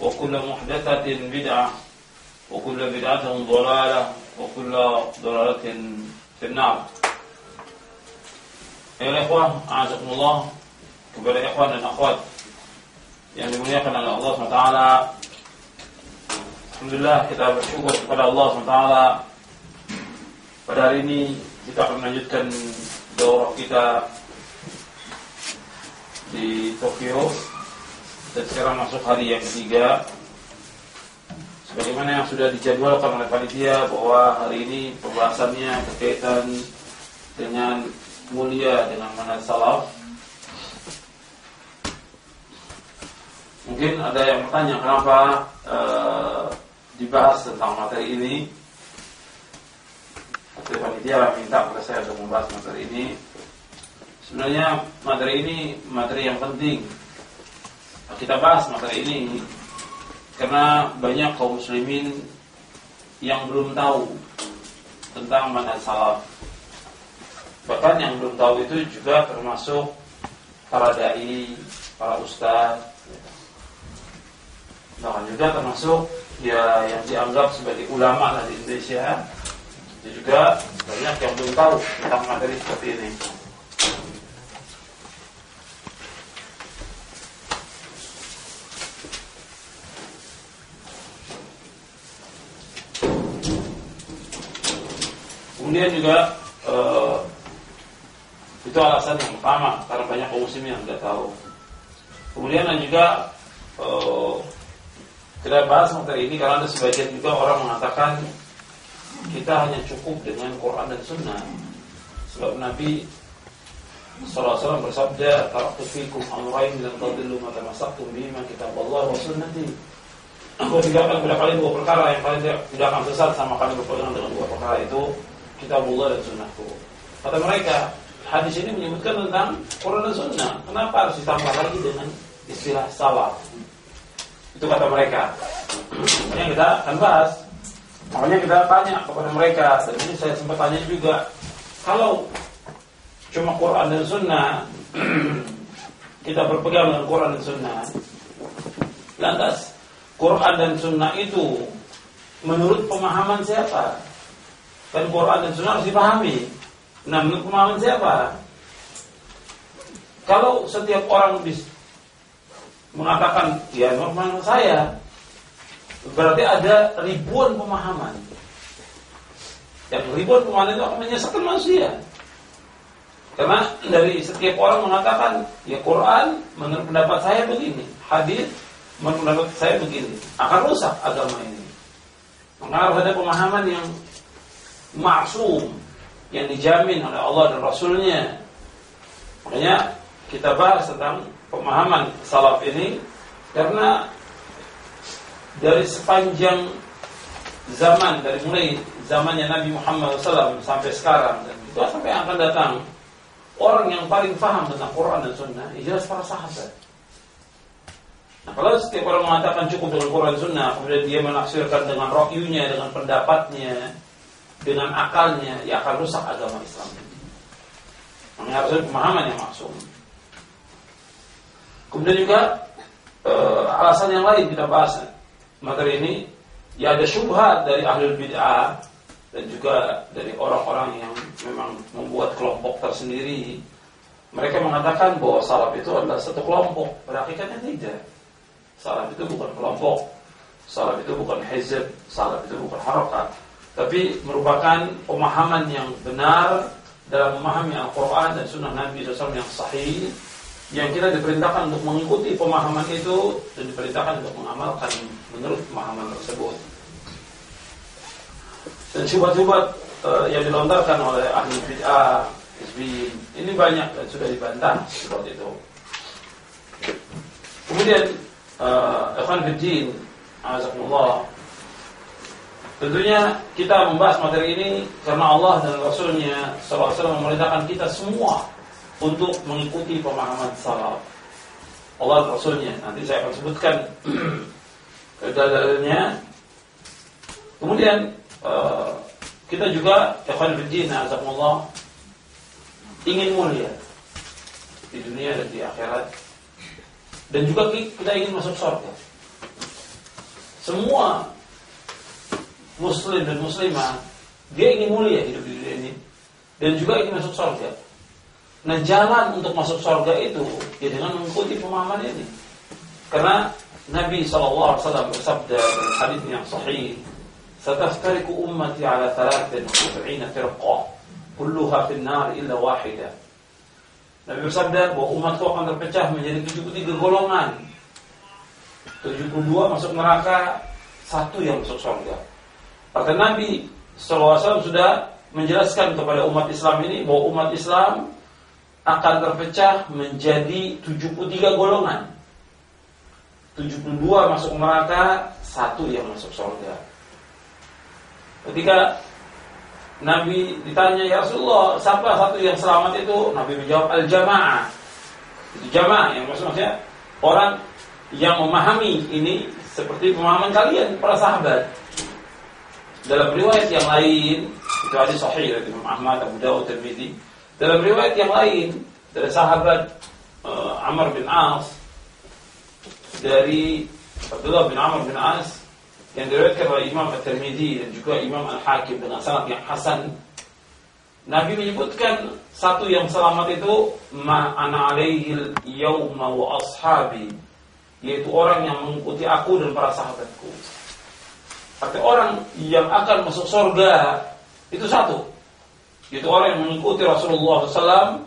وكل محدثة بدعة وكل بدعة ضلالة وكل ضلالة في النار Ya ikhwan, azakumullah kepada ikhwan dan akhwat yang dimuliakan oleh Allah SWT Alhamdulillah kita bersyukur kepada Allah SWT Pada hari ini kita akan melanjutkan daurah kita di Tokyo dan sekarang masuk hari yang ketiga Sebagaimana yang sudah dijadwalkan oleh panitia bahwa hari ini pembahasannya berkaitan dengan mulia dengan manhaj salaf. Mungkin ada yang bertanya kenapa uh, dibahas tentang materi ini. Atau panitia minta kepada saya untuk membahas materi ini. Sebenarnya materi ini materi yang penting kita bahas materi ini karena banyak kaum muslimin yang belum tahu tentang mana salaf. Bahkan yang belum tahu itu juga termasuk para dai, para ustaz. Bahkan juga termasuk ya yang dianggap sebagai ulama di Indonesia. Itu juga banyak yang belum tahu tentang materi seperti ini. Kemudian juga uh, itu alasan yang pertama karena banyak kaum muslim yang tidak tahu. Kemudian dan juga uh, kita bahas materi ini karena ada sebagian juga orang mengatakan kita hanya cukup dengan Quran dan Sunnah. Sebab Nabi SAW bersabda, "Taraktu fikum amrayn lan tadillu ma tamassaktum bihima kitab Allah wa sunnati." Aku tinggalkan kepada kalian dua perkara yang kalian tidak akan sesat sama kalian berpegang dengan dua perkara itu kitabullah dan sunnahku. Kata mereka, hadis ini menyebutkan tentang Quran dan sunnah. Kenapa harus ditambah lagi dengan istilah salaf? Itu kata mereka. Makanya kita akan bahas. Makanya kita tanya kepada mereka. Dan ini saya sempat tanya juga. Kalau cuma Quran dan sunnah, kita berpegang dengan Quran dan sunnah. Lantas, Quran dan sunnah itu menurut pemahaman siapa? Kan Quran dan Sunnah harus dipahami. Nah, menurut pemahaman siapa? Kalau setiap orang bis mengatakan, ya pemahaman saya, berarti ada ribuan pemahaman. Yang ribuan pemahaman itu akan menyesatkan manusia. Karena dari setiap orang mengatakan, ya Quran menurut pendapat saya begini, hadis menurut pendapat saya begini, akan rusak agama ini. Maka harus ada pemahaman yang maksum yang dijamin oleh Allah dan Rasulnya. Makanya kita bahas tentang pemahaman salaf ini karena dari sepanjang zaman dari mulai zamannya Nabi Muhammad SAW sampai sekarang dan itu sampai akan datang orang yang paling paham tentang Quran dan Sunnah jelas para sahabat. Nah, kalau setiap orang mengatakan cukup dengan Quran Sunnah, kemudian dia menafsirkan dengan rokyunya, dengan pendapatnya, dengan akalnya, ya akan rusak agama Islam. Makanya harus pemahaman yang maksum. Kemudian juga e, alasan yang lain kita bahas materi ini, ya ada syubhat dari ahli bid'ah dan juga dari orang-orang yang memang membuat kelompok tersendiri. Mereka mengatakan bahwa salaf itu adalah satu kelompok, pada hakikatnya tidak. Salaf itu bukan kelompok, salaf itu bukan hizb, salaf itu bukan harokat tapi merupakan pemahaman yang benar dalam memahami Al-Quran dan Sunnah Nabi SAW yang sahih yang kita diperintahkan untuk mengikuti pemahaman itu dan diperintahkan untuk mengamalkan menurut pemahaman tersebut. Dan syubhat-syubhat uh, yang dilontarkan oleh ahli bid'ah ini banyak dan sudah dibantah seperti itu. Kemudian uh, Ikhwan Fiddin Azakumullah Tentunya kita membahas materi ini karena Allah dan Rasulnya SAW memerintahkan kita semua untuk mengikuti pemahaman salaf. Allah dan Rasulnya nanti saya akan sebutkan dalilnya. Kemudian uh, kita juga ikhwan fillah azakumullah ingin mulia di dunia dan di akhirat dan juga kita ingin masuk surga. Semua muslim dan muslimah dia ingin mulia hidup di dunia ini dan juga ingin masuk surga. Nah jalan untuk masuk surga itu ya dengan mengikuti pemahaman ini. Karena Nabi SAW bersabda dalam hadis yang sahih, "Sataftariku ummati ala 73 firqah, kulluha fi nar illa wahida." Nabi bersabda bahwa umatku akan terpecah menjadi 73 golongan. 72 masuk neraka, satu yang masuk surga. Kata Nabi SAW sudah menjelaskan kepada umat Islam ini bahwa umat Islam akan terpecah menjadi 73 golongan. 72 masuk neraka, satu yang masuk surga. Ketika Nabi ditanya, Ya Rasulullah, siapa satu yang selamat itu? Nabi menjawab, Al-Jamaah. Itu jamaah yang maksudnya orang yang memahami ini seperti pemahaman kalian, para sahabat. Dalam riwayat yang lain, itu hadis sahih dari Imam Ahmad, Abu Dawud, Tirmidzi. Dalam riwayat yang lain dari sahabat uh, Amr bin As dari Abdullah bin Amr bin As yang diriwayatkan oleh Imam At-Tirmidzi dan juga Imam Al-Hakim dengan sanad yang hasan Nabi menyebutkan satu yang selamat itu ma ana alaihil yauma wa ashabi yaitu orang yang mengikuti aku dan para sahabatku. Artinya orang yang akan masuk surga itu satu. Itu orang yang mengikuti Rasulullah SAW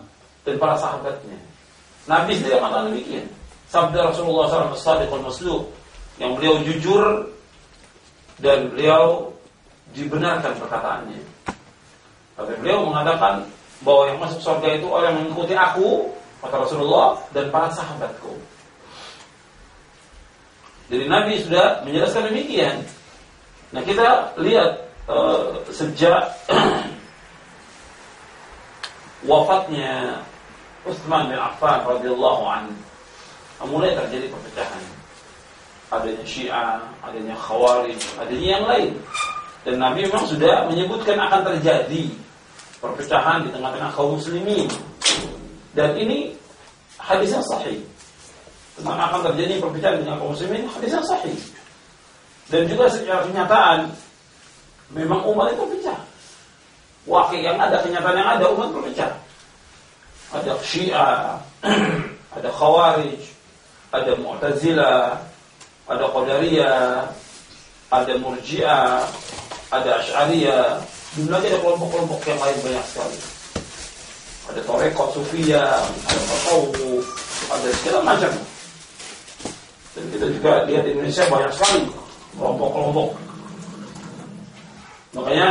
dan para sahabatnya. Nabi sendiri mengatakan demikian. Sabda Rasulullah SAW Sadiqul Masluk yang beliau jujur dan beliau dibenarkan perkataannya. Tapi beliau mengatakan bahwa yang masuk surga itu orang yang mengikuti aku, kata Rasulullah, dan para sahabatku. Jadi Nabi sudah menjelaskan demikian. Nah kita lihat uh, sejak wafatnya Utsman bin Affan radhiyallahu anhu mulai terjadi perpecahan. Adanya Syiah, adanya Khawarij, adanya yang lain. Dan Nabi memang sudah menyebutkan akan terjadi perpecahan di tengah-tengah kaum muslimin. Dan ini hadisnya sahih. Tentang akan terjadi perpecahan dengan kaum muslimin, hadisnya sahih. Dan juga secara kenyataan memang umat itu pecah. Wakil yang ada, kenyataan yang ada umat berpecah. Ada Syiah, ada Khawarij, ada Mu'tazilah, ada Qadariyah, ada Murji'ah, ada Asy'ariyah, lagi ada kelompok-kelompok yang lain banyak sekali. Ada Torekot Sufia, ada Tasawuf, ada segala macam. Dan kita juga lihat di Indonesia banyak sekali kelompok-kelompok. Makanya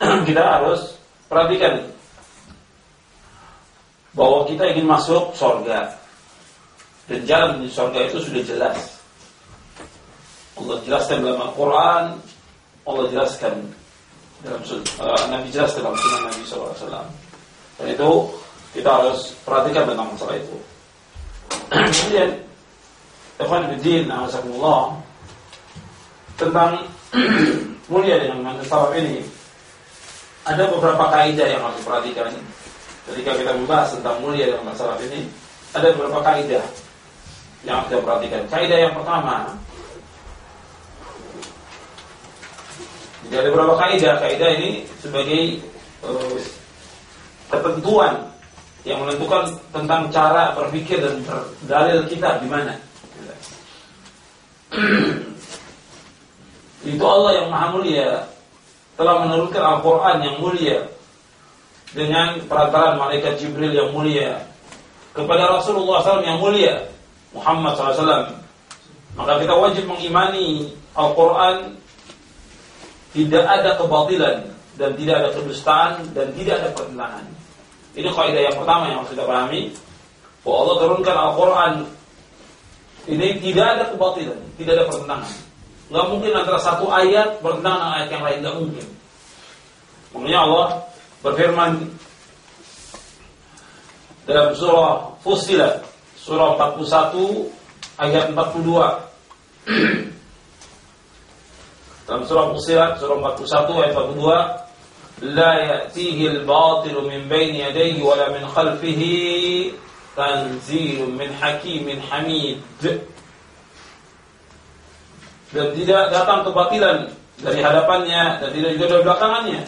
kita harus perhatikan bahwa kita ingin masuk surga dan jalan menuju surga itu sudah jelas. Allah jelaskan dalam Al-Quran, Allah jelaskan dalam uh, Nabi jelas dalam sunnah Nabi SAW. Dan itu kita harus perhatikan tentang masalah itu. Kemudian Ikhwan Bidin, Alhamdulillah tentang mulia dengan salaf ini ada beberapa kaidah yang harus diperhatikan ketika kita membahas tentang mulia dengan masalah ini ada beberapa kaidah yang harus kita perhatikan. Kaidah yang pertama jadi ada beberapa kaidah. Kaidah ini sebagai uh, ketentuan yang menentukan tentang cara berpikir dan berdalil kita di mana. Itu Allah yang Maha Mulia telah menurunkan Al-Quran yang mulia dengan perantaraan malaikat Jibril yang mulia kepada Rasulullah SAW yang mulia Muhammad SAW. Maka kita wajib mengimani Al-Quran tidak ada kebatilan dan tidak ada kedustaan dan tidak ada pertentangan. Ini kaidah yang pertama yang harus kita pahami. Bahwa Allah turunkan Al-Quran ini tidak ada kebatilan, tidak ada pertentangan. Nggak mungkin antara satu ayat bertentangan ayat yang lain, nggak mungkin. Makanya Allah berfirman dalam surah Fussilat, surah 41 ayat 42. dalam surah Fussilat surah 41 ayat 42 la ya'tihi al-batilu min bayni yadayhi من min khalfihi tanzilun min hakimin hamid dan tidak datang kebatilan dari hadapannya dan tidak juga dari belakangnya.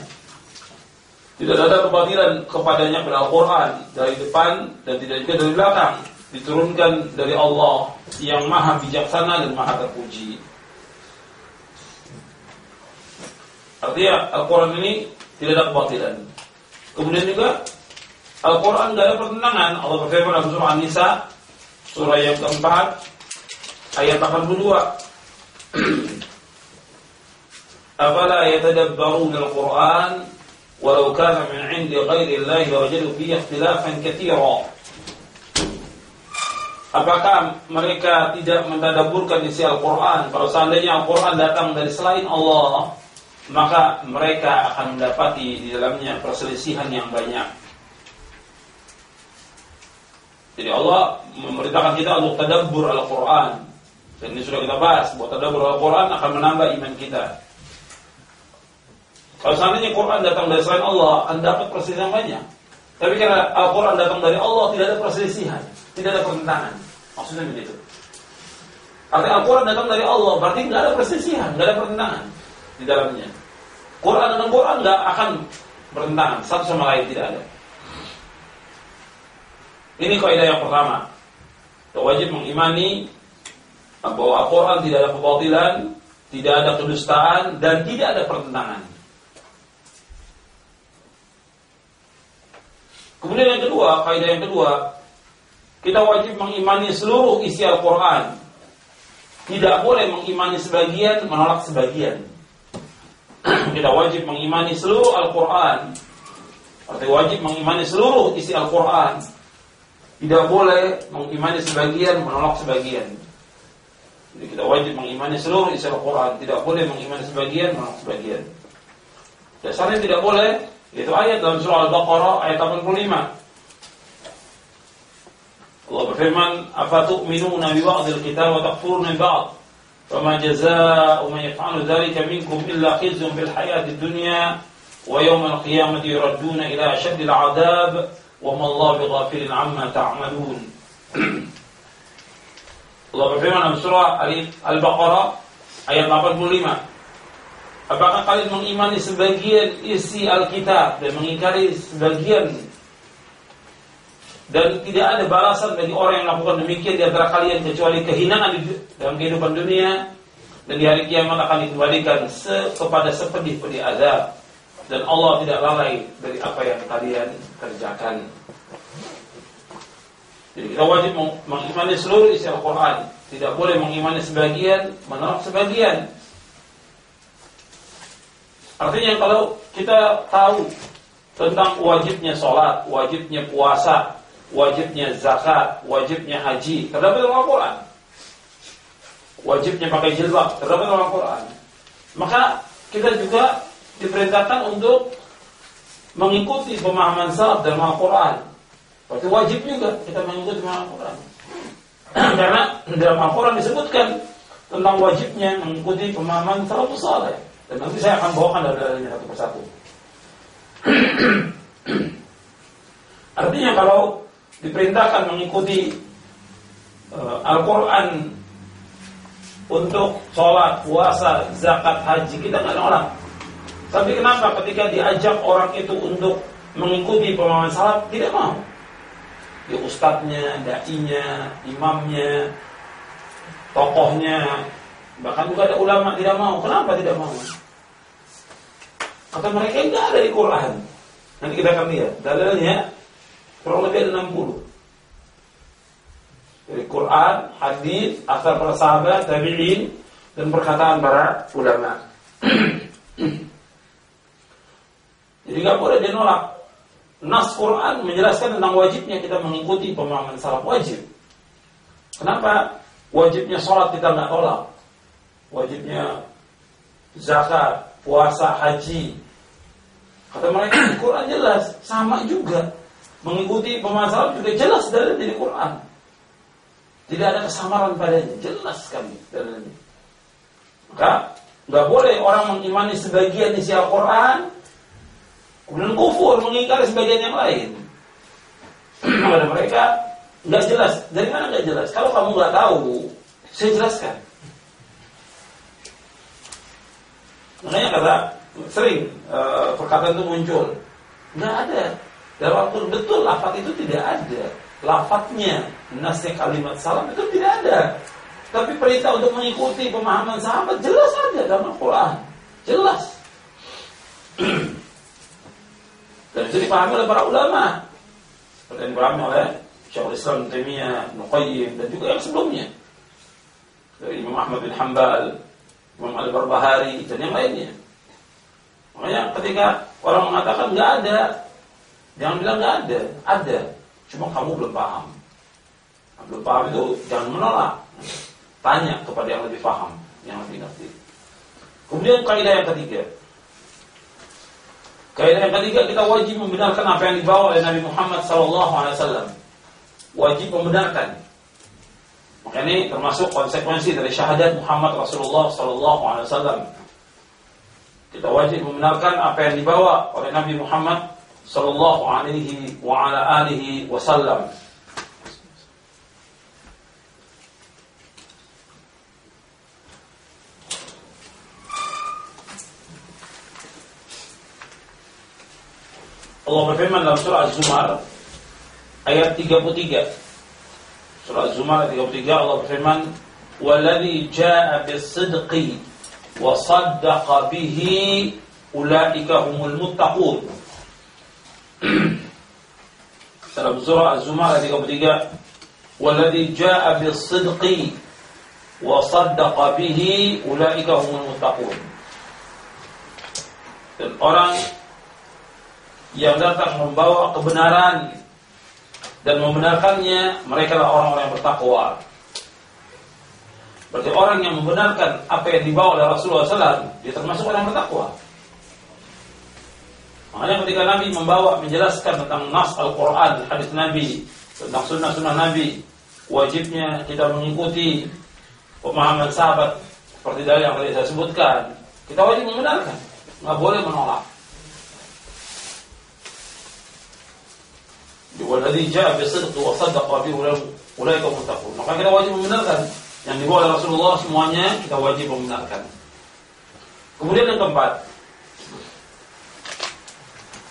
Tidak ada kebatilan kepadanya pada Al-Quran dari depan dan tidak juga dari belakang. Diturunkan dari Allah yang maha bijaksana dan maha terpuji. Artinya Al-Quran ini tidak ada kebatilan. Kemudian juga Al-Quran tidak ada pertentangan. Allah berfirman dalam surah An-Nisa, surah yang keempat, ayat 82. أفلا يتدبرون القرآن ولو كان من عند غير الله لوجدوا فيه اختلافا كثيرا Apakah mereka tidak mentadaburkan isi Al-Quran? Kalau seandainya Al-Quran datang dari selain Allah, maka mereka akan mendapati di dalamnya perselisihan yang banyak. Jadi Allah memerintahkan kita untuk tadabbur Al-Quran. dan ini sudah kita bahas bahwa tadabbur Al-Quran akan menambah iman kita. Kalau seandainya Quran datang dari selain Allah, akan dapat perselisihan banyak. Tapi karena Al-Quran datang dari Allah, tidak ada perselisihan, tidak ada pertentangan. Maksudnya begitu. Artinya Al-Quran datang dari Allah, berarti tidak ada perselisihan, tidak ada pertentangan di dalamnya. Quran dengan Quran nggak akan bertentangan, satu sama lain tidak ada. Ini kaidah yang pertama. Kita wajib mengimani bahwa Al-Quran tidak ada kebatilan, tidak ada kedustaan, dan tidak ada pertentangan. Kemudian yang kedua, kaidah yang kedua, kita wajib mengimani seluruh isi Al-Quran. Tidak boleh mengimani sebagian, menolak sebagian. kita wajib mengimani seluruh Al-Quran. Artinya wajib mengimani seluruh isi Al-Quran. Tidak boleh mengimani sebagian, menolak sebagian. Jadi kita wajib mengimani seluruh isi Al-Quran. Tidak boleh mengimani sebagian, sebagian. Dasarnya tidak boleh itu ayat dalam surah Al-Baqarah ayat 85. Allah berfirman, "Afatu'minuna bi ba'dil kitab wa takfuruna bi ba'd?" فما جزاء من يفعل ذلك منكم إلا خزي في الحياة الدنيا ويوم القيامة يردون إلى أشد العذاب وما الله بغافل عما تعملون Allah berfirman dalam surah Al-Baqarah ayat 85 Apakah kalian mengimani sebagian isi Alkitab dan mengingkari sebagian? Dan tidak ada balasan bagi orang yang melakukan demikian di antara kalian kecuali kehinaan dalam kehidupan dunia dan di hari kiamat akan dikembalikan se kepada sepedih-pedih azab. Dan Allah tidak lalai dari apa yang kalian kerjakan. Jadi kita wajib mengimani seluruh isi Al-Quran. Tidak boleh mengimani sebagian, menolak sebagian. Artinya kalau kita tahu tentang wajibnya sholat, wajibnya puasa, wajibnya zakat, wajibnya haji, terdapat dalam Al-Quran. Wajibnya pakai jilbab, terdapat dalam Al-Quran. Maka kita juga diperintahkan untuk mengikuti pemahaman salaf dalam Al-Quran. Berarti wajib juga kita mengikuti Al-Quran. Karena dalam Al-Quran disebutkan tentang wajibnya mengikuti pemahaman salafus saleh. Dan nanti saya akan bawakan dalilnya satu persatu. Artinya kalau diperintahkan mengikuti uh, Al-Quran untuk sholat, puasa, zakat, haji, kita nggak nolak. Tapi kenapa ketika diajak orang itu untuk mengikuti pemahaman salaf tidak mau? Ya ustadznya, dai-nya, imamnya, tokohnya, bahkan juga ada ulama tidak mau. Kenapa tidak mau? Kata mereka enggak ada di Quran. Nanti kita akan lihat dalilnya kurang lebih ada 60. Dari Quran, hadis, asal para sahabat, tabi'in dan perkataan para ulama. Jadi nggak boleh dia nolak. Nas Quran menjelaskan tentang wajibnya kita mengikuti pemahaman salaf wajib. Kenapa? Wajibnya sholat kita nggak tolak. Wajibnya zakat, puasa, haji. Kata mereka di Quran jelas, sama juga. Mengikuti pemahaman salaf juga jelas dari di Quran. Tidak ada kesamaran padanya, jelas sekali dari ini. Maka nggak boleh orang mengimani sebagian isi Al-Quran, Kemudian kufur mengingkari sebagian yang lain. Kepada mereka nggak jelas. Dari mana nggak jelas? Kalau kamu nggak tahu, saya jelaskan. Makanya kata sering uh, perkataan itu muncul. Nggak ada. Dalam waktu betul lafat itu tidak ada. Lafadznya, nasnya kalimat salam itu tidak ada. Tapi perintah untuk mengikuti pemahaman sahabat jelas ada dalam Al-Quran. Jelas. Dan itu dipahami oleh para ulama. Seperti yang dipahami oleh Syekhul Islam Taimiyah, Nuqayyim dan juga yang sebelumnya. Dari Imam Ahmad bin Hanbal, Imam Al-Barbahari dan yang lainnya. Makanya ketika orang mengatakan nggak ada, jangan bilang nggak ada, ada. Cuma kamu belum paham. Belum paham itu jangan menolak. Tanya kepada yang lebih paham, yang lebih ngerti. Kemudian kaidah yang ketiga, Kaidah yang ketiga kita wajib membenarkan apa yang dibawa oleh Nabi Muhammad SAW. Wajib membenarkan. Maka ini termasuk konsekuensi dari syahadat Muhammad Rasulullah SAW. Kita wajib membenarkan apa yang dibawa oleh Nabi Muhammad Sallallahu Alaihi Wasallam. Allah berfirman dalam surah Az-Zumar ayat 33. Surah Az-Zumar ayat 33 Allah berfirman, "Walladzi jaa'a bis-sidqi wa saddaqa bihi ulaika humul muttaqun." Dalam surah Az-Zumar ayat 33, "Walladzi jaa'a bis-sidqi wa saddaqa bihi ulaika humul muttaqun." Dan orang yang datang membawa kebenaran dan membenarkannya mereka adalah orang-orang yang bertakwa. Berarti orang yang membenarkan apa yang dibawa oleh Rasulullah SAW, dia termasuk orang yang bertakwa. Makanya ketika Nabi membawa menjelaskan tentang nas Al-Quran, hadis Nabi, tentang sunnah-sunnah Nabi, wajibnya kita mengikuti pemahaman sahabat seperti dari yang tadi saya sebutkan. Kita wajib membenarkan, nggak boleh menolak. Waladhi ja'a bisidq wa saddaqa bi ulaika muttaqun. Maka kita wajib membenarkan yang dibawa oleh Rasulullah semuanya kita wajib membenarkan. Kemudian yang keempat.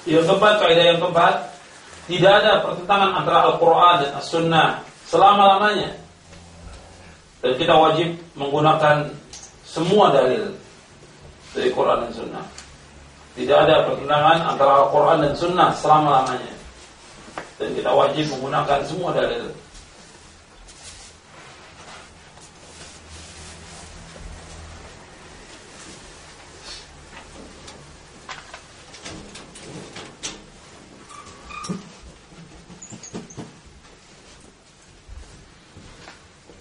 Yang keempat, kaidah yang keempat, tidak ada pertentangan antara Al-Quran dan As-Sunnah selama-lamanya. Dan kita wajib menggunakan semua dalil dari Quran dan Sunnah. Tidak ada pertentangan antara Al-Quran dan Sunnah selama-lamanya dan kita wajib menggunakan semua dalil.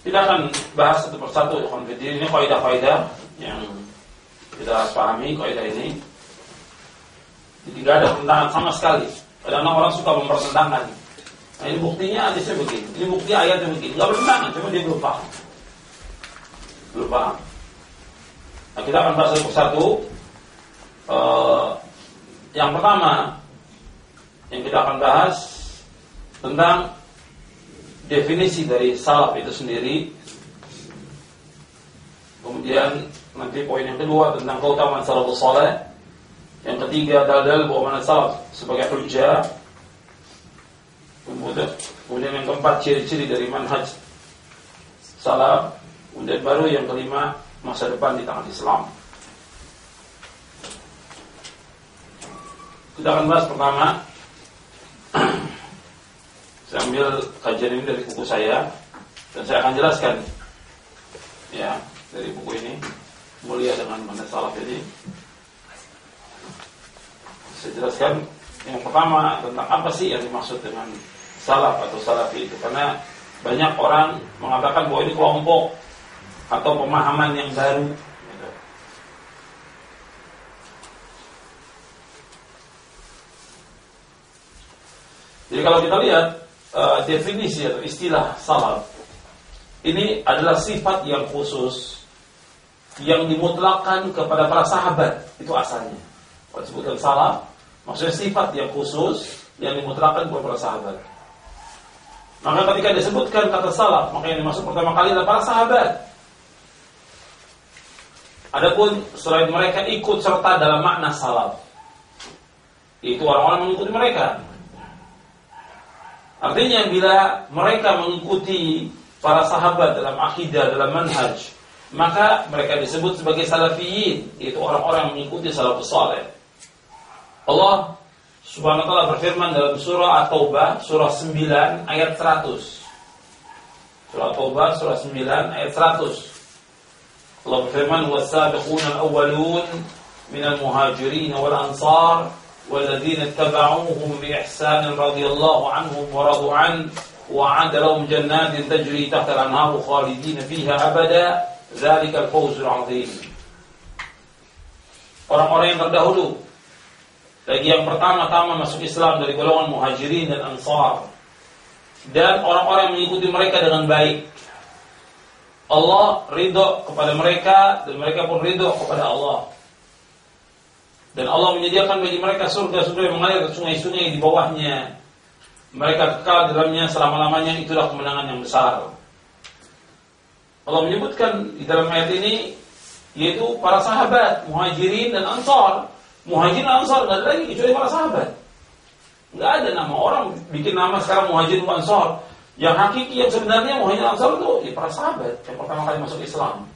Kita akan bahas satu persatu Ini kaidah-kaidah yang kita harus pahami kaidah ini. Tidak ada pertentangan sama sekali Kadang-kadang orang suka mempertentangkan Nah, ini buktinya hadisnya begini. Ini bukti ayatnya begini. Gak bertentangan, cuma dia. Belum paham. Nah, kita akan bahas satu persatu. Uh, yang pertama, yang kita akan bahas tentang definisi dari salaf itu sendiri. Kemudian nanti poin yang kedua tentang keutamaan salafus saleh. Yang ketiga dalil bahwa mana salaf sebagai hujjah Kemudian, kemudian yang keempat ciri-ciri dari manhaj salam. Kemudian baru yang kelima masa depan di tangan Islam. Kita akan bahas pertama. saya ambil kajian ini dari buku saya dan saya akan jelaskan ya dari buku ini mulia dengan mana salaf ini. Saya jelaskan yang pertama tentang apa sih yang dimaksud dengan salaf atau salafi itu. Karena banyak orang mengatakan bahwa ini kelompok atau pemahaman yang baru. Jadi kalau kita lihat uh, definisi atau istilah salaf ini adalah sifat yang khusus yang dimutlakan kepada para sahabat. Itu asalnya. Disebutkan salaf maksudnya sifat yang khusus yang dimutlakan kepada para sahabat. Maka ketika disebutkan kata salaf, maka yang dimaksud pertama kali adalah para sahabat. Adapun selain mereka ikut serta dalam makna salaf, itu orang-orang mengikuti mereka. Artinya bila mereka mengikuti para sahabat dalam akidah, dalam manhaj, maka mereka disebut sebagai salafiyin, yaitu orang-orang yang mengikuti salafus saleh. Allah Subhanahu wa taala berfirman dalam surah At-Taubah surah 9 ayat 100. Surah At-Taubah surah 9 ayat 100. Allah berfirman was-sabiqun al-awwalun min al-muhajirin wal ansar والذين اتبعوهم بإحسان رضي الله عنهم ورضوا عنه وعد لهم جنات تجري تحت الأنهار خالدين فيها أبدا ذلك الفوز العظيم Orang-orang yang terdahulu bagi yang pertama-tama masuk Islam dari golongan muhajirin dan ansar dan orang-orang yang mengikuti mereka dengan baik. Allah ridho kepada mereka dan mereka pun ridho kepada Allah. Dan Allah menyediakan bagi mereka surga-surga yang mengalir ke sungai-sungai di bawahnya. Mereka kekal di dalamnya selama-lamanya itulah kemenangan yang besar. Allah menyebutkan di dalam ayat ini yaitu para sahabat muhajirin dan ansar Muhajirin Ansar nggak ada lagi kecuali para sahabat. Nggak ada nama orang bikin nama sekarang Muhajirin Ansar. Yang hakiki yang sebenarnya Muhajirin Ansar itu ya para sahabat yang pertama kali masuk Islam.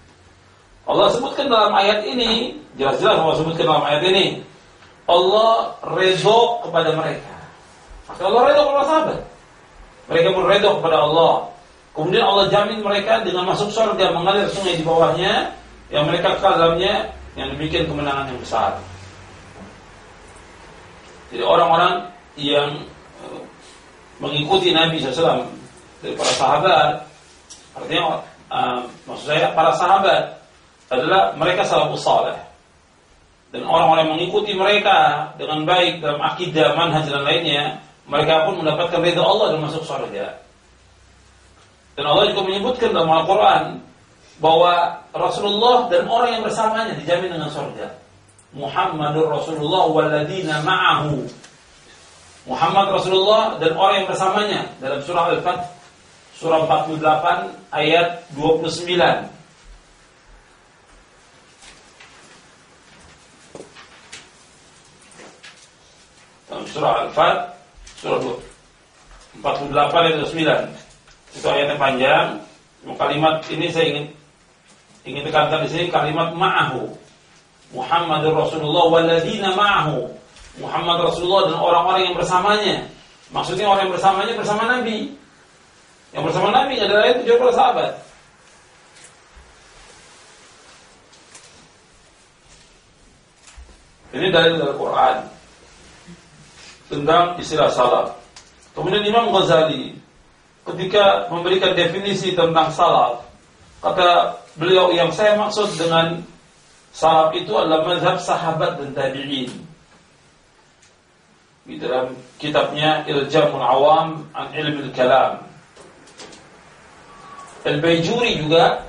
Allah sebutkan dalam ayat ini, jelas-jelas Allah sebutkan dalam ayat ini, Allah redo kepada mereka. Maka Allah redo kepada sahabat. Mereka pun redo kepada Allah. Kemudian Allah jamin mereka dengan masuk surga mengalir sungai di bawahnya yang mereka kekal yang demikian kemenangan yang besar. Jadi orang-orang yang eh, mengikuti Nabi SAW dari para sahabat, artinya uh, maksud saya para sahabat adalah mereka salafus saleh. Dan orang-orang mengikuti mereka dengan baik dalam akidah, manhaj dan lainnya, mereka pun mendapatkan ridha Allah dan masuk surga. Dan Allah juga menyebutkan dalam Al-Quran bahwa Rasulullah dan orang yang bersamanya dijamin dengan surga. Muhammadur Rasulullah waladina ma'ahu. Muhammad Rasulullah dan orang yang bersamanya dalam surah Al-Fath surah 48 ayat 29. Dalam surah Al-Fath surah 48 ayat 29. Itu ayatnya panjang. Kalimat ini saya ingin ingin tekankan di sini kalimat ma'ahu Muhammadur Rasulullah waladina ma'ahu. Muhammad Rasulullah dan orang-orang yang bersamanya. Maksudnya orang yang bersamanya bersama Nabi. Yang bersama Nabi adalah itu juga para sahabat. Ini dalil dari Quran tentang istilah salaf. Kemudian Imam Ghazali ketika memberikan definisi tentang salaf, kata beliau yang saya maksud dengan Salaf itu adalah mazhab sahabat dan tabi'in. di dalam kitabnya Iljamul Awam an Ilmil Kalam. Al-Bayjuri juga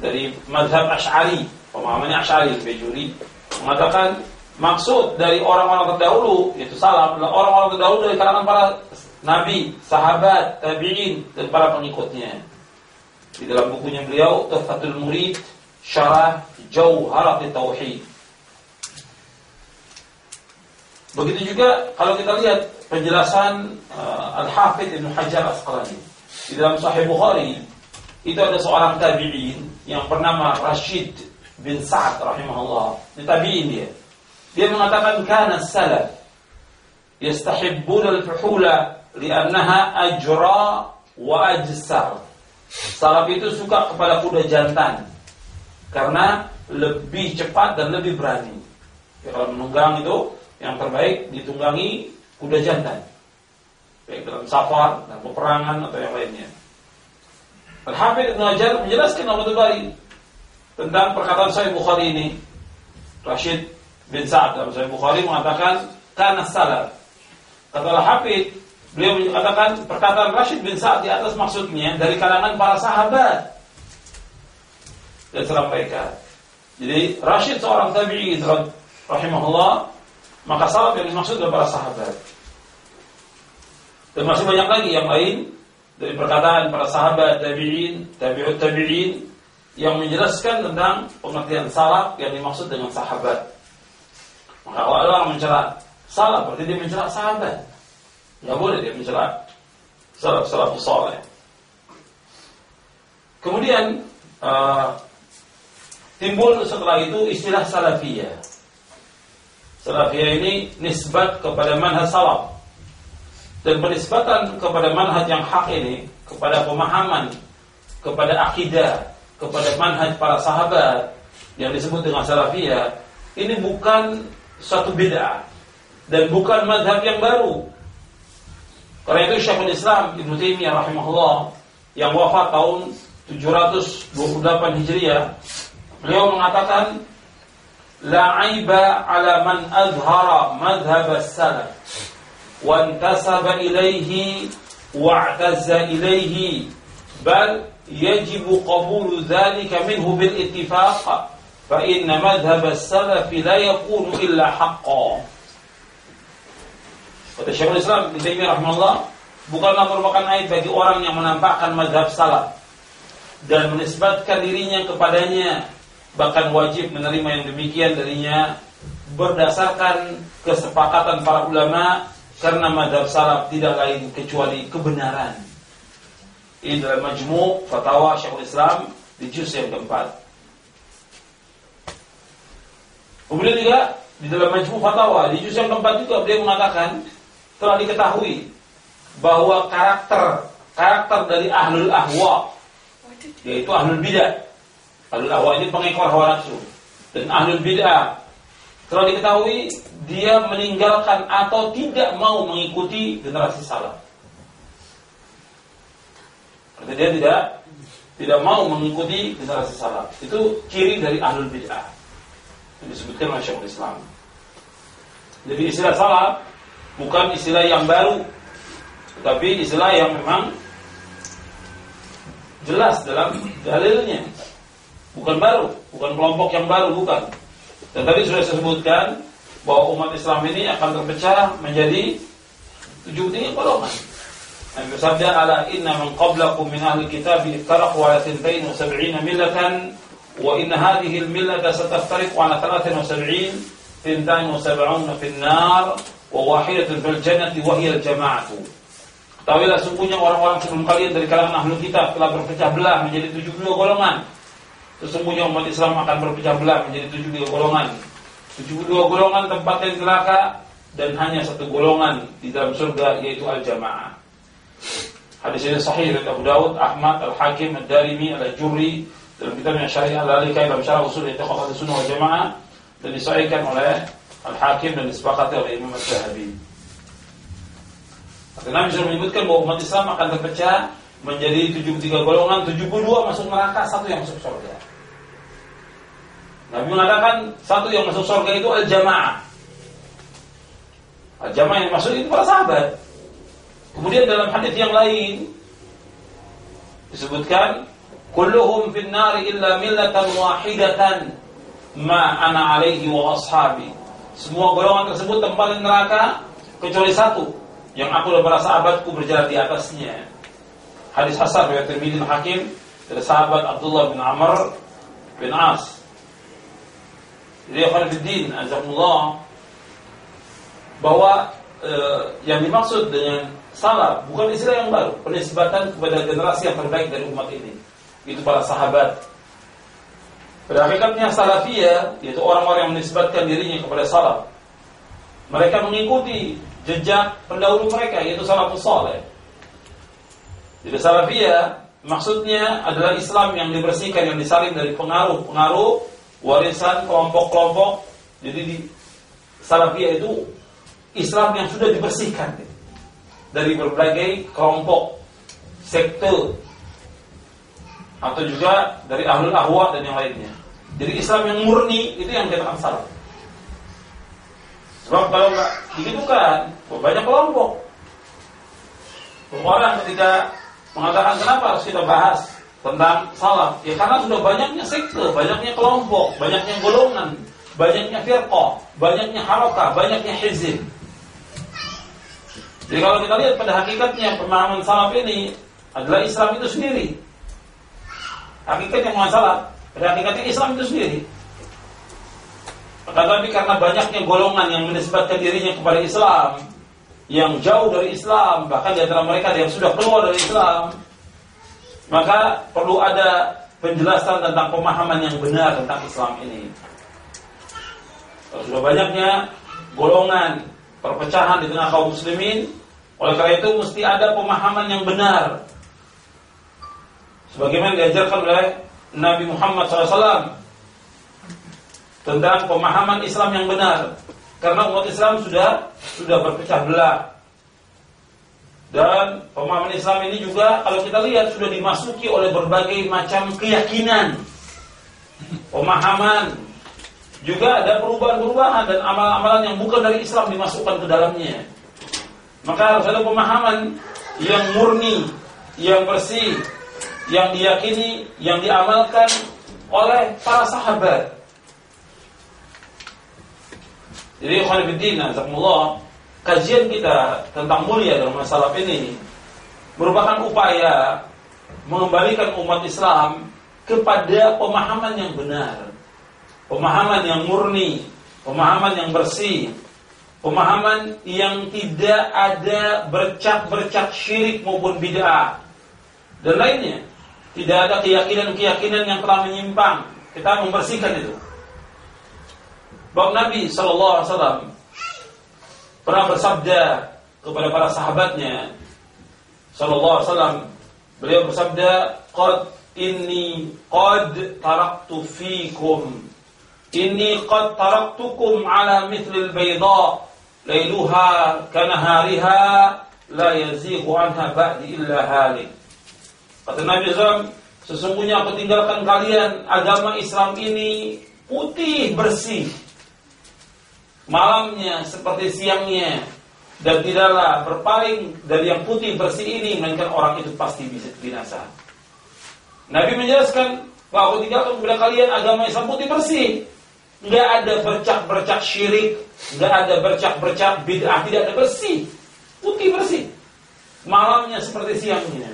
dari mazhab Ash'ari, pemahamannya Ash'ari Al-Bayjuri mengatakan maksud dari orang-orang terdahulu yaitu salaf orang-orang terdahulu dari kalangan para nabi, sahabat, tabi'in dan para pengikutnya. Di dalam bukunya beliau Tuhfatul Murid Syarah Jauharat Tauhid Begitu juga kalau kita lihat penjelasan uh, Al-Hafidh Ibn Hajar Asqalani di dalam Sahih Bukhari itu ada seorang tabi'in yang bernama Rashid bin Sa'ad rahimahullah. Ini tabi'in dia. Dia mengatakan kana salaf yastahibbun al-fuhula li'annaha ajra wa ajsar. Salaf itu suka kepada kuda jantan karena lebih cepat dan lebih berani. Ya, kalau menunggang itu yang terbaik ditunggangi kuda jantan. Baik dalam safar, dalam peperangan atau yang lainnya. Al-Hafidh Ibn Hajar menjelaskan Abu Bari tentang perkataan Sahih Bukhari ini. Rashid bin Sa'ad dalam Sahih Bukhari mengatakan karena salah. Kata Al-Hafidh, beliau mengatakan perkataan Rashid bin Sa'ad di atas maksudnya dari kalangan para sahabat. Dan sampaikan. Jadi Rashid seorang tabi'in rahimahullah maka salaf yang dimaksud adalah para sahabat. Dan masih banyak lagi yang lain dari perkataan para sahabat tabi'in, tabi'ut tabi'in yang menjelaskan tentang pengertian salaf yang dimaksud dengan sahabat. Maka kalau orang mencela salaf berarti dia mencela sahabat. Tidak boleh dia mencela salaf salaf soleh. Kemudian uh, timbul setelah itu istilah salafiyah. Salafiyah ini nisbat kepada manhaj salaf. Dan penisbatan kepada manhaj yang hak ini, kepada pemahaman, kepada akidah, kepada manhaj para sahabat yang disebut dengan salafiyah, ini bukan suatu bid'ah dan bukan madhab yang baru. Karena itu Syekhul Islam Ibnu Taimiyah rahimahullah yang wafat tahun 728 Hijriah, Beliau mengatakan La aiba ala man azhara madhab as-salaf. Wa intasaba ilaihi wa i'tazza ilayhi. Bal yajibu qabulu dhalika minhu bil ittifaq. Fa inna madhhab as-salaf la yakunu illa haqqan Kata Syekhul Islam Ibnu Zaymi Rahmanullah bukanlah merupakan aib bagi orang yang menampakkan madhab salaf dan menisbatkan dirinya kepadanya bahkan wajib menerima yang demikian darinya berdasarkan kesepakatan para ulama karena madhab salaf tidak lain kecuali kebenaran. Ini dalam majmu' fatwa Syekhul Islam di juz yang keempat. Kemudian juga di dalam majmu' fatwa di juz yang keempat juga beliau mengatakan telah diketahui bahwa karakter karakter dari ahlul ahwa yaitu ahlul bidah Ahlul ahwa ini pengekor hawa nafsu. Dan ahlul bid'ah telah diketahui dia meninggalkan atau tidak mau mengikuti generasi salaf. Artinya dia tidak tidak mau mengikuti generasi salaf. Itu ciri dari ahlul bid'ah. Yang disebutkan oleh Syekhul Islam. Jadi istilah salaf bukan istilah yang baru, tetapi istilah yang memang jelas dalam dalilnya bukan baru, bukan kelompok yang baru, bukan. Dan tadi sudah saya sebutkan bahwa umat Islam ini akan terpecah menjadi tujuh tiga golongan. Nabi bersabda ala inna man qablakum min ahli kitab iftaraqu ala 72 millatan wa inna hadhihi al-millata sataftariqu ala 73 72 fi an-nar wa wahidatun fil jannati wa hiya al-jama'atu. Tahuilah sungguhnya orang-orang sebelum kalian dari kalangan ahli kitab telah berpecah belah menjadi 72 golongan Sesungguhnya umat Islam akan berpecah belah menjadi 72 golongan. 72 golongan tempat yang neraka dan hanya satu golongan di dalam surga yaitu al-jamaah. Hadis ini sahih dari Abu Dawud, Ahmad, Al-Hakim, Ad-Darimi, Al-Jurri dalam kitabnya Syariah Al-Alikai dalam Syarah Usul I'tiqad Sunnah wal Jamaah dan disahihkan oleh Al-Hakim dan disepakati oleh Imam Al-Zahabi. Kata Nabi sudah menyebutkan bahwa umat Islam akan terpecah menjadi 73 golongan, 72 masuk neraka, satu yang masuk surga. Nabi mengatakan satu yang masuk surga itu al-jamaah. Jamaah yang maksud itu para sahabat. Kemudian dalam hadis yang lain disebutkan kulluhum fin nari illa millatan wahidatan ma ana alaihi wa ashabi. Semua golongan tersebut tempat neraka kecuali satu yang aku dan para sahabatku berjalan di atasnya. Hadis Hasan riwayat Tirmidzi Hakim dari sahabat Abdullah bin Amr bin As. Jadi Khalifuddin Azakullah bahwa e, yang dimaksud dengan salah bukan istilah yang baru, penisbatan kepada generasi yang terbaik dari umat ini. Itu para sahabat. Pada hakikatnya salafiyah yaitu orang-orang yang menisbatkan dirinya kepada salaf. Mereka mengikuti jejak pendahulu mereka yaitu salafus saleh. Jadi salafiyah maksudnya adalah Islam yang dibersihkan yang disalin dari pengaruh-pengaruh warisan kelompok-kelompok. Jadi di salafiyah itu Islam yang sudah dibersihkan dari berbagai kelompok, sekte, atau juga dari ahlul ahwa dan yang lainnya. Jadi Islam yang murni itu yang dikatakan salah. Sebab kalau nggak begitu kan, banyak kelompok. Orang ketika mengatakan kenapa harus kita bahas tentang salaf, ya karena sudah banyaknya sekte, banyaknya kelompok, banyaknya golongan, banyaknya firqah, banyaknya harokah, banyaknya hizib. Jadi kalau kita lihat pada hakikatnya pemahaman salaf ini adalah Islam itu sendiri. Hakikatnya masalah pada hakikatnya Islam itu sendiri. Tetapi karena banyaknya golongan yang menisbatkan dirinya kepada Islam, yang jauh dari Islam, bahkan di antara mereka yang sudah keluar dari Islam, maka perlu ada penjelasan tentang pemahaman yang benar tentang Islam ini. Sudah banyaknya golongan perpecahan di tengah kaum muslimin, oleh karena itu mesti ada pemahaman yang benar. Sebagaimana diajarkan oleh Nabi Muhammad SAW tentang pemahaman Islam yang benar. Karena umat Islam sudah sudah berpecah belah. Dan pemahaman Islam ini juga kalau kita lihat sudah dimasuki oleh berbagai macam keyakinan. Pemahaman juga ada perubahan-perubahan dan amalan-amalan yang bukan dari Islam dimasukkan ke dalamnya. Maka harus ada pemahaman yang murni, yang bersih, yang diyakini, yang diamalkan oleh para sahabat. Jadi Khonifuddin Azakumullah Kajian kita tentang mulia dalam masalah ini Merupakan upaya Mengembalikan umat Islam Kepada pemahaman yang benar Pemahaman yang murni Pemahaman yang bersih Pemahaman yang tidak ada bercak-bercak syirik maupun bid'ah dan lainnya. Tidak ada keyakinan-keyakinan yang telah menyimpang. Kita membersihkan itu. Bab Nabi Shallallahu Alaihi Wasallam pernah bersabda kepada para sahabatnya Shallallahu Alaihi Wasallam beliau bersabda qad inni qad taraktu fikum inni qad taraktukum ala mithlil bayda lailuha kanahariha la yazighu anha ba'di illa halik. Kata Nabi SAW, sesungguhnya aku tinggalkan kalian agama Islam ini putih bersih. Malamnya seperti siangnya dan tidaklah berpaling dari yang putih bersih ini melainkan orang itu pasti bisa binasa. Nabi menjelaskan bahwa aku tinggalkan kepada kalian agama Islam putih bersih nggak ada bercak-bercak syirik, nggak ada bercak-bercak bid'ah, tidak ada bersih, putih bersih. Malamnya seperti siangnya.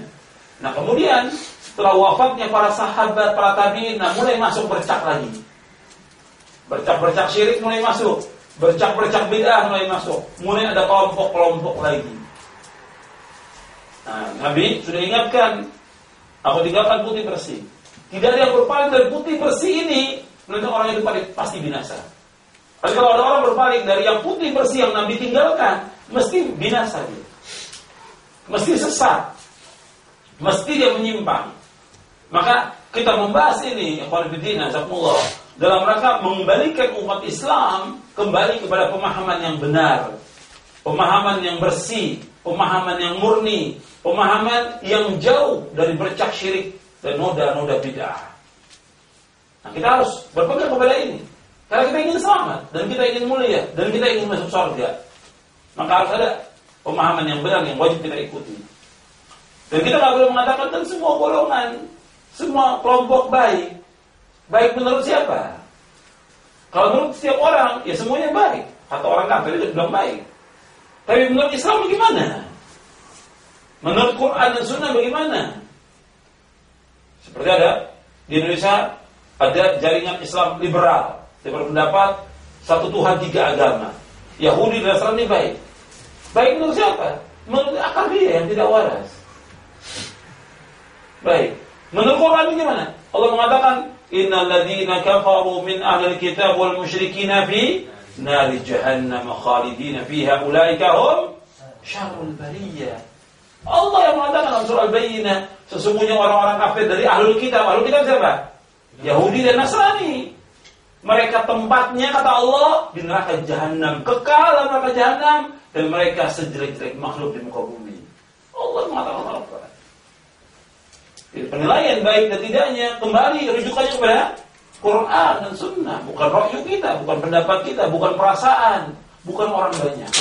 Nah kemudian setelah wafatnya para sahabat, para tabiin, nah mulai masuk bercak lagi. Bercak-bercak syirik mulai masuk, bercak-bercak bid'ah mulai masuk, mulai ada kelompok-kelompok lagi. Nah, Nabi sudah ingatkan, aku tinggalkan putih bersih. Tidak ada yang berpaling dari putih bersih ini Nanti orang itu pasti binasa. Tapi kalau ada orang berpaling dari yang putih bersih yang Nabi tinggalkan, mesti binasa dia. Mesti sesat. Mesti dia menyimpang. Maka kita membahas ini, Ikhwanifidina, Zakumullah, dalam rangka mengembalikan umat Islam kembali kepada pemahaman yang benar. Pemahaman yang bersih, pemahaman yang murni, pemahaman yang jauh dari bercak syirik dan noda-noda bid'ah. Nah, kita harus berpegang kepada ini. Karena kita ingin selamat dan kita ingin mulia dan kita ingin masuk surga. Maka harus ada pemahaman yang benar yang wajib kita ikuti. Dan kita nggak boleh mengatakan semua golongan, semua kelompok baik. Baik menurut siapa? Kalau menurut setiap orang, ya semuanya baik. Atau orang kafir itu bilang baik. Tapi menurut Islam bagaimana? Menurut Quran dan Sunnah bagaimana? Seperti ada di Indonesia ada jaringan Islam liberal. Dia berpendapat satu Tuhan tiga agama. Yahudi dan Nasrani baik. Baik menurut siapa? Menurut akal dia yang tidak waras. Baik. Menurut Quran bagaimana? Allah mengatakan, Innal ladhina kafaru min ahli kitab wal musyrikina fi nari jahannam khalidina fiha ulaika hum syarrul. Allah yang mengatakan dalam surah Al-Bayyinah, sesungguhnya orang-orang kafir dari ahlul kitab. Ahlul kitab siapa? Yahudi dan Nasrani. Mereka tempatnya kata Allah di neraka jahanam, kekal neraka jahanam dan mereka sejelek-jelek makhluk di muka bumi. Allah mengatakan apa? Jadi penilaian baik dan tidaknya kembali rujukannya kepada Quran dan Sunnah, bukan rohyu kita, bukan pendapat kita, bukan perasaan, bukan orang banyak.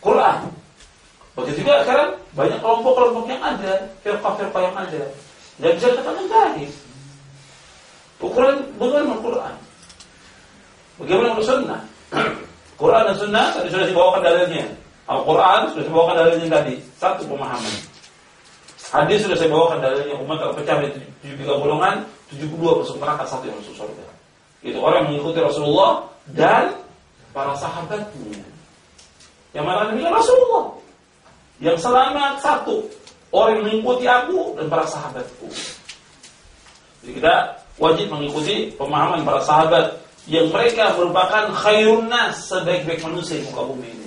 Quran. Begitu juga sekarang banyak kelompok-kelompok yang ada, firqah-firqah yang ada. Dan bisa dikatakan baik. Ukuran bagaimana Quran? Bagaimana sunnah? Quran dan sunnah sudah dibawakan dalilnya. Al-Quran sudah dibawakan dalilnya tadi. Satu pemahaman. Hadis sudah saya bawakan dalilnya umat terpecah menjadi tiga golongan, 72 masuk neraka, satu yang masuk surga. Itu orang yang mengikuti Rasulullah dan para sahabatnya. Yang mana demikian Rasulullah. Yang selamat satu, orang yang mengikuti aku dan para sahabatku. Jadi kita wajib mengikuti pemahaman para sahabat yang mereka merupakan khairun nas sebaik-baik manusia di muka bumi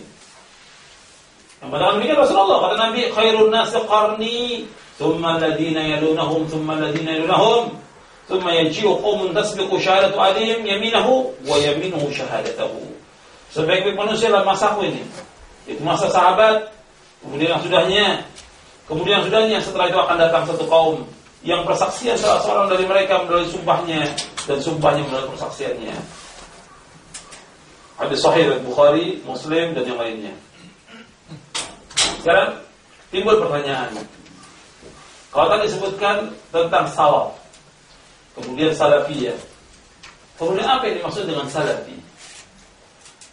pada demikian Rasulullah kata Nabi khairun nas qarni thumma alladhina yalunahum thumma alladhina yalunahum thumma yaji'u qaumun tasbiqu syahadatu alihim yaminahu wa yaminuhu syahadatahu. Sebaik-baik manusia dalam masaku ini. Itu masa sahabat, kemudian yang sudahnya, kemudian yang sudahnya setelah itu akan datang satu kaum yang persaksian salah seorang dari mereka melalui sumpahnya dan sumpahnya melalui persaksiannya. Hadis sahih Bukhari, Muslim dan yang lainnya. Sekarang timbul pertanyaan. Kalau tadi disebutkan tentang salaf, kemudian salafiyah, kemudian apa yang dimaksud dengan salafi?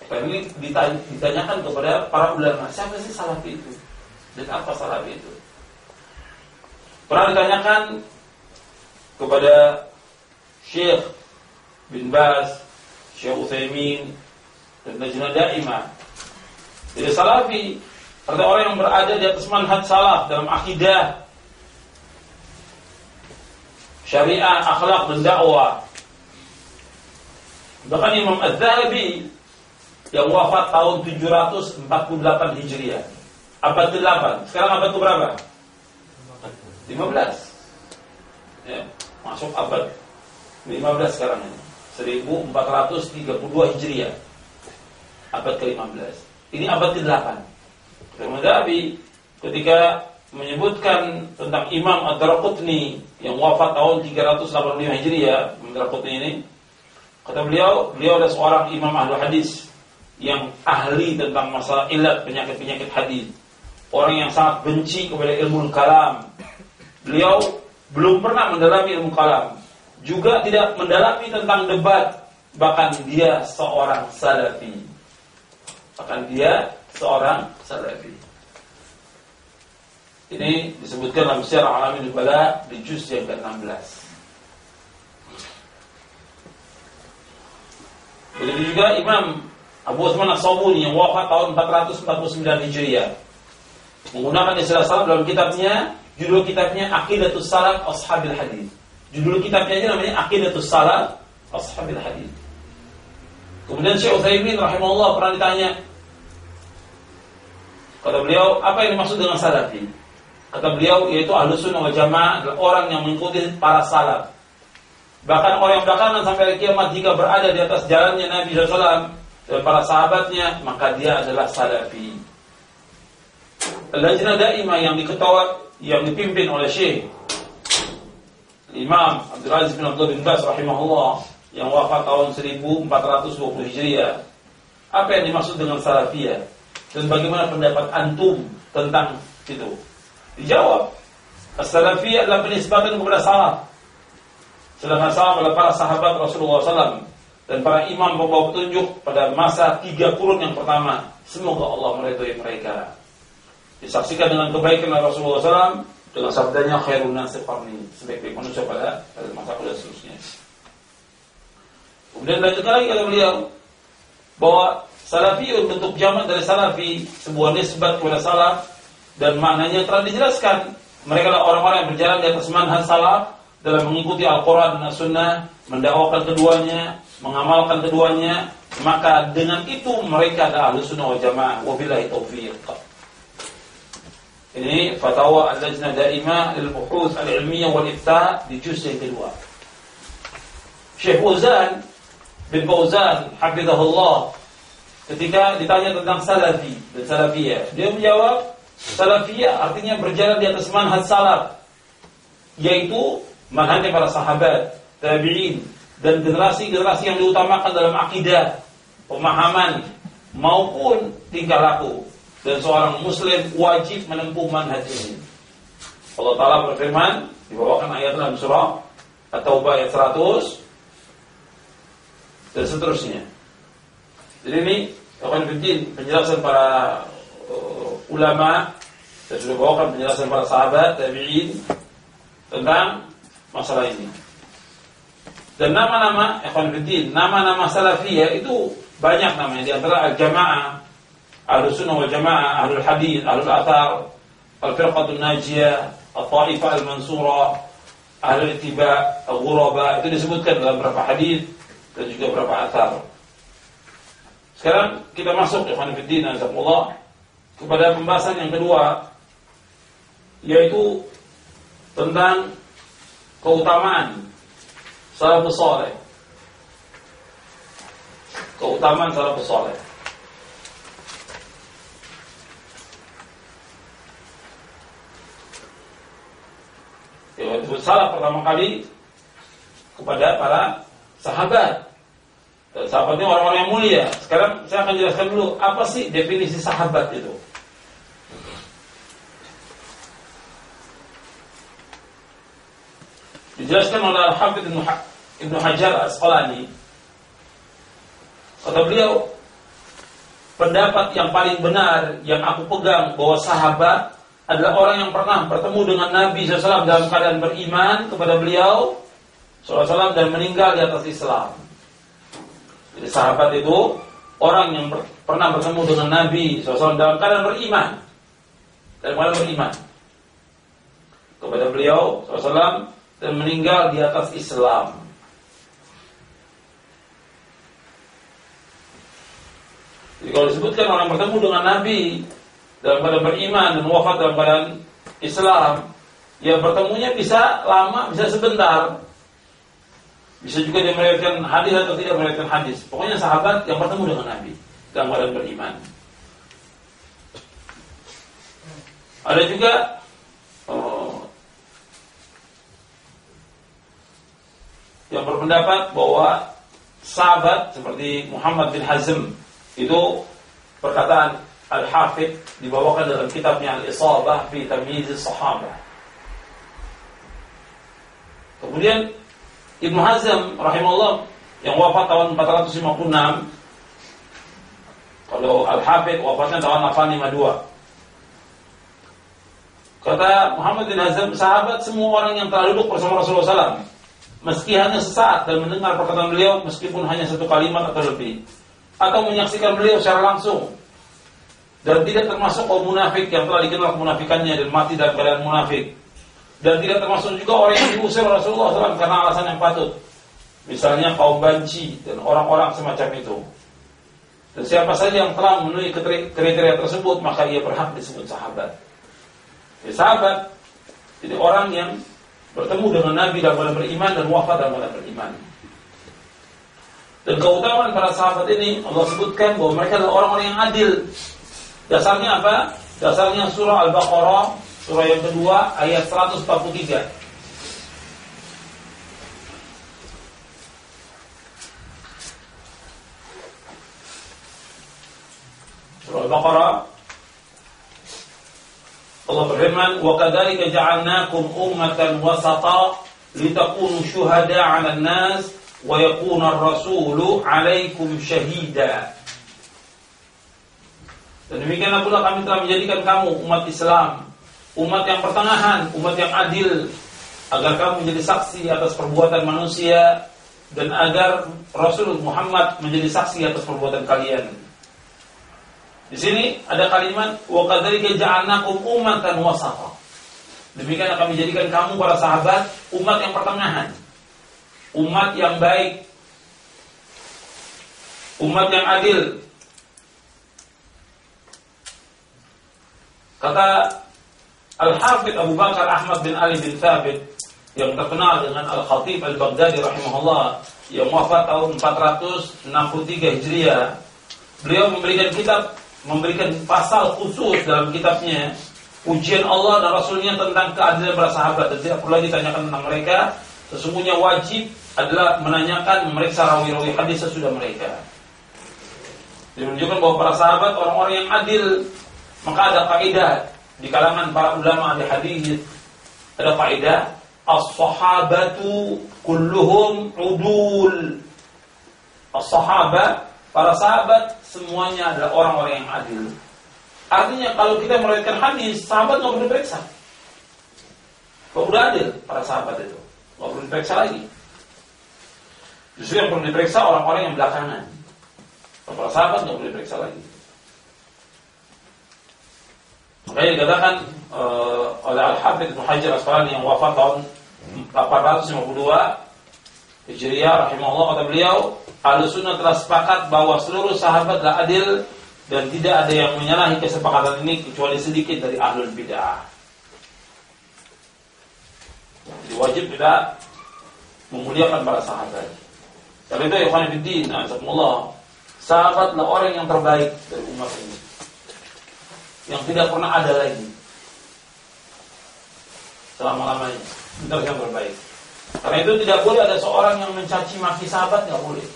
Ini ditanyakan kepada para ulama, siapa sih salafi itu? Dan apa salafi itu? Pernah ditanyakan kepada Syekh bin Baz, Syekh Utsaimin dan Najna Daimah. Jadi salafi artinya orang yang berada di atas manhaj salaf dalam akidah, syariah, akhlak dan dakwah. Bahkan Imam Az-Zahabi yang wafat tahun 748 Hijriah. Abad ke-8. Sekarang abad ke berapa? 15 ya, masuk abad 15 sekarang ini 1432 Hijriah abad ke-15 ini abad ke-8 Imam Dhabi ketika menyebutkan tentang Imam Ad-Darqutni yang wafat tahun 385 Hijriah Imam Ad-Darqutni ini kata beliau beliau adalah seorang imam ahli hadis yang ahli tentang masalah ilat penyakit-penyakit hadis. Orang yang sangat benci kepada ilmu kalam. Beliau belum pernah mendalami ilmu kalam, juga tidak mendalami tentang debat, bahkan dia seorang salafi. Bahkan dia seorang salafi. Ini disebutkan dalam sejarah alamin bala di juz yang ke-16. Begitu juga Imam Abu Uthman As-Sabuni yang wafat tahun 449 Hijriah. Menggunakan istilah salaf dalam kitabnya Judul kitabnya Aqidatus Salaf Ashabil Hadis. Judul kitabnya aja namanya Aqidatus Salaf Ashabil Hadis. Kemudian Syekh Utsaimin rahimahullah pernah ditanya kata beliau, apa yang dimaksud dengan salafi? Kata beliau, yaitu ahlu sunnah wal jamaah adalah orang yang mengikuti para salaf. Bahkan orang yang belakangan sampai kiamat jika berada di atas jalannya Nabi SAW dan para sahabatnya, maka dia adalah salafi. Lajnah daimah yang diketuai yang dipimpin oleh Syekh Imam Abdul Aziz bin Abdul bin Bas rahimahullah yang wafat tahun 1420 Hijriah. Apa yang dimaksud dengan salafiyah? Dan bagaimana pendapat antum tentang itu? Dijawab, As-Salafi adalah penisbatan kepada salaf. Sedangkan salaf adalah para sahabat Rasulullah SAW dan para imam pembawa petunjuk pada masa tiga kurun yang pertama. Semoga Allah meridhai mereka. Disaksikan dengan kebaikan Rasulullah SAW dengan sabdanya khairun nasi qarni sebaik-baik manusia pada masa dan seterusnya. Kemudian lanjutkan lagi kata beliau bahwa salafi bentuk jamak dari salafi sebuah nisbat kepada salaf dan maknanya telah dijelaskan. Mereka adalah orang-orang yang berjalan di atas manhaj salaf dalam mengikuti Al-Quran dan As-Sunnah, mendakwakan keduanya, mengamalkan keduanya, maka dengan itu mereka adalah ahlu sunnah wal jamaah. Wabillahi taufiq. Ini fatwa Al-Lajnah Daimah lil Buhuth Al-Ilmiyah wal Ifta di juz yang kedua. Syekh Uzan bin Fauzan hafizahullah ketika ditanya tentang salafi dan salafiyah dia menjawab salafiyah artinya berjalan di atas manhaj salaf yaitu manhajnya para sahabat tabi'in dan generasi-generasi yang diutamakan dalam akidah pemahaman maupun tingkah laku dan seorang muslim wajib menempuh manhaj ini Allah Ta'ala berfirman dibawakan ayat dalam surah At-Taubah ayat 100 dan seterusnya. Jadi ini penting penjelasan para uh, ulama dan sudah bawakan penjelasan para sahabat tabi'in tentang masalah ini. Dan nama-nama ikhwan fiddin, nama-nama salafiyah itu banyak namanya di antara al-jamaah, ahlus sunnah wal jamaah, ahlul hadis, ahlul athar, al-firqatul najiyah, al-taifah al-mansura, ittiba, al-ghuraba, itu disebutkan dalam beberapa hadis dan juga beberapa atar. Sekarang kita masuk Ikhwan Fiddin Azakullah kepada pembahasan yang kedua yaitu tentang keutamaan salafus saleh. Keutamaan. Ya, itu salah pertama kali kepada para sahabat sahabatnya orang-orang yang mulia. Sekarang saya akan jelaskan dulu apa sih definisi sahabat itu. Dijelaskan oleh Al-Hafidh Ibn Hajar Asqalani. Kata beliau, pendapat yang paling benar yang aku pegang bahwa sahabat adalah orang yang pernah bertemu dengan Nabi SAW dalam keadaan beriman kepada beliau SAW dan meninggal di atas Islam. Jadi sahabat itu orang yang ber, pernah bertemu dengan Nabi SAW dalam keadaan beriman. Dalam keadaan beriman. Kepada beliau SAW dan meninggal di atas Islam. Jadi kalau disebutkan orang bertemu dengan Nabi dalam keadaan beriman dan wafat dalam keadaan Islam, ya bertemunya bisa lama, bisa sebentar. Bisa juga dia meriwayatkan hadis atau tidak meriwayatkan hadis. Pokoknya sahabat yang bertemu dengan Nabi dalam keadaan beriman. Ada juga oh, yang berpendapat bahwa sahabat seperti Muhammad bin Hazm itu perkataan Al-Hafidh dibawakan dalam kitabnya Al-Isabah fi Tamyiz Sahabah. Kemudian Ibnu Hazm rahimahullah yang wafat tahun 456 kalau Al-Hafidh wafatnya tahun 852 Kata Muhammad bin Hazm, sahabat semua orang yang telah duduk bersama Rasulullah SAW, meski hanya sesaat dan mendengar perkataan beliau, meskipun hanya satu kalimat atau lebih, atau menyaksikan beliau secara langsung, dan tidak termasuk kaum munafik yang telah dikenal kemunafikannya dan mati dalam keadaan munafik, dan tidak termasuk juga orang yang diusir Rasulullah SAW karena alasan yang patut. Misalnya kaum banci dan orang-orang semacam itu. Dan siapa saja yang telah memenuhi kriteria tersebut maka ia berhak disebut sahabat. Ya, sahabat jadi orang yang bertemu dengan Nabi dalam keadaan beriman dan wafat dalam keadaan beriman. Dan keutamaan para sahabat ini Allah sebutkan bahwa mereka adalah orang-orang yang adil. Dasarnya apa? Dasarnya surah Al-Baqarah Surah yang kedua ayat 143. Surah Al-Baqarah Allah berfirman, "Wa kadzalika ja'alnakum ummatan wasata litakunu syuhada 'alan nas wa yakuna ar-rasulu 'alaikum syahida." Dan demikianlah pula kami telah menjadikan kamu umat Islam, umat yang pertengahan, umat yang adil, agar kamu menjadi saksi atas perbuatan manusia dan agar Rasul Muhammad menjadi saksi atas perbuatan kalian. Di sini ada kalimat wa kadzalika ja'alnakum ummatan wasata. Demikian akan menjadikan kamu para sahabat umat yang pertengahan. Umat yang baik. Umat yang adil, Kata Al-Hafidh Abu Bakar Ahmad bin Ali bin Thabit yang terkenal dengan Al-Khatib Al-Baghdadi rahimahullah yang wafat tahun 463 Hijriah. Beliau memberikan kitab memberikan pasal khusus dalam kitabnya ujian Allah dan Rasulnya tentang keadilan para sahabat dan tidak perlu ditanyakan tentang mereka sesungguhnya wajib adalah menanyakan memeriksa rawi-rawi hadis sesudah mereka. Dia menunjukkan bahwa para sahabat orang-orang yang adil maka ada kaidah di kalangan para ulama di hadis ada kaidah as-sahabatu kulluhum udul. As-sahabat para sahabat semuanya adalah orang-orang yang adil. Artinya kalau kita meriwayatkan hadis, sahabat nggak perlu diperiksa. Udah adil para sahabat itu, nggak perlu diperiksa lagi. Justru yang perlu diperiksa orang-orang yang belakangan. Para sahabat nggak perlu diperiksa lagi. Makanya dikatakan uh, oleh Al-Hafidh Ibnu Hajar yang wafat tahun 852 Hijriah rahimahullah kata beliau, Ahlussunnah telah sepakat bahwa seluruh sahabat adalah adil dan tidak ada yang menyalahi kesepakatan ini kecuali sedikit dari ahlul bid'ah. Jadi wajib kita memuliakan para sahabat. Karena itu ya Khanifuddin, Allah, sahabatlah orang yang terbaik dari umat ini yang tidak pernah ada lagi. Selama-lamanya. Itu yang terbaik. Karena itu tidak boleh ada seorang yang mencaci maki sahabat nggak boleh.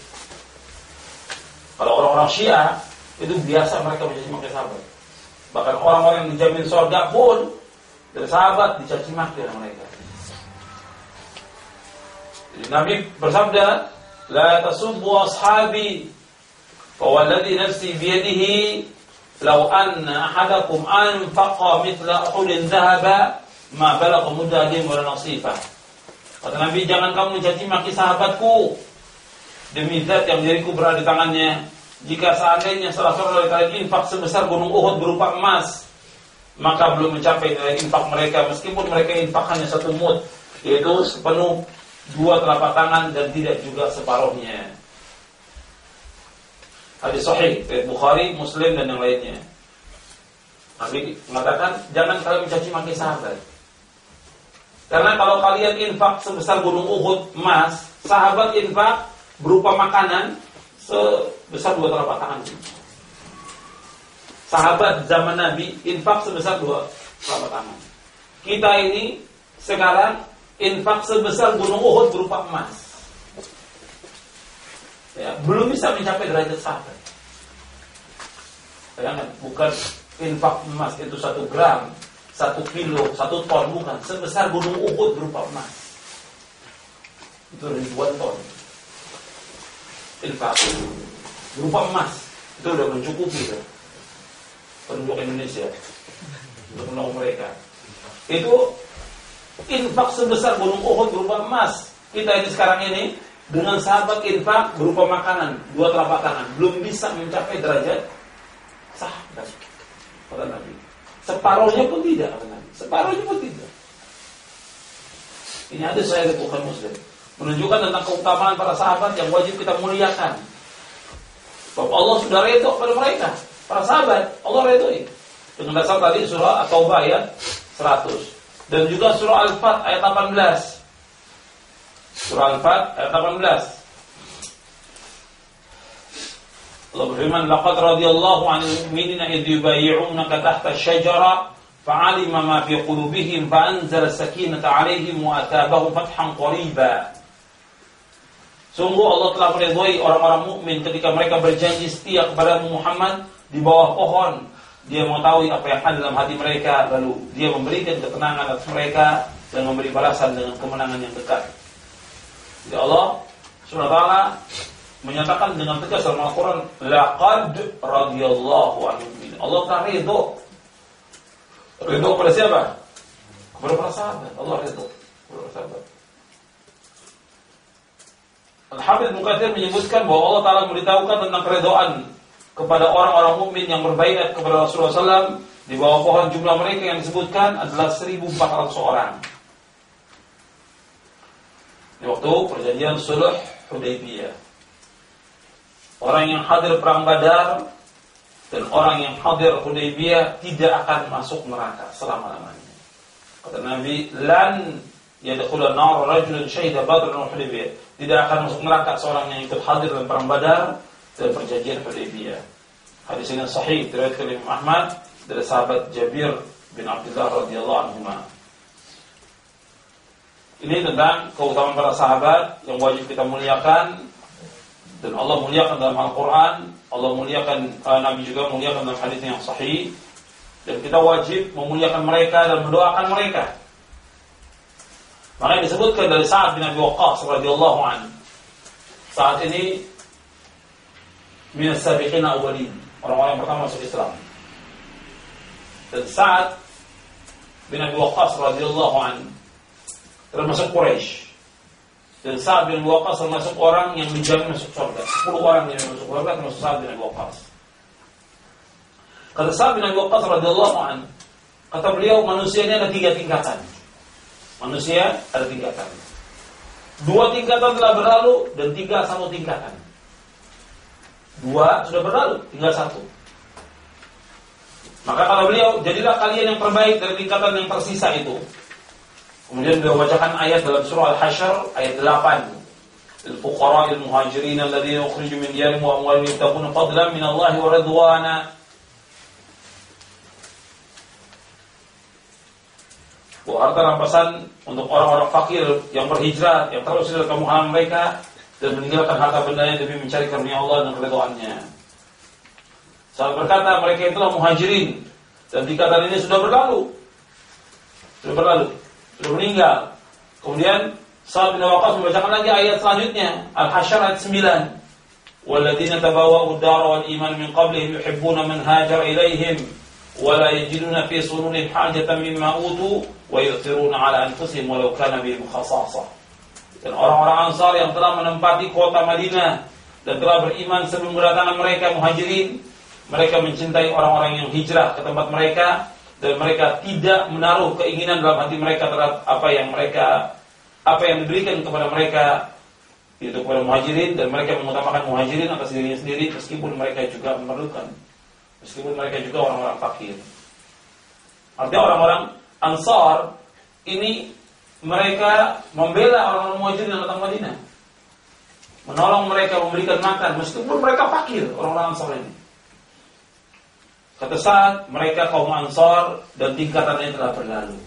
Kalau orang-orang Syiah itu biasa mereka mencaci maki sahabat. Bahkan orang-orang yang dijamin surga pun dari sahabat dicaci maki oleh mereka. Jadi Nabi bersabda la tasubbu ashabi fa walladhi nafsi biyadihi "Lau anna ahadakum anfaqa mithla Uhudin dhahaba ma balagha mudahim wa nasifah." Kata Nabi, jangan kamu mencaci maki sahabatku demi zat yang diriku berada di tangannya. Jika seandainya salah seorang dari kalian infak sebesar gunung Uhud berupa emas, maka belum mencapai nilai infak mereka meskipun mereka infak hanya satu mud, yaitu sepenuh dua telapak tangan dan tidak juga separuhnya. Hadis sahih dari Bukhari, Muslim dan yang lainnya. Nabi mengatakan jangan kalian mencaci maki sahabat. Karena kalau kalian infak sebesar gunung Uhud emas, sahabat infak berupa makanan sebesar dua telapak tangan. Sahabat zaman Nabi infak sebesar dua telapak tangan. Kita ini sekarang infak sebesar gunung Uhud berupa emas ya, belum bisa mencapai derajat sahabat. Bayangkan, bukan infak emas itu satu gram, satu kilo, satu ton, bukan. Sebesar gunung Uhud berupa emas. Itu ribuan ton. Infak berupa emas. Itu sudah mencukupi kan? penduduk Indonesia untuk menolong mereka. Itu infak sebesar gunung Uhud berupa emas. Kita ini sekarang ini dengan sahabat infak berupa makanan dua telapak tangan belum bisa mencapai derajat sahabat kata Nabi. Separuhnya pun tidak kata Nabi. Separuhnya pun tidak. Ini ada saya Bukhari Muslim. Menunjukkan tentang keutamaan para sahabat yang wajib kita muliakan. Sebab Allah sudah redho pada mereka. Para sahabat Allah redhoi dengan dasar tadi surah At-Taubah ayat 100 dan juga surah Al-Fat ayat 18 Surah Al-Fat ayat 18. Allah berfirman, "Laqad radiyallahu 'anil mu'minina idh yubayyi'unaka tahta asy-syajara fa'alima ma fi qulubihim fa'anzala sakinata 'alaihim wa atabahum fathan qariba." Sungguh Allah telah meridhai orang-orang mukmin ketika mereka berjanji setia kepada Muhammad di bawah pohon dia mengetahui apa yang ada dalam hati mereka lalu dia memberikan ketenangan atas mereka dan memberi balasan dengan kemenangan yang dekat. Jadi Allah Subhanahu wa menyatakan dengan tegas dalam Al-Qur'an laqad radhiyallahu anhu. Allah telah ridho. Ridho kepada siapa? Kepada para sahabat. Allah ridho kepada para sahabat. Al-Hafidz Mukathir menyebutkan bahwa Allah Ta'ala memberitahukan tentang keredoan kepada orang-orang mukmin yang berbaikat kepada Rasulullah SAW di bawah pohon jumlah mereka yang disebutkan adalah 1.400 orang. Di waktu perjanjian Sulh Hudaybiyah. Orang yang hadir perang Badar dan orang yang hadir Hudaybiyah tidak akan masuk neraka selama-lamanya. Kata Nabi, "Lan yadkhulun nar rajulun syahida badr wa hudaybiyah. Tidak akan masuk neraka seorang yang ikut hadir dalam perang Badar dan perjanjian Hudaybiyah. Hadis ini sahih diriwayatkan oleh Imam Ahmad dari sahabat Jabir bin Abdullah radhiyallahu anhu. Ini tentang keutamaan para sahabat yang wajib kita muliakan dan Allah muliakan dalam Al-Quran, Allah muliakan uh, Nabi juga muliakan dalam hadis yang sahih dan kita wajib memuliakan mereka dan mendoakan mereka. Makanya disebutkan dari Sa'ad bin Abi Waqqas radhiyallahu anhu. Saat ini minas sabiqin awalin, orang-orang yang pertama masuk Islam. Dan Sa'ad bin Abi Waqqas radhiyallahu anhu termasuk Quraisy. Dan Sa'ad bin Abi Waqqas termasuk orang yang dijamin masuk surga. 10 orang yang masuk surga termasuk Sa'ad bin Abi Waqqas. Kata Sa'ad bin Abi Waqqas radhiyallahu anhu, kata beliau manusia ini ada tiga tingkatan. Manusia ada tingkatan. Dua tingkatan telah berlalu dan tiga satu tingkatan. Dua sudah berlalu, tinggal satu. Maka kalau beliau, jadilah kalian yang terbaik dari tingkatan yang tersisa itu. Kemudian beliau bacakan ayat dalam surah Al-Hasyr ayat 8. Al-fuqara al-muhajirin alladhina ukhriju min diyarihim wa amwalihim yabtaguna fadlan min Allah wa ridwana bahwa harta rampasan untuk orang-orang fakir yang berhijrah, yang terus dari kemuhanan mereka dan meninggalkan harta bendanya demi mencari karunia Allah dan keridhaannya. Saat berkata mereka itulah muhajirin dan tingkatan ini sudah berlalu. Sudah berlalu, sudah meninggal. Kemudian Sa'ad bin Waqqas membacakan lagi ayat selanjutnya Al-Hasyr ayat 9. Walladzina tabawwa'u ad-dara wal iman min qablihim yuhibbuna man hajara ilaihim wa la yajiduna fi sururihim hajatan mimma utu wa yu'thiruna 'ala anfusihim walau kana bihim khasasah. Dan orang-orang Ansar yang telah menempati kota Madinah dan telah beriman sebelum kedatangan mereka Muhajirin, mereka mencintai orang-orang yang hijrah ke tempat mereka dan mereka tidak menaruh keinginan dalam hati mereka terhadap apa yang mereka apa yang diberikan kepada mereka itu kepada muhajirin dan mereka mengutamakan muhajirin atas dirinya sendiri meskipun mereka juga memerlukan Meskipun mereka juga orang-orang fakir. Artinya orang-orang Ansar ini mereka membela orang-orang muhajirin yang datang Madinah. Menolong mereka, memberikan makan meskipun mereka fakir orang-orang Ansar ini. Kata saat mereka kaum Ansar dan tingkatannya telah berlalu.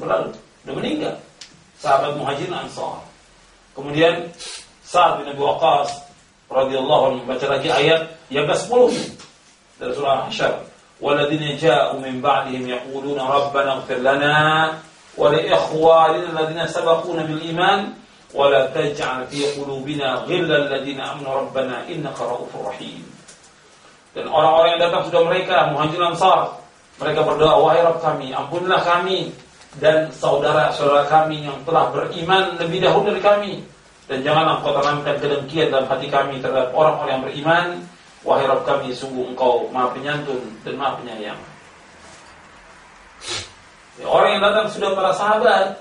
Berlalu, sudah meninggal. Sahabat muhajirin Ansar. Kemudian saat bin Abi Waqqas radhiyallahu anhu membaca lagi ayat yang ke-10 dari surah Hasyr والذين جاءوا من بعدهم يقولون ربنا اغفر لنا ولإخواننا الذين سبقونا بالإيمان ولا تجعل في قلوبنا غلا الذين آمنوا ربنا إنك رؤوف رحيم dan orang-orang yang datang sudah mereka muhajirin ansar mereka berdoa wahai Rabb kami ampunilah kami dan saudara-saudara kami yang telah beriman lebih dahulu dari kami dan janganlah engkau tanamkan kedengkian dalam hati kami terhadap orang-orang yang beriman Wahai Rabb kami, sungguh engkau maha penyantun dan maha penyayang. Ya, orang yang datang sudah para sahabat.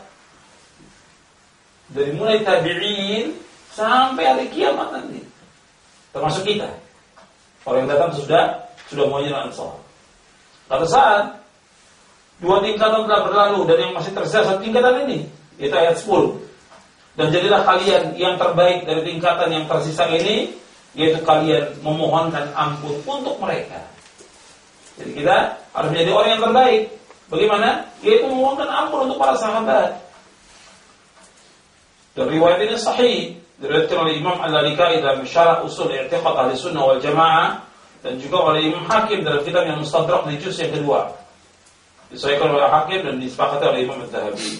Dari mulai tabi'in sampai hari kiamat nanti. Termasuk kita. Orang yang datang sudah sudah mau jalan ansar. Pada saat dua tingkatan telah berlalu dan yang masih tersisa satu tingkatan ini, itu ayat 10. Dan jadilah kalian yang terbaik dari tingkatan yang tersisa ini yaitu kalian memohonkan ampun untuk mereka. Jadi kita harus menjadi orang yang terbaik. Bagaimana? Yaitu memohonkan ampun untuk para sahabat. Dan riwayat ini sahih diriwayatkan oleh Imam Al-Lalikai dalam Syarah Usul I'tiqad Ahli Sunnah wal Jamaah dan juga oleh Imam Hakim dalam kitab yang Mustadrak di juz yang kedua. Disahihkan oleh Hakim dan disepakati oleh Imam Az-Zahabi.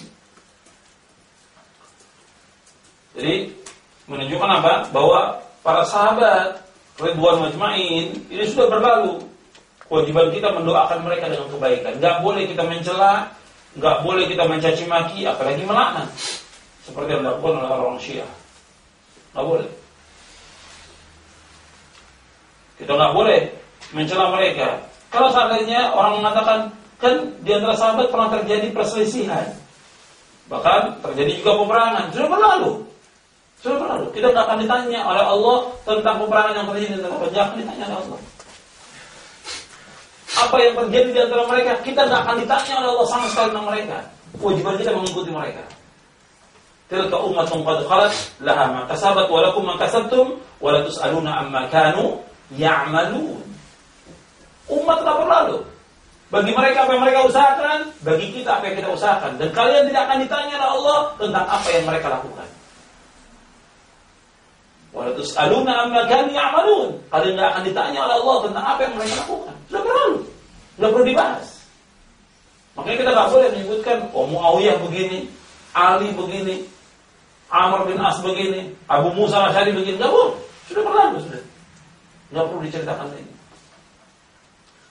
Jadi menunjukkan apa? Bahwa para sahabat Ridwan Majma'in ini sudah berlalu. Kewajiban kita mendoakan mereka dengan kebaikan. Gak boleh kita mencela, gak boleh kita mencaci maki, apalagi melaknat. Seperti yang dilakukan oleh orang Syiah. Gak boleh. Kita nggak boleh mencela mereka. Kalau seandainya orang mengatakan kan di antara sahabat pernah terjadi perselisihan, bahkan terjadi juga peperangan, sudah berlalu. Sudah berlalu. Kita tidak akan ditanya oleh Allah tentang peperangan yang terjadi di antara. Akan ditanya oleh Allah. Apa yang terjadi di antara mereka, kita tidak akan ditanya oleh Allah sama sekali tentang mereka. Kewajiban kita mengikuti mereka. Tilka ummatun qad khalat laha ma kasabat wa lakum ma kasabtum wa la tus'aluna amma kanu ya'malun. Umat telah berlalu. Bagi mereka apa yang mereka usahakan, bagi kita apa yang kita usahakan. Dan kalian tidak akan ditanya oleh Allah tentang apa yang mereka lakukan. Walatus aluna amma kanu ya'malun. Kalian tidak akan ditanya oleh Allah tentang apa yang mereka lakukan. Sudah berlalu. Sudah perlu dibahas. Makanya kita tidak boleh menyebutkan, oh Muawiyah begini, Ali begini, Amr bin As begini, Abu Musa Asyari begini. Tidak boleh. Sudah berlalu sudah nggak perlu diceritakan lagi.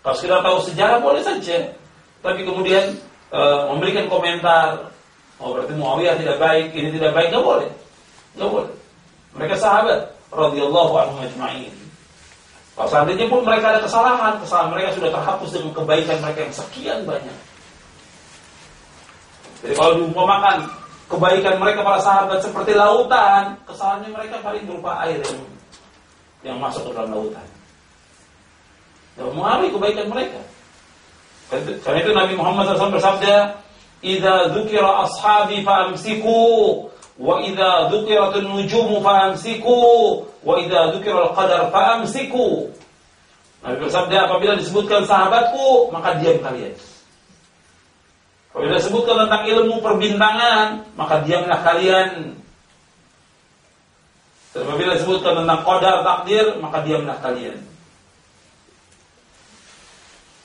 Kalau kita tahu sejarah boleh saja, tapi kemudian e, memberikan komentar, oh berarti Muawiyah tidak baik, ini tidak baik, nggak boleh, nggak boleh. Mereka sahabat, radhiyallahu anhu majma'in. Kalau seandainya pun mereka ada kesalahan, kesalahan mereka sudah terhapus dengan kebaikan mereka yang sekian banyak. Jadi kalau diumpamakan kebaikan mereka para sahabat seperti lautan, kesalahannya mereka paling berupa air yang yang masuk ke dalam lautan. Dan mengalami kebaikan mereka. Karena itu Nabi Muhammad SAW bersabda, "Idza dzukira ashabi fa'amsiku, wa idza dzukiratun nujumu fa'amsiku, wa idza dzukira al-qadar fa'amsiku." Nabi bersabda, apabila disebutkan sahabatku, maka diam kalian. Apabila disebutkan tentang ilmu perbintangan, maka diamlah kalian. Dan apabila disebutkan tentang qadar takdir, maka diamlah kalian.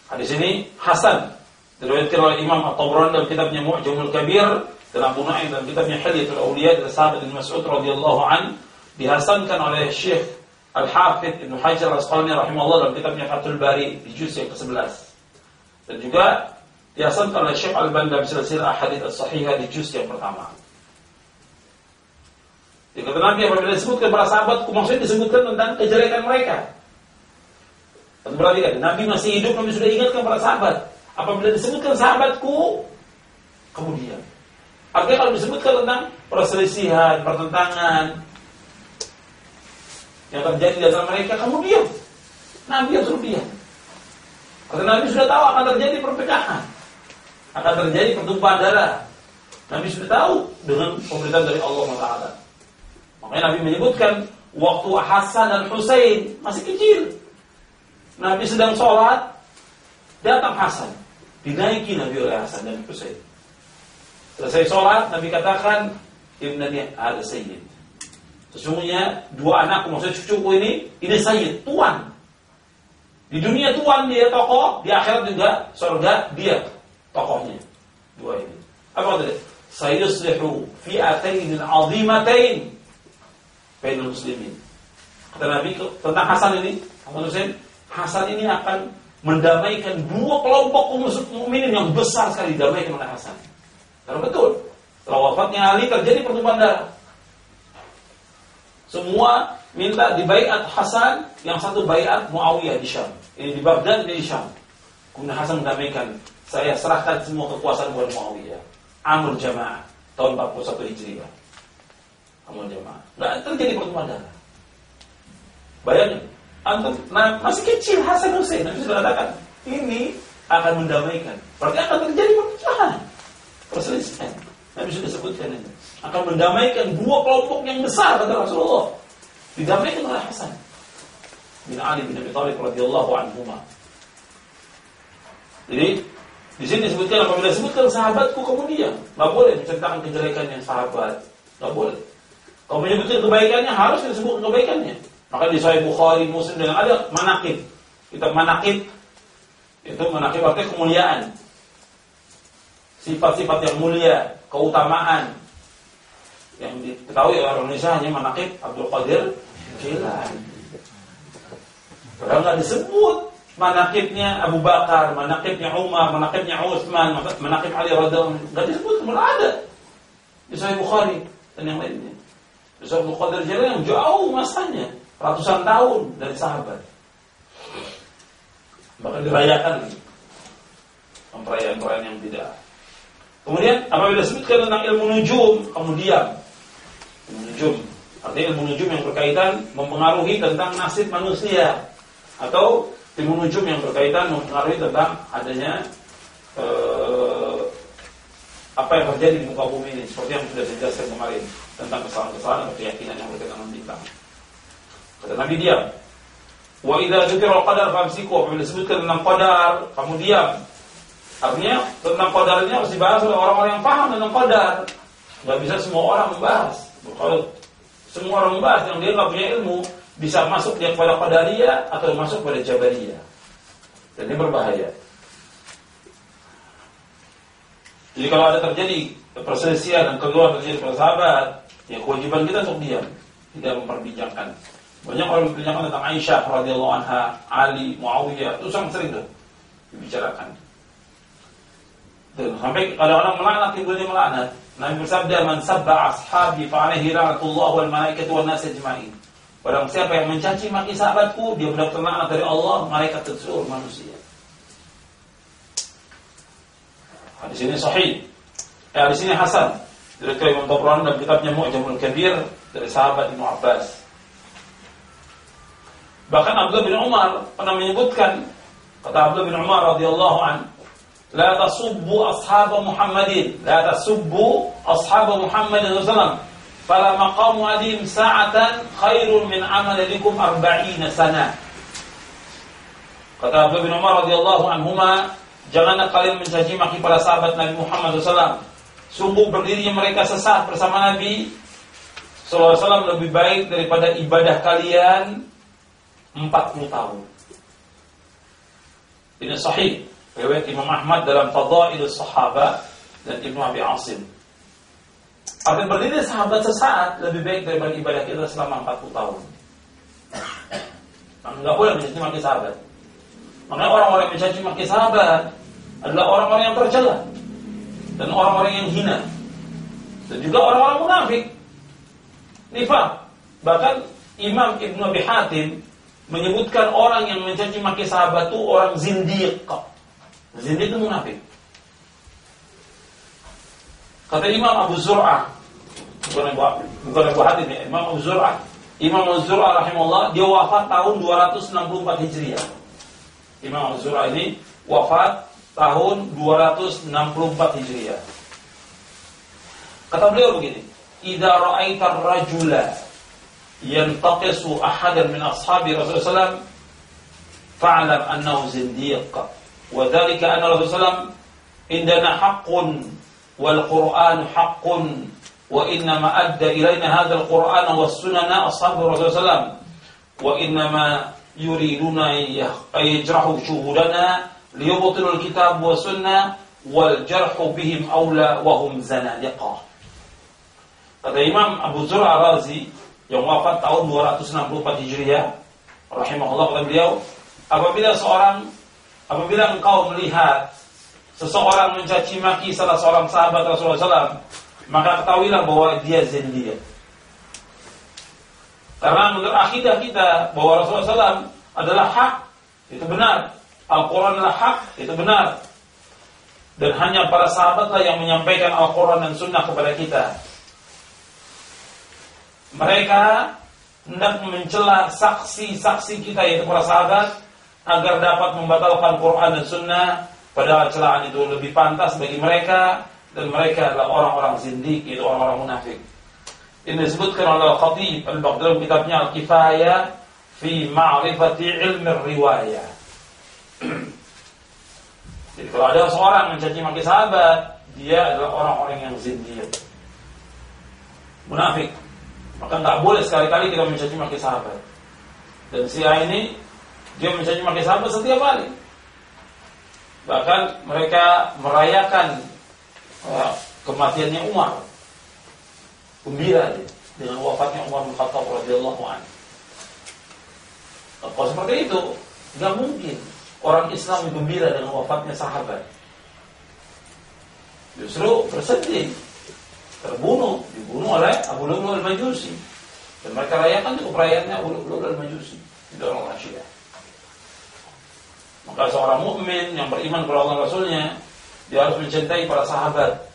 Hadis ini Hasan diriwayatkan oleh Imam At-Tabrani dalam kitabnya Mu'jamul Kabir dan Abu Nu'aim dalam kitabnya Hilyatul Awliya dari sahabat Ibnu Mas'ud radhiyallahu an dihasankan oleh Syekh Al-Hafidh Ibnu Hajar Al-Asqalani rahimahullah dalam kitabnya Fathul Bari di juz yang ke-11. Dan juga dihasankan oleh Syekh Al-Albani dalam silsilah Ahadits As-Sahihah di juz yang pertama. Di kata Nabi apabila disebutkan para sahabat, maksudnya disebutkan tentang kejelekan mereka. Berarti kan, Nabi masih hidup, Nabi sudah ingatkan para sahabat. Apabila disebutkan sahabatku, kemudian. Artinya kalau disebutkan tentang perselisihan, pertentangan, yang terjadi di antara mereka, kamu diam. Nabi yang suruh diam. Karena Nabi sudah tahu akan terjadi perpecahan. Akan terjadi pertumpahan darah. Nabi sudah tahu dengan pemerintahan dari Allah Taala. Makanya Nabi menyebutkan waktu Hasan dan Husain masih kecil. Nabi sedang sholat, datang Hasan. Dinaiki Nabi oleh Hasan dan Husain. Selesai sholat, Nabi katakan, Ibnani ada sayyid. Sesungguhnya dua anakku, maksudnya cucuku ini, ini sayyid, tuan. Di dunia tuan dia tokoh, di akhirat juga surga dia tokohnya. Dua ini. Apa? Sayuslihu fi atain azimatain bainal muslimin. Kata Nabi tentang Hasan ini, Hasan Hussein, Hasan ini akan mendamaikan dua kelompok mukminin yang besar sekali didamaikan oleh Hasan. Karena betul, setelah wafatnya Ali terjadi pertumpahan darah. Semua minta dibaiat Hasan, yang satu baiat Muawiyah di Syam. Ini di Baghdad di Syam. Kemudian Hasan mendamaikan, saya serahkan semua kekuasaan buat Muawiyah. Amr Jamaah tahun 41 Hijriah amal jamaah. Nggak terjadi pertemuan darah. Bayangin, antum nah, masih kecil Hasan Hussein, Nabi sudah katakan ini akan mendamaikan. Berarti akan terjadi perpecahan, perselisihan. Nabi sudah sebutkan ini akan mendamaikan dua kelompok yang besar kata Rasulullah. Didamaikan oleh Hasan bin Ali bin Abi Thalib radhiyallahu anhu. Jadi di sini disebutkan apabila disebutkan sahabatku kemudian nggak boleh menceritakan kejelekannya sahabat, nggak boleh. Kalau menyebutkan kebaikannya harus disebut kebaikannya. Maka di Sahih Bukhari, Muslim dan ada manakib. kita manakib itu manakib artinya kemuliaan. Sifat-sifat yang mulia, keutamaan yang diketahui oleh orang Indonesia hanya manakib Abdul Qadir Jilani. Padahal disebut manakibnya Abu Bakar, manakibnya Umar, manakibnya Utsman, manakib Ali radhiyallahu nggak disebut, cuma ada di Sahih Bukhari dan yang lainnya. Di Sahih Bukhari yang jauh masanya, ratusan tahun dari sahabat. Bahkan dirayakan perayaan-perayaan yang tidak. Kemudian apabila disebutkan tentang ilmu nujum, kamu diam. Ilmu nujum, artinya ilmu nujum yang berkaitan mempengaruhi tentang nasib manusia atau ilmu nujum yang berkaitan mempengaruhi tentang adanya eh, apa yang terjadi di muka bumi ini seperti yang sudah saya jelaskan kemarin tentang kesalahan-kesalahan atau keyakinan yang berkaitan dengan bintang. Kata Nabi diam, Wa idza dzukira al-qadar famsiku apabila disebutkan tentang qadar, kamu diam. Artinya tentang qadar ini harus dibahas oleh orang-orang yang paham tentang qadar. Gak bisa semua orang membahas. Kalau semua orang membahas yang dia nggak punya ilmu, bisa masuk dia kepada qadariyah atau masuk pada jabariyah. Dan ini berbahaya. Jadi kalau ada terjadi perselisihan dan keluar terjadi persahabat, ya kewajiban kita untuk diam, tidak memperbincangkan. Banyak orang mempertanyakan tentang Aisyah radhiyallahu anha, Ali, Muawiyah, itu sangat sering tuh dibicarakan. Dan sampai ada orang melaknat ibunya melaknat. Nabi bersabda, "Man sabba ashabi fa alaihi la'natullah wal malaikatu wan nas ajma'in." Barang siapa yang mencaci maki sahabatku, dia mendapat laknat dari Allah, malaikat dan seluruh manusia. Hadis ini sahih. Eh, hadis ini hasan. Dari Imam Tabrani dalam kitabnya Mu'jamul Kabir dari sahabat Ibnu Abbas. Bahkan Abdullah bin Umar pernah menyebutkan kata Abdullah bin Umar radhiyallahu an, "La tasubbu ashab Muhammadin, la tasubbu ashab Muhammadin sallallahu Fala maqamu adim sa'atan khairun min amalikum arba'ina sana." Kata Abdullah bin Umar radhiyallahu anhuma, janganlah kalian mencaci maki para sahabat Nabi Muhammad SAW. Sungguh berdirinya mereka sesat bersama Nabi SAW lebih baik daripada ibadah kalian 40 tahun. Ini sahih. Riwayat Imam Ahmad dalam Fadail Sahabat dan Ibnu Abi Asim. Akan berdiri sahabat sesaat lebih baik daripada ibadah kita selama 40 tahun. Nah, enggak boleh mencaci maki sahabat. Makanya orang-orang yang mencaci maki sahabat adalah orang-orang yang tercela dan orang-orang yang hina dan juga orang-orang munafik. Nifak. Bahkan Imam Ibnu Abi Hatim menyebutkan orang yang mencaci maki sahabat itu orang zindiq. Zindiq itu munafik. Kata Imam Abu Zur'ah, bukan Abu, bukan Abu Hatim ya, Imam Abu Zur'ah. Imam Abu Zur'ah rahimahullah, dia wafat tahun 264 Hijriah. Imam Abu Zur'ah ini wafat tahun 264 Hijriah. Kata beliau begini, "Idza ra'aita rajula ينتقص أحدا من أصحاب رسول الله صلى الله عليه وسلم فاعلم أنه زنديق وذلك أن الرسول صلى الله عليه وسلم عندنا حق والقرآن حق وإنما أدى إلينا هذا القرآن والسنن أصحاب الرسول صلى الله عليه وسلم وإنما يريدون أن يجرحوا شهودنا ليبطلوا الكتاب والسنة والجرح بهم أولى وهم زنادقة Kata Imam Abu Zur'a Razi yang wafat tahun 264 Hijriah rahimahullah kata beliau apabila seorang apabila engkau melihat seseorang mencaci maki salah seorang sahabat Rasulullah SAW maka ketahuilah bahwa dia zindiq karena menurut akidah kita bahwa Rasulullah SAW adalah hak itu benar. Al-Quran adalah hak itu benar. Dan hanya para sahabatlah yang menyampaikan Al-Quran dan Sunnah kepada kita. Mereka hendak mencela saksi-saksi kita yaitu para sahabat agar dapat membatalkan Quran dan Sunnah padahal celaan itu lebih pantas bagi mereka dan mereka adalah orang-orang zindik yaitu orang-orang munafik. Ini disebutkan oleh Khatib Al-Baghdadi kitabnya Al-Kifayah fi ma'rifati ilmi riwayah. Jadi kalau ada seorang mencaci maki sahabat, dia adalah orang-orang yang zindik. Munafik. Maka nggak boleh sekali-kali kita mencaci maki sahabat. Dan si A ini Dia mencaci maki sahabat setiap hari. Bahkan mereka merayakan uh, kematiannya Umar. Gembira dia dengan wafatnya Umar bin Khattab radhiyallahu anhu. Kalau seperti itu, nggak mungkin orang Islam gembira dengan wafatnya sahabat. Justru bersedih, terbunuh, dibunuh oleh Abu Lu'lu al-Majusi. Dan mereka rayakan itu perayaannya Abu Lu'lu al-Majusi. Itu orang Syiah. Maka seorang mukmin yang beriman kepada Allah Rasulnya, dia harus mencintai para sahabat.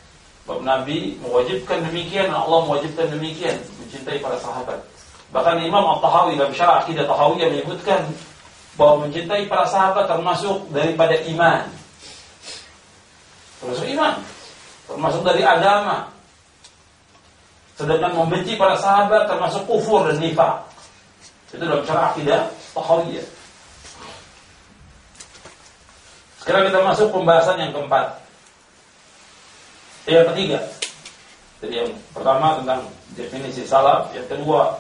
Sebab Nabi mewajibkan demikian, Allah mewajibkan demikian, mencintai para sahabat. Bahkan Imam At-Tahawi dalam syarah akidah Tahawiyah menyebutkan bahwa mencintai para sahabat termasuk daripada iman. Termasuk iman. Termasuk dari agama. Sedangkan membenci para sahabat termasuk kufur dan nifak. Itu dalam cara akidah Tahawiyah. Sekarang kita masuk pembahasan yang keempat. Yang ketiga. Jadi yang pertama tentang definisi salaf, yang kedua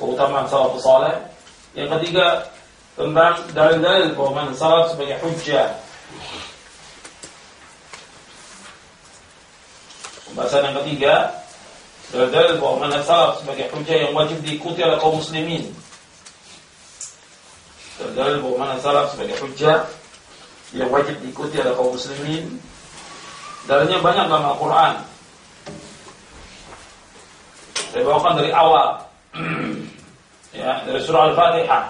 keutamaan salafus saleh, yang ketiga tentang dalil-dalil bahwa salaf sebagai hujjah. Pembahasan yang ketiga dalil-dalil bahwa salaf sebagai hujjah yang wajib diikuti oleh kaum muslimin. Dalil bahwa salaf sebagai hujjah yang wajib diikuti oleh kaum muslimin. Dalilnya banyak dalam Al-Quran. Saya bawakan dari awal. ya, dari surah Al-Fatihah.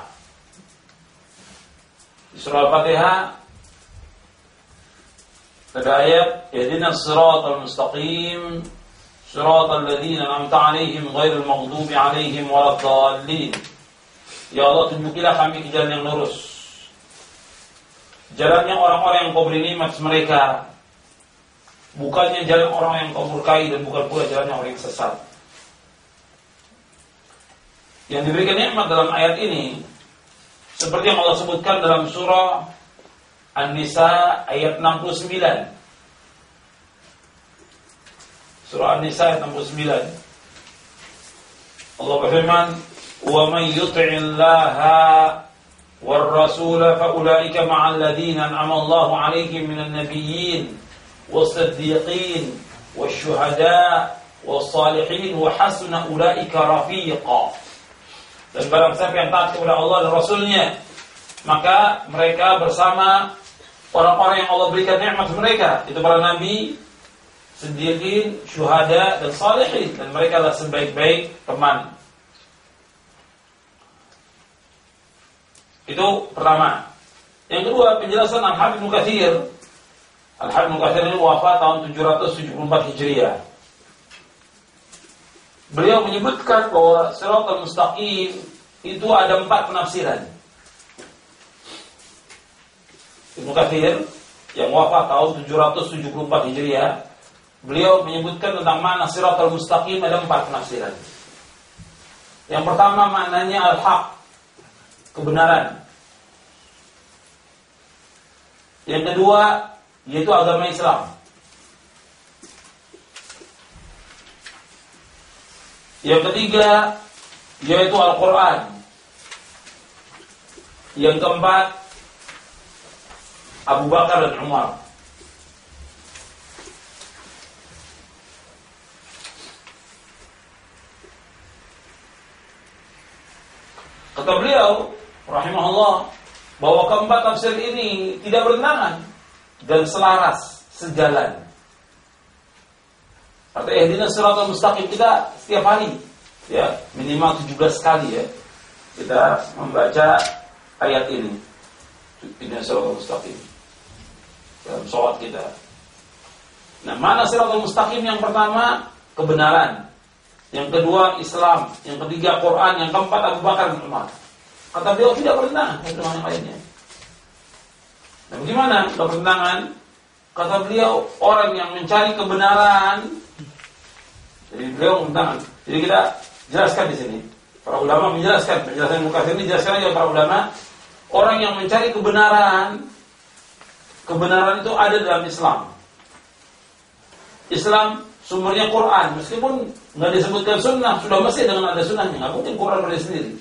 Di surah Al-Fatihah ada ayat Ihdina siratal mustaqim Siratal ladzina an'amta 'alaihim ghairil maghdubi 'alaihim waladdallin Ya Allah tunjukilah kami ke jalan yang lurus Jalannya orang-orang yang kau beri nikmat mereka. Bukannya jalan orang yang kau murkai dan bukan pula jalannya orang yang sesat. Yang diberikan nikmat dalam ayat ini seperti yang Allah sebutkan dalam surah An-Nisa ayat 69. Surah An-Nisa ayat 69. Allah berfirman, "Wa والرسول فأولئك مع الذين أنعم الله عليهم من النبيين والصديقين والشهداء والصالحين وحسن أولئك رفيقا dan barang siapa yang taat kepada Allah dan Rasulnya maka mereka bersama orang-orang yang Allah berikan nikmat mereka itu para nabi siddiqin syuhada dan salihin dan mereka adalah sebaik-baik teman Itu pertama. Yang kedua, penjelasan Al-Habib Mukathir. Al-Habib Mukathir ini wafat tahun 774 Hijriah. Beliau menyebutkan bahwa al Mustaqim itu ada empat penafsiran. Ibnu Kathir yang wafat tahun 774 Hijriah, beliau menyebutkan tentang mana al Mustaqim ada empat penafsiran. Yang pertama maknanya al-haq, kebenaran. Yang kedua yaitu agama Islam. Yang ketiga yaitu Al-Qur'an. Yang keempat Abu Bakar dan Umar. Kata beliau, rahimahullah, bahwa keempat tafsir ini tidak bertentangan dan selaras sejalan. Artinya ihdina siratal mustaqim kita setiap hari ya minimal 17 kali ya kita membaca ayat ini. Ihdina siratal mustaqim dalam sholat kita. Nah, mana siratal mustaqim yang pertama kebenaran, yang kedua Islam, yang ketiga Quran, yang keempat Abu Bakar dan Umar. Kata beliau tidak bertentangan dengan yang lainnya. Nah, bagaimana kalau bertentangan? Kata beliau orang yang mencari kebenaran. Jadi beliau bertentangan. Jadi kita jelaskan di sini. Para ulama menjelaskan penjelasan muka ini jelaskan aja para ulama orang yang mencari kebenaran kebenaran itu ada dalam Islam. Islam sumbernya Quran meskipun nggak disebutkan sunnah sudah mesti dengan ada sunnahnya nggak mungkin Quran berdiri sendiri.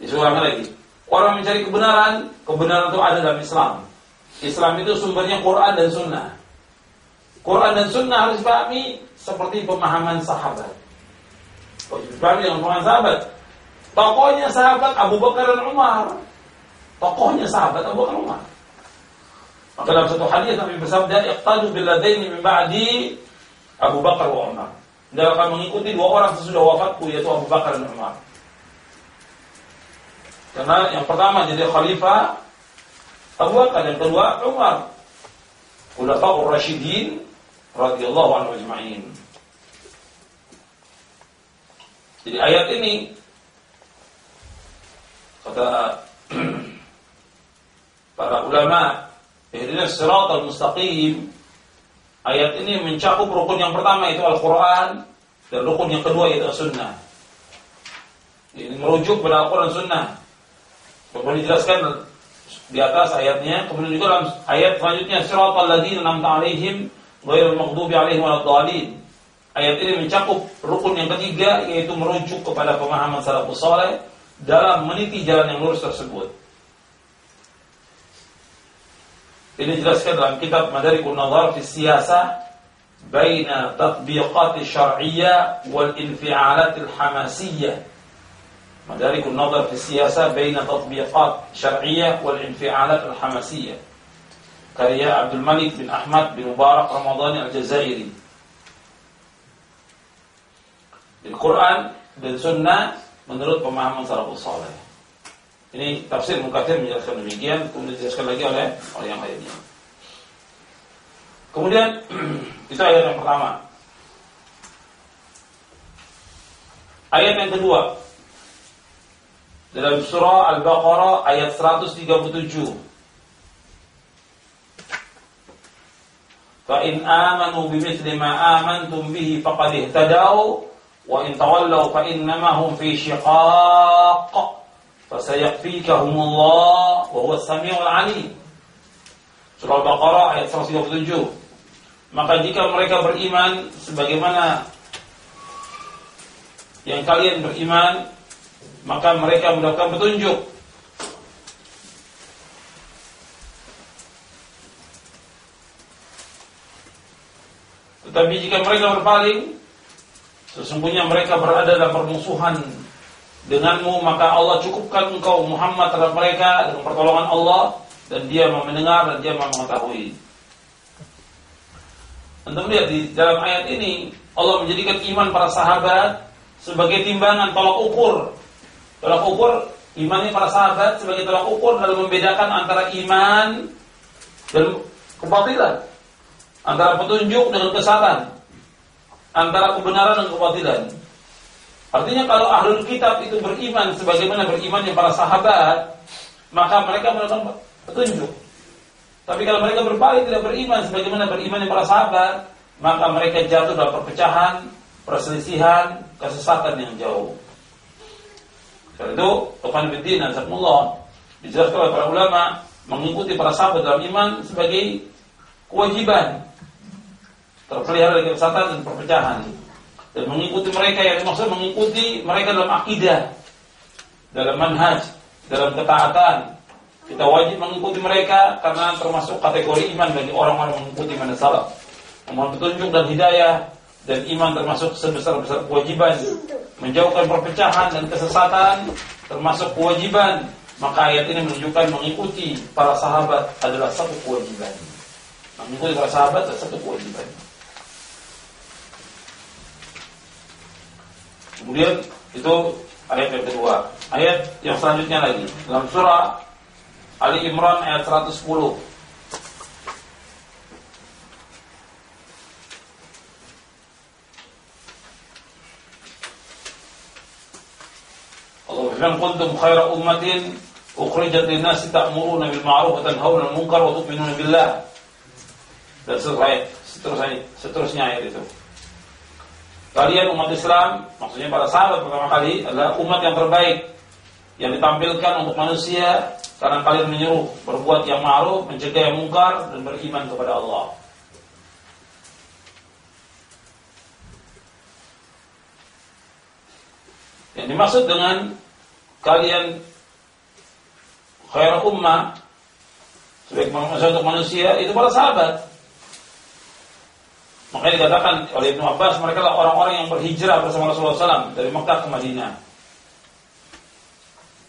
Disulang lagi. Orang mencari kebenaran, kebenaran itu ada dalam Islam. Islam itu sumbernya Quran dan Sunnah. Quran dan Sunnah harus dipahami seperti pemahaman sahabat. Dipahami dengan pemahaman sahabat. Tokohnya sahabat Abu Bakar dan Umar. Tokohnya sahabat Abu Bakar dan Umar. Maka dalam satu hadis Nabi bersabda, "Iqtadu bil ladaini min ba'di Abu Bakar wa Umar." Akan mengikuti dua orang sesudah wafatku yaitu Abu Bakar dan Umar. Karena yang pertama jadi khalifah Abu Bakar, yang kedua Umar. Khulafaur Rasyidin radhiyallahu anhu ajma'in. Jadi ayat ini kata para ulama Ihdinas siratal mustaqim Ayat ini mencakup rukun yang pertama itu Al-Quran Dan rukun yang kedua yaitu Sunnah Ini merujuk pada Al-Quran Sunnah Kemudian dijelaskan di atas ayatnya Kemudian juga dalam ayat selanjutnya Siratal ladina namta alaihim Ghairul maghdubi alaihim waladhalin Ayat ini mencakup rukun yang ketiga Yaitu merujuk kepada pemahaman salafus saleh Dalam meniti jalan yang lurus tersebut. Ini dijelaskan dalam kitab Madarikun Nazar fi Siyasah Baina tatbiqat syar'iyyah wal infi'alat al-hamassiyyah Madarikun Nazar fi Siyasah Baina tatbiqat syar'iyyah wal infi'alat al-hamassiyyah Karya Abdul Malik bin Ahmad bin Mubarak Ramadhani Al-Jazairi Al-Quran dan Sunnah menurut pemahaman salafus saleh. Ini tafsir Mukathir menjelaskan demikian, kemudian dijelaskan lagi oleh oleh yang lainnya. Kemudian itu ayat yang pertama. Ayat yang kedua dalam surah Al-Baqarah ayat 137. Fa in amanu bimithli ma amantum bihi faqad ihtadaw wa in tawallaw fa innama hum fi shiqaq Fasayakfikahumullah wa huwa samiul alim. Surah Al-Baqarah ayat 137. Maka jika mereka beriman sebagaimana yang kalian beriman, maka mereka mendapatkan petunjuk. Tetapi jika mereka berpaling, sesungguhnya mereka berada dalam permusuhan denganmu maka Allah cukupkan engkau Muhammad terhadap mereka dengan pertolongan Allah dan dia mendengar dan dia mengetahui. Anda melihat di dalam ayat ini Allah menjadikan iman para sahabat sebagai timbangan tolak ukur. Tolak ukur imannya para sahabat sebagai tolak ukur dalam membedakan antara iman dan kebatilan, antara petunjuk dengan kesalahan, antara kebenaran dan kebatilan. Artinya kalau ahlul kitab itu beriman sebagaimana berimannya para sahabat, maka mereka melakukan petunjuk. Tapi kalau mereka berpaling tidak beriman sebagaimana berimannya para sahabat, maka mereka jatuh dalam perpecahan, perselisihan, kesesatan yang jauh. Karena itu, Tuhan Bidin dan Zakumullah dijelaskan oleh para ulama mengikuti para sahabat dalam iman sebagai kewajiban terpelihara dari kesesatan dan perpecahan dan mengikuti mereka yang dimaksud mengikuti mereka dalam akidah, dalam manhaj, dalam ketaatan. Kita wajib mengikuti mereka karena termasuk kategori iman bagi orang-orang mengikuti mana salaf. Memohon petunjuk dan hidayah dan iman termasuk sebesar-besar kewajiban. Menjauhkan perpecahan dan kesesatan termasuk kewajiban. Maka ayat ini menunjukkan mengikuti para sahabat adalah satu kewajiban. Mengikuti para sahabat adalah satu kewajiban. Kemudian itu ayat yang kedua. Ayat yang selanjutnya lagi dalam surah Ali Imran ayat 110. Berfirman kuntum khaira ummatin ukhrijat lin-nasi ta'muruna bil ma'ruf wa tanhauna 'anil munkar wa tu'minuna billah. Dan seterusnya, seterusnya, seterusnya ayat itu. Kalian umat Islam, maksudnya para sahabat pertama kali adalah umat yang terbaik yang ditampilkan untuk manusia karena kalian menyuruh berbuat yang ma'ruf, mencegah yang mungkar dan beriman kepada Allah. Yang dimaksud dengan kalian khair ummah sebaik manusia untuk manusia itu para sahabat. Makanya dikatakan oleh Ibnu Abbas mereka adalah orang-orang yang berhijrah bersama Rasulullah SAW dari Mekah ke Madinah.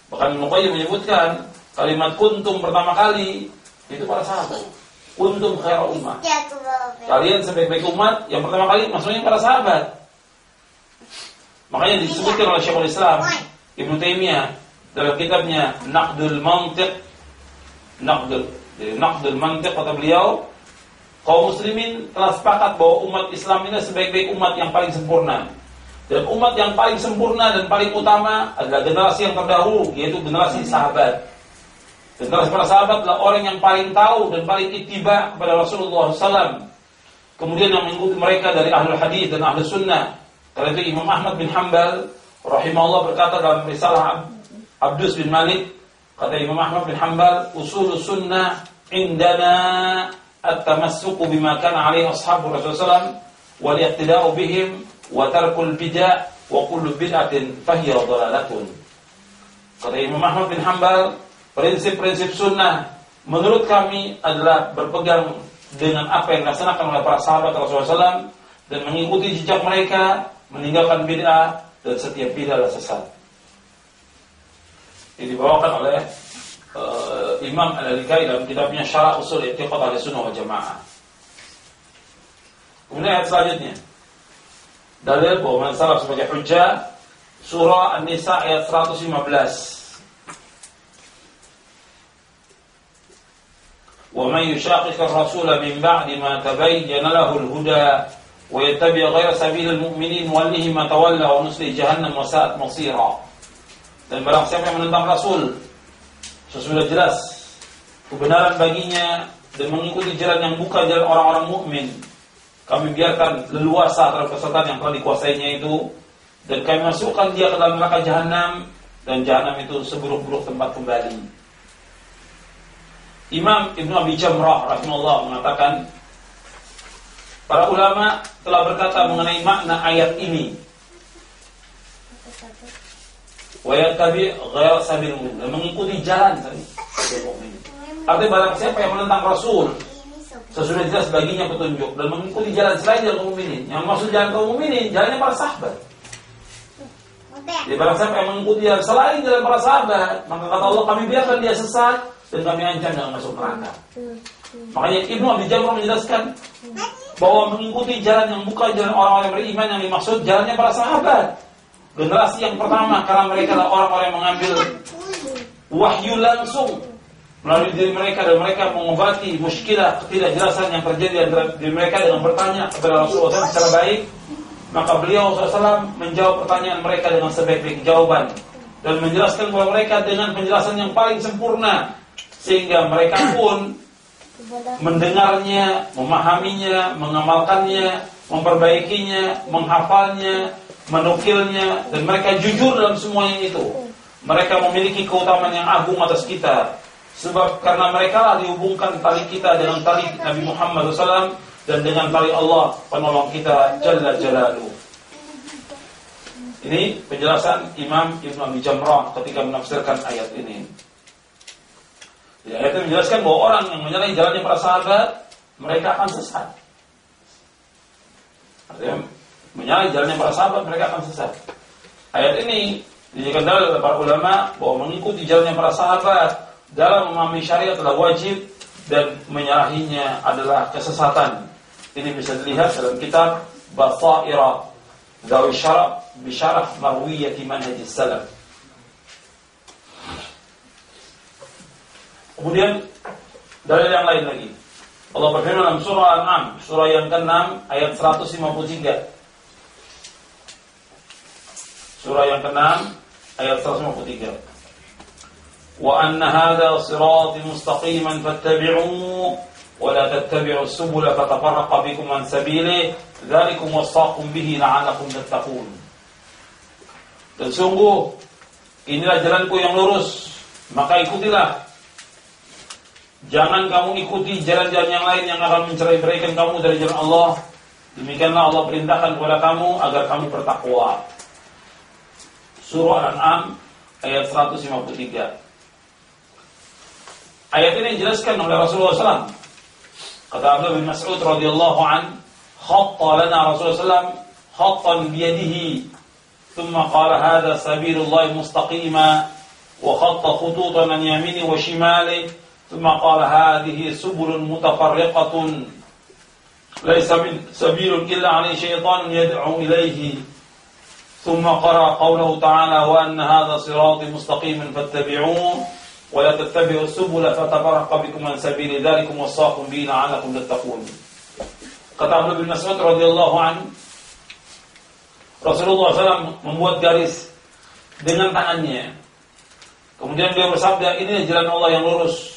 Bahkan Ibnu Qayyim menyebutkan kalimat kuntum pertama kali itu para sahabat. Kuntum khair ummah. Kalian sebaik-baik umat yang pertama kali maksudnya para sahabat. Makanya disebutkan oleh Syekhul Islam Ibnu Taimiyah dalam kitabnya Naqdul Mantiq Naqdul Naqdul Mantiq kata beliau kaum muslimin telah sepakat bahwa umat Islam ini sebaik-baik umat yang paling sempurna. Dan umat yang paling sempurna dan paling utama adalah generasi yang terdahulu, yaitu generasi sahabat. Generasi para sahabat adalah orang yang paling tahu dan paling itiba kepada Rasulullah SAW. Kemudian yang mengikuti mereka dari ahli hadis dan ahli sunnah. Karena itu Imam Ahmad bin Hanbal rahimahullah berkata dalam risalah Abdus bin Malik kata Imam Ahmad bin Hanbal usul sunnah indana at-tamassuku bima kana alaihi ashabu Rasulullah wal iqtida'u bihim wa tarkul bid'ah wa kullu bid'atin fahiya dhalalatun. Kata Imam Ahmad bin Hanbal, prinsip-prinsip sunnah menurut kami adalah berpegang dengan apa yang dilaksanakan oleh para sahabat Rasulullah SAW dan mengikuti jejak mereka, meninggalkan bid'ah dan setiap bid'ah adalah sesat. Ini dibawakan oleh uh, Imam Al-Alikai dalam kitabnya Syarah Usul I'tiqad Ahlussunnah wal Jamaah. Kemudian ayat selanjutnya. Dalil bahwa masalah sebagai hujjah surah An-Nisa ayat 115. ومن يشاقق الرسول من بعد ما تبين له الهدى ويتبع غير سبيل المؤمنين وله ما تولى ونصلي جهنم وساءت مصيرا dan barang siapa yang menentang Rasul sesudah jelas kebenaran baginya dan mengikuti jalan yang bukan jalan orang-orang mukmin kami biarkan leluasa terhadap kesesatan yang telah dikuasainya itu dan kami masukkan dia ke dalam neraka jahanam dan jahanam itu seburuk-buruk tempat kembali Imam Ibnu Abi Jamrah rahimahullah mengatakan para ulama telah berkata mengenai makna ayat ini wa yattabi ghayra sabil dan mengikuti jalan tadi Artinya barang siapa yang menentang Rasul sesudah jelas baginya petunjuk dan mengikuti jalan selain jalan kaum. Yang maksud jalan kaum mukminin jalannya para sahabat. Jadi barang siapa yang mengikuti jalan selain jalan para sahabat, maka kata Allah kami biarkan dia sesat dan kami ancam dengan masuk neraka. Makanya Ibnu Abi Jamrah menjelaskan bahwa mengikuti jalan yang bukan jalan orang-orang yang beriman yang dimaksud jalannya para sahabat. Generasi yang pertama karena mereka adalah orang-orang yang mengambil wahyu langsung melalui diri mereka dan mereka mengobati muskilah ketidakjelasan yang terjadi diri mereka dengan bertanya kepada Rasulullah SAW secara baik maka beliau SAW menjawab pertanyaan mereka dengan sebaik-baik jawaban dan menjelaskan kepada mereka dengan penjelasan yang paling sempurna sehingga mereka pun mendengarnya, memahaminya, mengamalkannya, memperbaikinya, menghafalnya, menukilnya dan mereka jujur dalam semuanya itu. Mereka memiliki keutamaan yang agung atas kita. Sebab karena mereka lah dihubungkan tali kita dengan tali Nabi Muhammad SAW dan dengan tali Allah penolong kita Jalla Jalaluh. Ini penjelasan Imam Ibn Abi Jamrah ketika menafsirkan ayat ini. Jadi ayat ini menjelaskan bahwa orang yang menyalahi jalannya para sahabat, mereka akan sesat. Artinya menyalahi jalannya para sahabat mereka akan sesat. Ayat ini dijadikan dalil oleh para ulama bahwa mengikuti jalannya para sahabat dalam memahami syariat adalah wajib dan menyalahinya adalah kesesatan. Ini bisa dilihat dalam kitab Basaira Zawi Syarah Bisyarah Marwiyati Manhajis Salaf. Kemudian dalil yang lain lagi. Allah berfirman dalam surah Al-An'am, surah yang ke-6 ayat 153. Surah yang ke-6 ayat 153. Wa anna hadha sirati mustaqiman fattabi'uhu wa la tattabi'u subula fatafarraqa bikum an sabili dzalikum wasaqum bihi la'allakum tattaqun. Dan sungguh inilah jalanku yang lurus, maka ikutilah. Jangan kamu ikuti jalan-jalan yang lain yang akan mencerai-beraikan kamu dari jalan Allah. Demikianlah Allah perintahkan kepada kamu agar kamu bertakwa. Surah Al-An'am ayat 153. Ayat ini dijelaskan oleh Rasulullah SAW. Kata Abdul bin Mas'ud radhiyallahu an, "Khatta lana Rasulullah SAW khattan biyadihi, thumma qala hadha sabirullahi mustaqima wa khatta khututan an yamini wa shimalih, ثم قال هذه سبل متفرقة ليس من سبيل إلا عليه شيطان يدعو إليه ثم قرأ قوله تعالى وأن هذا صراطي مستقيما فاتبعوه ولا تتبعوا السبل فتفرق بكم عن سبيل ذلكم وصاكم به لعلكم تتقون kata Abdullah bin Mas'ud radhiyallahu anhu Rasulullah SAW membuat garis dengan tangannya. Kemudian beliau bersabda, ini jalan Allah yang lurus.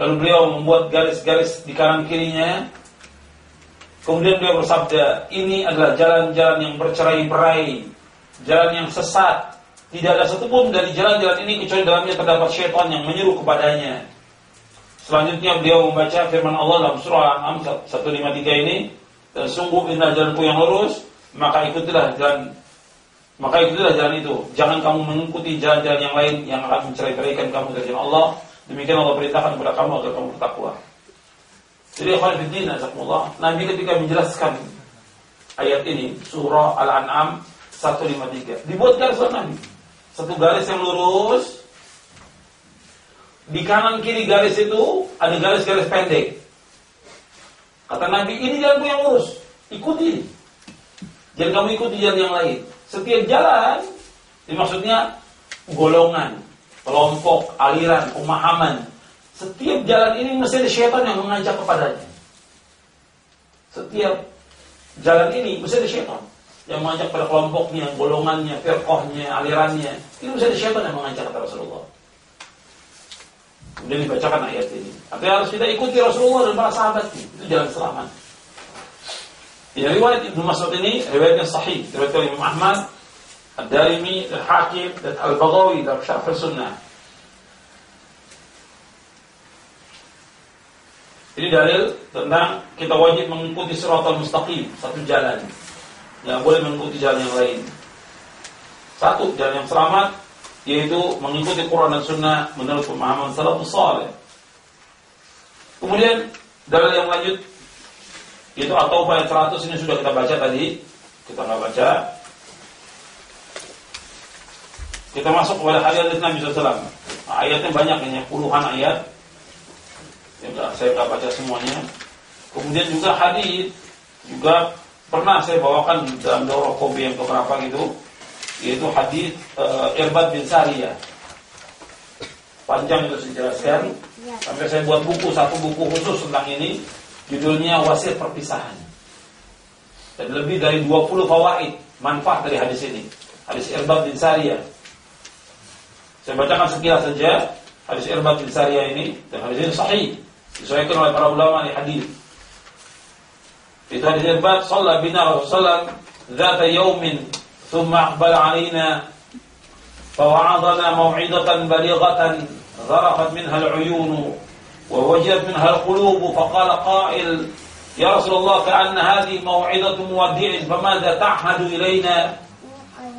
Lalu beliau membuat garis-garis di kanan kirinya. Kemudian beliau bersabda, ini adalah jalan-jalan yang bercerai-berai, jalan yang sesat. Tidak ada satupun dari jalan-jalan ini kecuali dalamnya terdapat syaitan yang menyuruh kepadanya. Selanjutnya beliau membaca firman Allah dalam surah Al-An'am 153 ini, dan sungguh inilah jalanku yang lurus, maka ikutilah jalan maka ikutilah jalan itu. Jangan kamu mengikuti jalan-jalan yang lain yang akan mencerai-beraikan kamu dari Allah. Demikian Allah perintahkan kepada kamu agar kamu bertakwa. Jadi Khalifuddin Azakumullah Nabi ketika menjelaskan ayat ini surah Al-An'am 153 dibuat garis oleh Nabi. Satu garis yang lurus di kanan kiri garis itu ada garis-garis pendek. Kata Nabi, ini jalanku yang lurus. Ikuti. Jangan kamu ikuti jalan yang lain. Setiap jalan, ini maksudnya golongan, kelompok, aliran, pemahaman. Setiap jalan ini mesti ada syaitan yang mengajak kepadanya. Setiap jalan ini mesti ada syaitan yang mengajak pada kelompoknya, golongannya, firqahnya, alirannya. Ini mesti ada syaitan yang mengajak kepada Rasulullah. Kemudian dibacakan ayat ini. Artinya harus kita ikuti Rasulullah dan para sahabatnya. Itu jalan selamat. Ya riwayat Ibnu Mas'ud ini riwayat yang sahih. Riwayat Imam Ahmad, Ad-Darimi, Al-Hakim, dan Al-Baghawi dalam Syarh Sunnah. Ini dalil tentang kita wajib mengikuti siratal mustaqim, satu jalan. Tidak boleh mengikuti jalan yang lain. Satu, jalan yang selamat, yaitu mengikuti Quran dan Sunnah menurut pemahaman salafus saleh. Kemudian dalil yang lanjut itu atau ayat 100 ini sudah kita baca tadi, kita nggak baca. Kita masuk kepada hadis Nabi SAW. Ayatnya banyak ini, puluhan ayat. Ya, saya nggak baca semuanya. Kemudian juga hadis juga pernah saya bawakan dalam daurah kopi yang keberapa gitu yaitu hadis uh, Irbad bin Sariyah. Panjang itu saya jelaskan. Ya. Sampai saya buat buku satu buku khusus tentang ini, judulnya Wasiat Perpisahan. Dan lebih dari 20 fawaid manfaat dari hadis ini. Hadis Irbad bin Sariyah. Saya bacakan sekilas saja hadis Irbad bin Sariyah ini dan hadis ini sahih disesuaikan oleh para ulama di hadis. Itu hadis Irbad, "Shalla bina Rasulullah ذات يوم ثم أقبل علينا فوعظنا موعظة بليغة ذرفت منها العيون ووجدت منها القلوب فقال قائل يا رسول الله كأن هذه موعظة مودع فماذا تعهد إلينا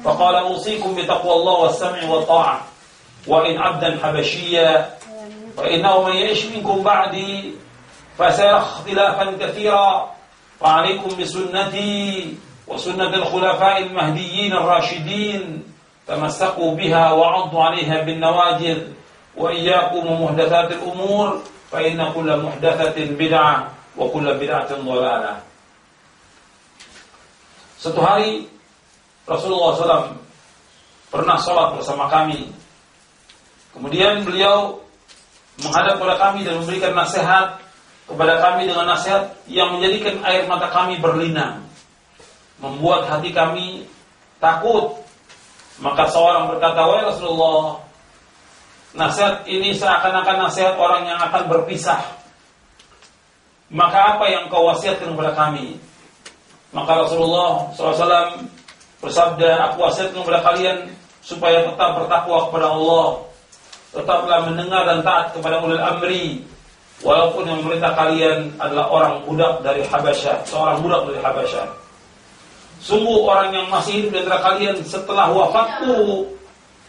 فقال أوصيكم بتقوى الله والسمع والطاعة وإن عبدا حبشيا فإنه من يعيش منكم بعدي فسيرى اختلافا كثيرا فعليكم بسنتي وسنة الخلفاء المهديين الراشدين تمسكوا بها وعضوا عليها بالنواجذ وإياكم ومحدثات الأمور فإن كل محدثة بدعة وكل بدعة ضلالة Satu hari Rasulullah SAW pernah sholat bersama kami. Kemudian beliau menghadap kepada kami dan memberikan nasihat kepada kami dengan nasihat yang menjadikan air mata kami berlinang membuat hati kami takut. Maka seorang berkata, "Wahai Rasulullah, nasihat ini seakan-akan nasihat orang yang akan berpisah. Maka apa yang kau wasiatkan kepada kami?" Maka Rasulullah SAW bersabda, "Aku wasiatkan kepada kalian supaya tetap bertakwa kepada Allah, tetaplah mendengar dan taat kepada ulil amri, walaupun yang memerintah kalian adalah orang budak dari Habasyah, seorang budak dari Habasyah." Sungguh orang yang masih hidup di antara kalian setelah wafatku,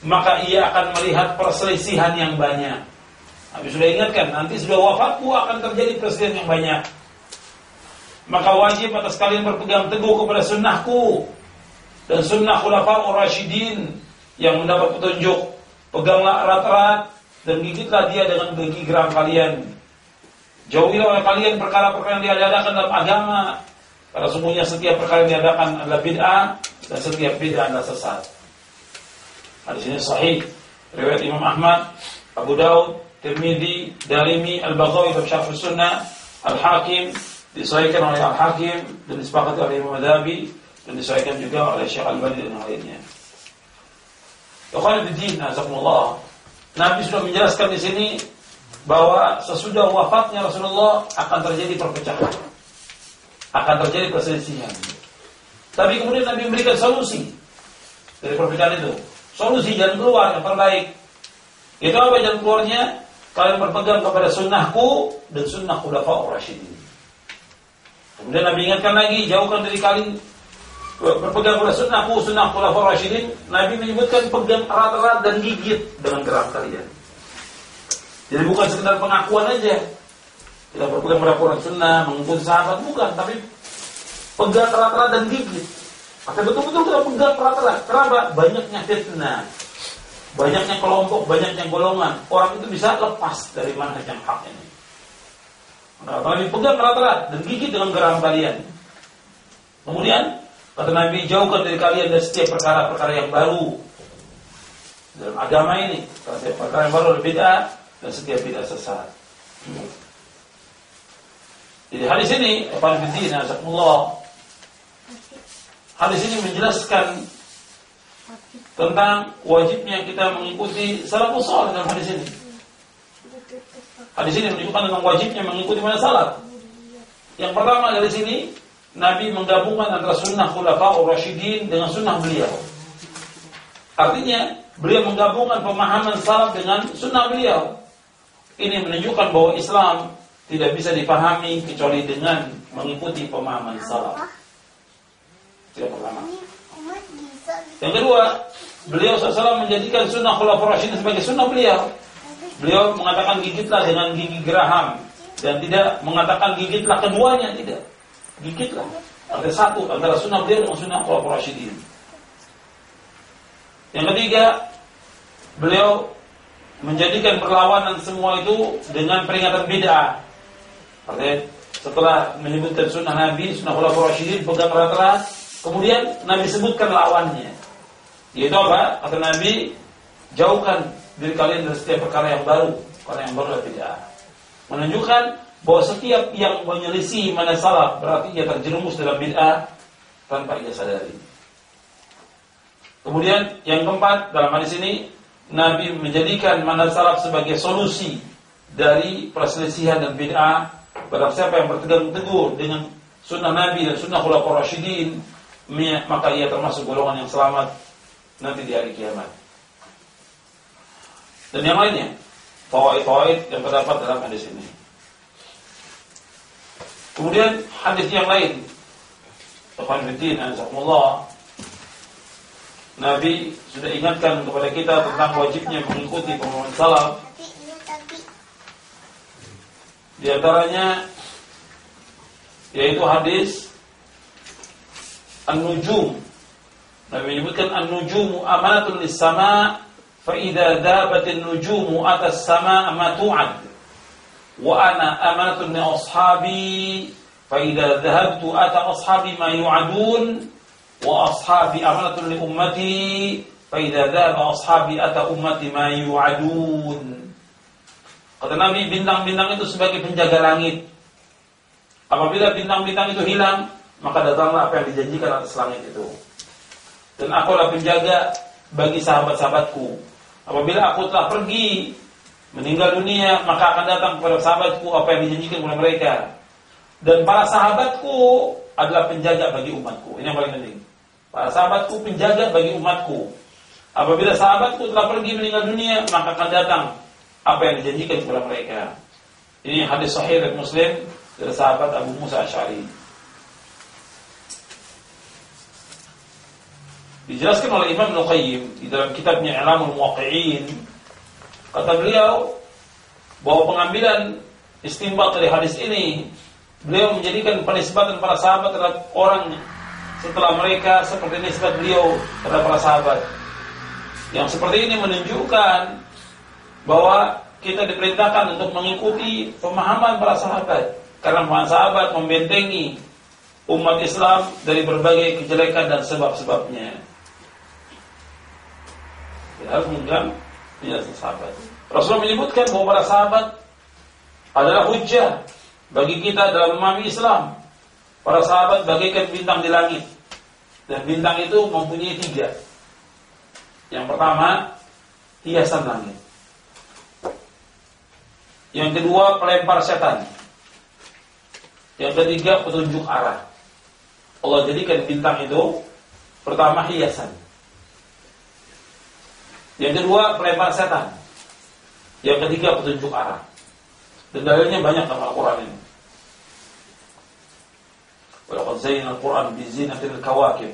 maka ia akan melihat perselisihan yang banyak. Nabi sudah ingatkan, nanti sudah wafatku akan terjadi presiden yang banyak. Maka wajib atas kalian berpegang teguh kepada sunnahku dan sunnah khulafa rasyidin yang mendapat petunjuk. Peganglah erat-erat dan gigitlah dia dengan gigi geram kalian. Jauhilah oleh kalian perkara-perkara yang diadakan dalam agama. Karena sungguhnya setiap perkara yang diadakan adalah bid'ah dan setiap bid'ah adalah sesat. Hadis ini sahih. Riwayat Imam Ahmad, Abu Daud, Tirmidzi, Darimi, Al-Baghawi dalam Syarh Sunnah, Al-Hakim disahihkan oleh Al-Hakim dan disepakati oleh Imam Madhabi dan disahihkan juga oleh Syekh Al-Bani dan lainnya. Ikhwan Bidin, Azakumullah. Nabi sudah menjelaskan di sini bahwa sesudah wafatnya Rasulullah akan terjadi perpecahan. Akan terjadi perselisihan. Tapi kemudian Nabi memberikan solusi dari perpecahan itu. Solusi jalan keluar yang terbaik. Itu apa jalan keluarnya? kalian berpegang kepada sunnahku dan sunnah khulafa rasyidin. Kemudian Nabi ingatkan lagi, jauhkan dari kalian berpegang pada sunnahku, sunnah khulafa rasyidin. Nabi menyebutkan pegang erat-erat dan gigit dengan gerak kalian. Jadi bukan sekedar pengakuan aja. Kita berpegang pada Quran sunnah, mengikuti sahabat, bukan. Tapi pegang erat-erat dan gigit. Maka betul-betul kita pegang erat-erat. Kenapa? Banyaknya fitnah banyaknya kelompok, banyaknya golongan, orang itu bisa lepas dari manhaj yang hak ini. Nah, kalau dipegang erat-erat dan gigit dengan geram kalian. Kemudian kata Nabi jauhkan dari kalian dari setiap perkara-perkara yang baru dalam agama ini. Setiap perkara yang baru lebih beda dan setiap beda sesat. Jadi hadis ini, Ibn Bidin, Hadis ini menjelaskan tentang wajibnya kita mengikuti salafus saleh dalam hadis ini. Hadis ini menunjukkan tentang wajibnya mengikuti mana salaf. Yang pertama dari sini Nabi menggabungkan antara sunnah khulafa rasyidin dengan sunnah beliau. Artinya beliau menggabungkan pemahaman salaf dengan sunnah beliau. Ini menunjukkan bahwa Islam tidak bisa dipahami kecuali dengan mengikuti pemahaman salaf. Yang pertama. Yang kedua, beliau SAW menjadikan sunnah khulafur rasyidin sebagai sunnah beliau. Beliau mengatakan gigitlah dengan gigi geraham dan tidak mengatakan gigitlah keduanya tidak. Gigitlah. Ada satu antara sunnah beliau dengan sunnah khulafur rasyidin. Yang ketiga, beliau menjadikan perlawanan semua itu dengan peringatan bid'ah. Artinya setelah menyebutkan sunnah Nabi, sunnah khulafur rasyidin, pegang erat-erat, Kemudian Nabi sebutkan lawannya. Yaitu apa? Kata Nabi, jauhkan diri kalian dari setiap perkara yang baru. Karena yang baru adalah bid'ah. Menunjukkan bahwa setiap yang menyelisih mana salah berarti ia terjerumus dalam bid'ah tanpa ia sadari. Kemudian yang keempat dalam hadis ini Nabi menjadikan mana salaf sebagai solusi dari perselisihan dan bid'ah. Barang siapa yang bertegang teguh dengan sunnah Nabi dan sunnah khulafaur rasyidin maka ia termasuk golongan yang selamat nanti di hari kiamat. Dan yang lainnya, fawaid-fawaid yang terdapat dalam hadis ini. Kemudian hadis yang lain, Tuhan Bidin, Anzakumullah, Nabi sudah ingatkan kepada kita tentang wajibnya mengikuti pemahaman salaf. Di antaranya yaitu hadis an-nujum. Nabi menyebutkan an-nujumu amanatun lis-sama fa idza dhabat an-nujumu atas sama ma idza dhahabtu ata ashabi ma yu'adun wa ashabi amanatun li ummati fa idza dhahaba ashabi ata ummati ma yu'adun. Kata Nabi bintang-bintang itu sebagai penjaga langit. Apabila bintang-bintang itu hilang, maka datanglah apa yang dijanjikan atas langit itu. Dan aku adalah penjaga bagi sahabat-sahabatku. Apabila aku telah pergi meninggal dunia, maka akan datang kepada sahabatku apa yang dijanjikan kepada mereka. Dan para sahabatku adalah penjaga bagi umatku. Ini yang paling penting. Para sahabatku penjaga bagi umatku. Apabila sahabatku telah pergi meninggal dunia, maka akan datang apa yang dijanjikan kepada mereka. Ini hadis sahih dari Muslim dari sahabat Abu Musa Asy'ari. Dijelaskan oleh Imam Nuqayyim di dalam kitabnya Ilamul Muwaqqi'in kata beliau bahwa pengambilan istimbat dari hadis ini beliau menjadikan penisbatan para sahabat terhadap orang setelah mereka seperti nisbat beliau terhadap para sahabat. Yang seperti ini menunjukkan bahwa kita diperintahkan untuk mengikuti pemahaman para sahabat karena para sahabat membentengi umat Islam dari berbagai kejelekan dan sebab-sebabnya. Kita harus penjelasan sahabat. Rasulullah menyebutkan bahwa para sahabat adalah hujah bagi kita dalam memahami Islam. Para sahabat bagaikan bintang di langit. Dan bintang itu mempunyai tiga. Yang pertama, hiasan langit. Yang kedua, pelempar setan. Yang ketiga, petunjuk arah. Allah jadikan bintang itu pertama hiasan. Yang kedua, pelempar setan. Yang ketiga, petunjuk arah. Dan dalilnya banyak dalam Al-Quran ini. Walaqad zayyana Al-Quran bi zinatil kawakib.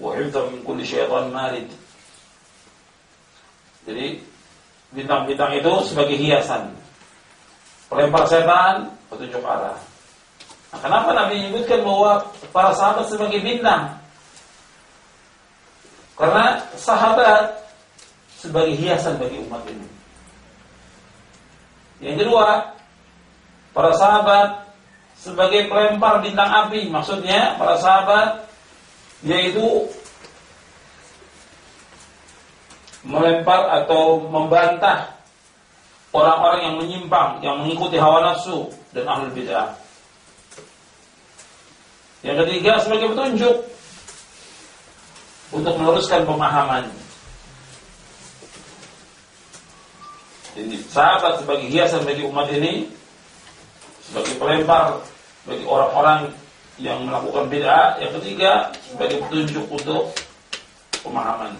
Wa min kulli syaitan marid. Jadi bintang-bintang itu sebagai hiasan. Pelempar setan, petunjuk arah. Nah, kenapa Nabi menyebutkan bahwa para sahabat sebagai bintang? Karena sahabat sebagai hiasan bagi umat ini. Yang kedua, para sahabat sebagai pelempar bintang api. Maksudnya para sahabat yaitu melempar atau membantah orang-orang yang menyimpang, yang mengikuti hawa nafsu dan ahlul bid'ah. Yang ketiga sebagai petunjuk untuk meluruskan pemahaman. Jadi sahabat sebagai hiasan bagi umat ini, sebagai pelempar bagi orang-orang yang melakukan bid'ah. Yang ketiga sebagai petunjuk untuk pemahaman.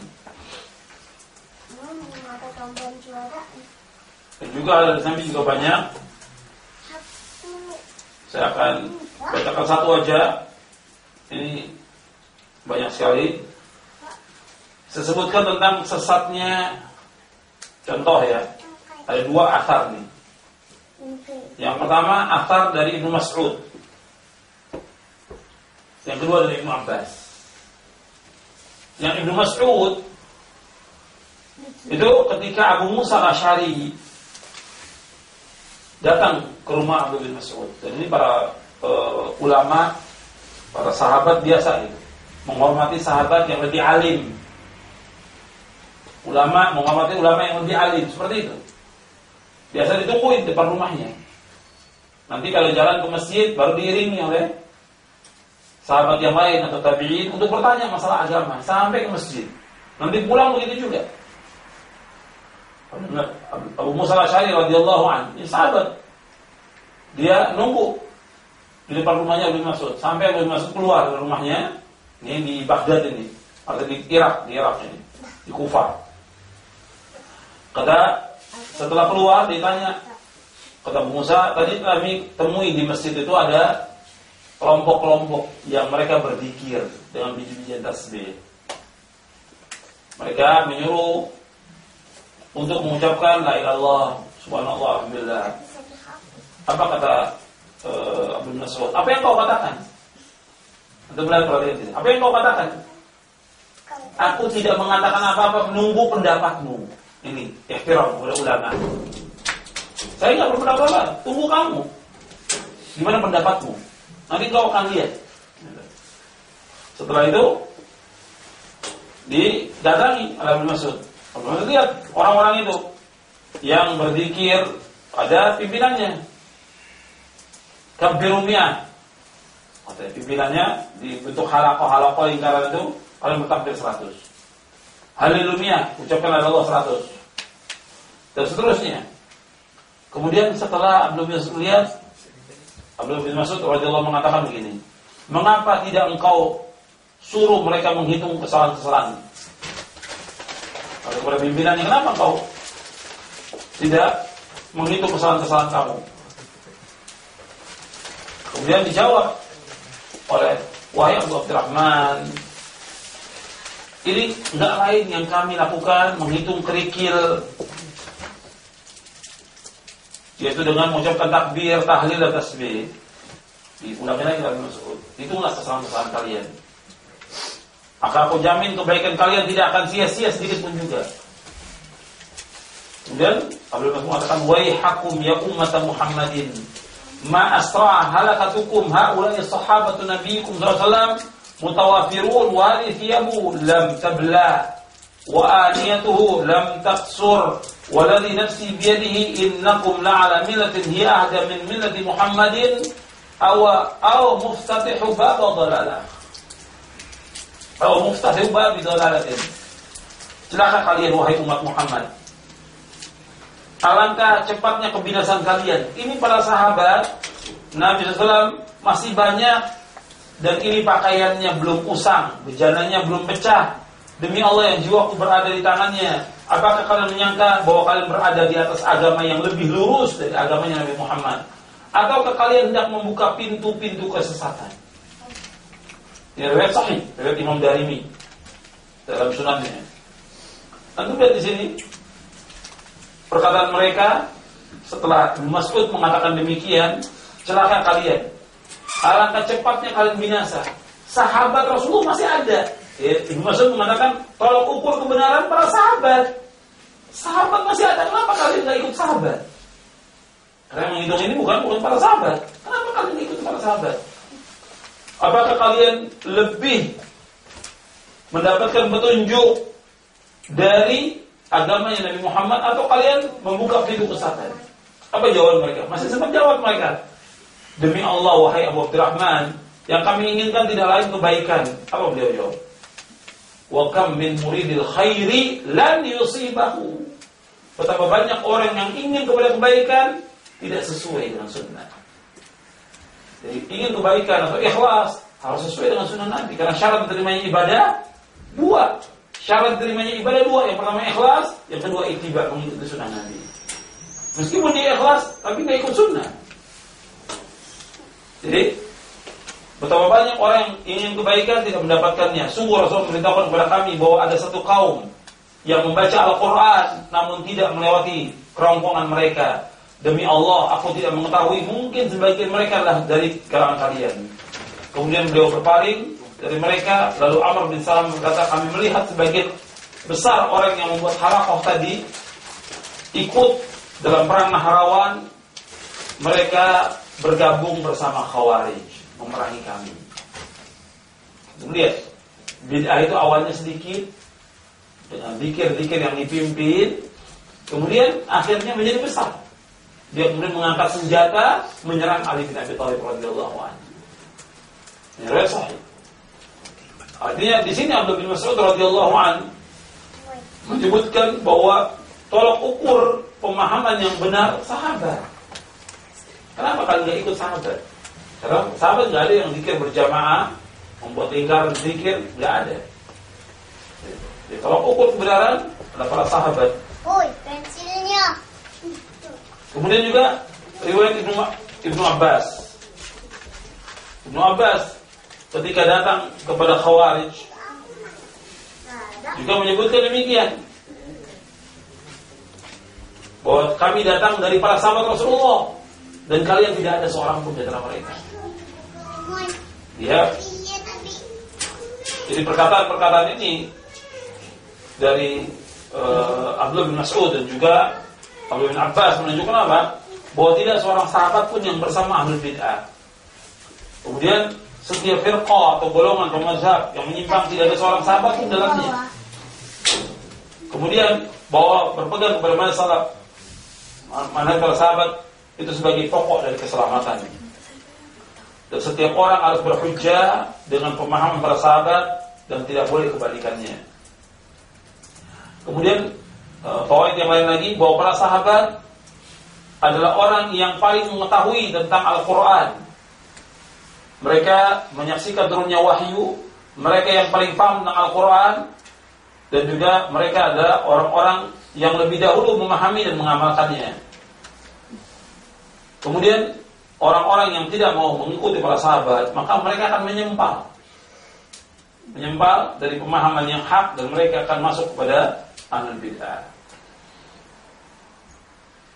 Dan juga ada samping juga banyak. Saya akan bacakan satu aja. Ini banyak sekali. Saya sebutkan tentang sesatnya contoh ya. Ada dua asar nih. Yang pertama asar dari Ibnu Mas'ud. Yang kedua dari Ibnu Abbas. Yang Ibnu Mas'ud itu ketika Abu Musa Asy'ari datang ke rumah Abu bin Mas'ud. Dan ini para uh, ulama, para sahabat biasa itu menghormati sahabat yang lebih alim. Ulama menghormati ulama yang lebih alim seperti itu. Biasa ditungguin depan rumahnya. Nanti kalau jalan ke masjid baru diiringi oleh sahabat yang lain atau tabi'in untuk bertanya masalah agama sampai ke masjid. Nanti pulang begitu juga. Abu Musa al-Asy'ari radhiyallahu anhu, ini sahabat. Dia nunggu di depan rumahnya Abu Mas'ud sampai Abu Mas'ud keluar dari rumahnya. Ini di Baghdad ini, atau di Irak, di Irak ini, di Kufah. Kata setelah keluar ditanya kata Musa, tadi kami temui di masjid itu ada kelompok-kelompok yang mereka berzikir dengan biji-bijian tasbih. Mereka menyuruh untuk mengucapkan la ilallah subhanallah alhamdulillah. Apa kata uh, Abu Mas'ud? Apa yang kau katakan? Untuk melihat perhatian Apa yang kau katakan? Aku tidak mengatakan apa-apa menunggu pendapatmu. Ini ikhtiram oleh ulama. Saya nggak berpendapat apa, tunggu kamu. Gimana pendapatmu? Nanti kau akan lihat. Setelah itu didatangi Abu Mas'ud. Lihat orang-orang itu yang berzikir ada pimpinannya. Kabirumiyah. Pimpinannya dibentuk halako-halako lingkaran itu kalian bertakbir 100. Halilumiyah, ucapkan Allah 100. Dan seterusnya. Kemudian setelah Abdul bin lihat Abdul bin Mas'ud radhiyallahu mengatakan begini, "Mengapa tidak engkau suruh mereka menghitung kesalahan-kesalahan kepada pimpinannya kenapa kau tidak menghitung kesalahan-kesalahan kamu? Kemudian dijawab oleh Wahai Abu Abdurrahman Ini tidak lain yang kami lakukan Menghitung kerikil yaitu dengan mengucapkan takbir, tahlil dan tasbih. Diulangi lagi Ibnu Mas'ud. Itulah kesalahan-kesalahan kalian. Akan aku jamin kebaikan kalian tidak akan sia-sia sedikit pun juga. Kemudian Abdul Mas'ud mengatakan, "Wai hakum ya umat Muhammadin, ma asra halakatukum haula'i sahabatu nabiyikum sallallahu alaihi wasallam mutawafirun wa thiyabu lam tabla wa aniyatuhu lam taqsur والذي نفسي بيده إنكم لعلى ملة هي أهدى من ملة محمد أو أو مفتتح باب ضلالة أو مفتتح باب ضلالة Celaka kalian wahai umat Muhammad Alangkah cepatnya kebinasan kalian Ini para sahabat Nabi SAW masih banyak dan ini pakaiannya belum usang Bejananya belum pecah Demi Allah yang jiwaku berada di tangannya Apakah kalian menyangka bahwa kalian berada di atas agama yang lebih lurus dari agamanya Nabi Muhammad? Ataukah kalian hendak membuka pintu-pintu kesesatan? Ini riwayat sahih, riwayat Imam Darimi dalam sunannya. Anda lihat di sini perkataan mereka setelah Mas'ud mengatakan demikian, celaka kalian. Alangkah cepatnya kalian binasa. Sahabat Rasulullah masih ada. Ya, Ibnu Mas'ud mengatakan tolong ukur kebenaran para sahabat. Sahabat masih ada, kenapa kalian nggak ikut sahabat? Karena yang menghitung ini bukan bukan para sahabat. Kenapa kalian ikut para sahabat? Apakah kalian lebih mendapatkan petunjuk dari agamanya Nabi Muhammad atau kalian membuka pintu kesesatan? Apa jawaban mereka? Masih sempat jawab mereka. Demi Allah wahai Abu Abdurrahman, yang kami inginkan tidak lain kebaikan. Apa beliau jawab? Wa kam min muridil khairi lan yusibahu. Betapa banyak orang yang ingin kepada kebaikan tidak sesuai dengan sunnah. Jadi ingin kebaikan atau ikhlas harus sesuai dengan sunnah Nabi. Karena syarat diterimanya ibadah dua. Syarat diterimanya ibadah dua. Yang pertama ikhlas, yang kedua ittiba mengikuti sunnah Nabi. Meskipun dia ikhlas, tapi tidak ikut sunnah. Jadi Betapa banyak orang yang ingin kebaikan tidak mendapatkannya. Sungguh Rasul memberitahukan kepada kami bahwa ada satu kaum yang membaca Al-Quran namun tidak melewati kerongkongan mereka. Demi Allah, aku tidak mengetahui mungkin sebagian mereka adalah dari kalangan kalian. Kemudian beliau berpaling dari mereka, lalu Amr bin Salam berkata, kami melihat sebagian besar orang yang membuat harakoh tadi ikut dalam perang Nahrawan, mereka bergabung bersama Khawarij memerangi kami. Lihat, bid'ah itu awalnya sedikit dengan zikir-zikir yang dipimpin, kemudian akhirnya menjadi besar. Dia kemudian mengangkat senjata menyerang Ali bin Abi Thalib radhiyallahu anhu. Ini. Artinya di sini Abdul bin Mas'ud radhiyallahu anhu menyebutkan bahwa tolak ukur pemahaman yang benar sahabat. Kenapa kalian nggak ikut sahabat? Karena sahabat nggak ada yang zikir berjamaah, membuat lingkaran zikir nggak ada. Jadi, kalau ukur kebenaran ada para sahabat. Oi, pensilnya. Kemudian juga riwayat Ibnu Ibnu Abbas. Ibnu Abbas ketika datang kepada Khawarij juga menyebutkan demikian bahwa kami datang dari para sahabat Rasulullah dan kalian tidak ada seorang pun di antara mereka. Ya. Jadi perkataan-perkataan ini dari uh, Abdullah bin Mas'ud dan juga Abdullah bin Abbas menunjukkan apa? Bahwa tidak seorang sahabat pun yang bersama ahlul bid'ah. Kemudian setiap firqah atau golongan atau mazhab yang menyimpang tidak ada seorang sahabat pun dalamnya. Kemudian bahwa berpegang kepada mana salaf mana sahabat itu sebagai pokok dari keselamatan. Dan setiap orang harus berhujjah dengan pemahaman para sahabat dan tidak boleh kebalikannya. Kemudian eh, poin yang lain lagi bahwa para sahabat adalah orang yang paling mengetahui tentang Al-Quran. Mereka menyaksikan turunnya wahyu, mereka yang paling paham tentang Al-Quran, dan juga mereka adalah orang-orang yang lebih dahulu memahami dan mengamalkannya. Kemudian orang-orang yang tidak mau mengikuti para sahabat, maka mereka akan menyempal. Menyempal dari pemahaman yang hak dan mereka akan masuk kepada ahlul bid'ah.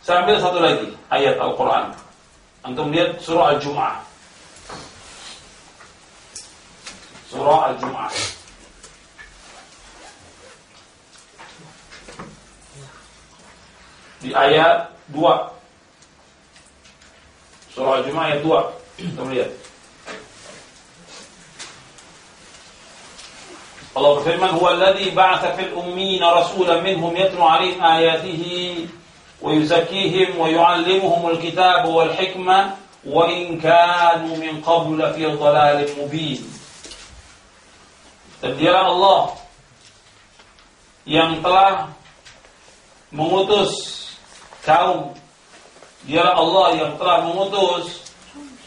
Saya ambil satu lagi ayat Al-Quran. Antum lihat surah Al-Jum'ah. Surah Al-Jum'ah. Di ayat 2. Surah Al-Jum'ah ayat 2. Kita lihat. Allah berfirman, "Huwa alladhi ba'atha fil ummiyina rasulan minhum yatlu 'alaihim ayatihi wa yuzakkihim wa yu'allimuhumul kitaba wal hikmah wa in kanu min qablu lafi dhalalin mubin." Dan dia Allah yang telah mengutus kaum Dia Allah yang telah mengutus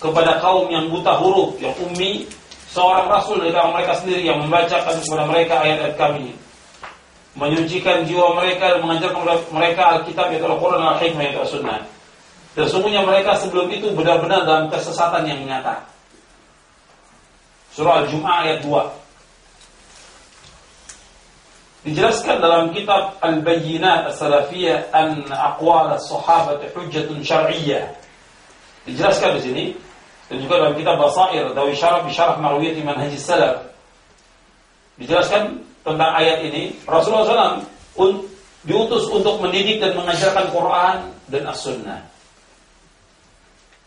kepada kaum yang buta huruf, yang ummi, seorang rasul dari kalangan mereka sendiri yang membacakan kepada mereka ayat-ayat kami. Menyucikan jiwa mereka dan mengajarkan mereka Alkitab yaitu Al-Quran Al-Hikmah yaitu As-Sunnah. Dan sungguhnya mereka sebelum itu benar-benar dalam kesesatan yang nyata. Surah Al-Jum'ah ayat 2 dijelaskan dalam kitab Al-Bayyinat As-Salafiyah an aqwal as-sahabat hujjatun syar'iyyah. Dijelaskan di sini dan juga dalam kitab Basair Dawi Syaraf Bisyaraf Marwiyati Manhajis Salaf dijelaskan tentang ayat ini. Rasulullah SAW un, diutus untuk mendidik dan mengajarkan Quran dan As-Sunnah.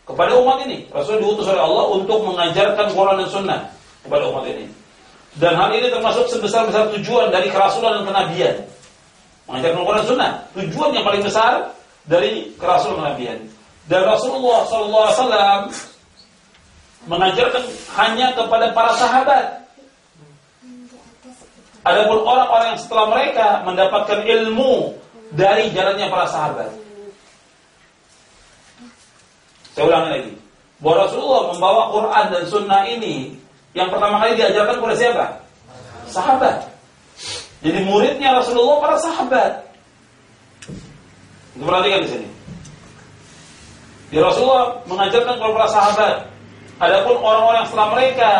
Kepada umat ini Rasul diutus oleh Allah untuk mengajarkan Quran dan Sunnah kepada umat ini dan hal ini termasuk sebesar-besar tujuan dari kerasulan dan kenabian mengajarkan Quran dan Sunnah tujuan yang paling besar dari kerasulan dan kenabian dan Rasulullah SAW mengajarkan hanya kepada para sahabat. Adapun orang-orang yang setelah mereka mendapatkan ilmu dari jalannya para sahabat. Saya ulangi lagi. Bahwa Rasulullah membawa Quran dan Sunnah ini yang pertama kali diajarkan kepada siapa? Sahabat. Jadi muridnya Rasulullah para sahabat. Perhatikan di sini. Di Rasulullah mengajarkan kepada para sahabat Adapun orang-orang setelah mereka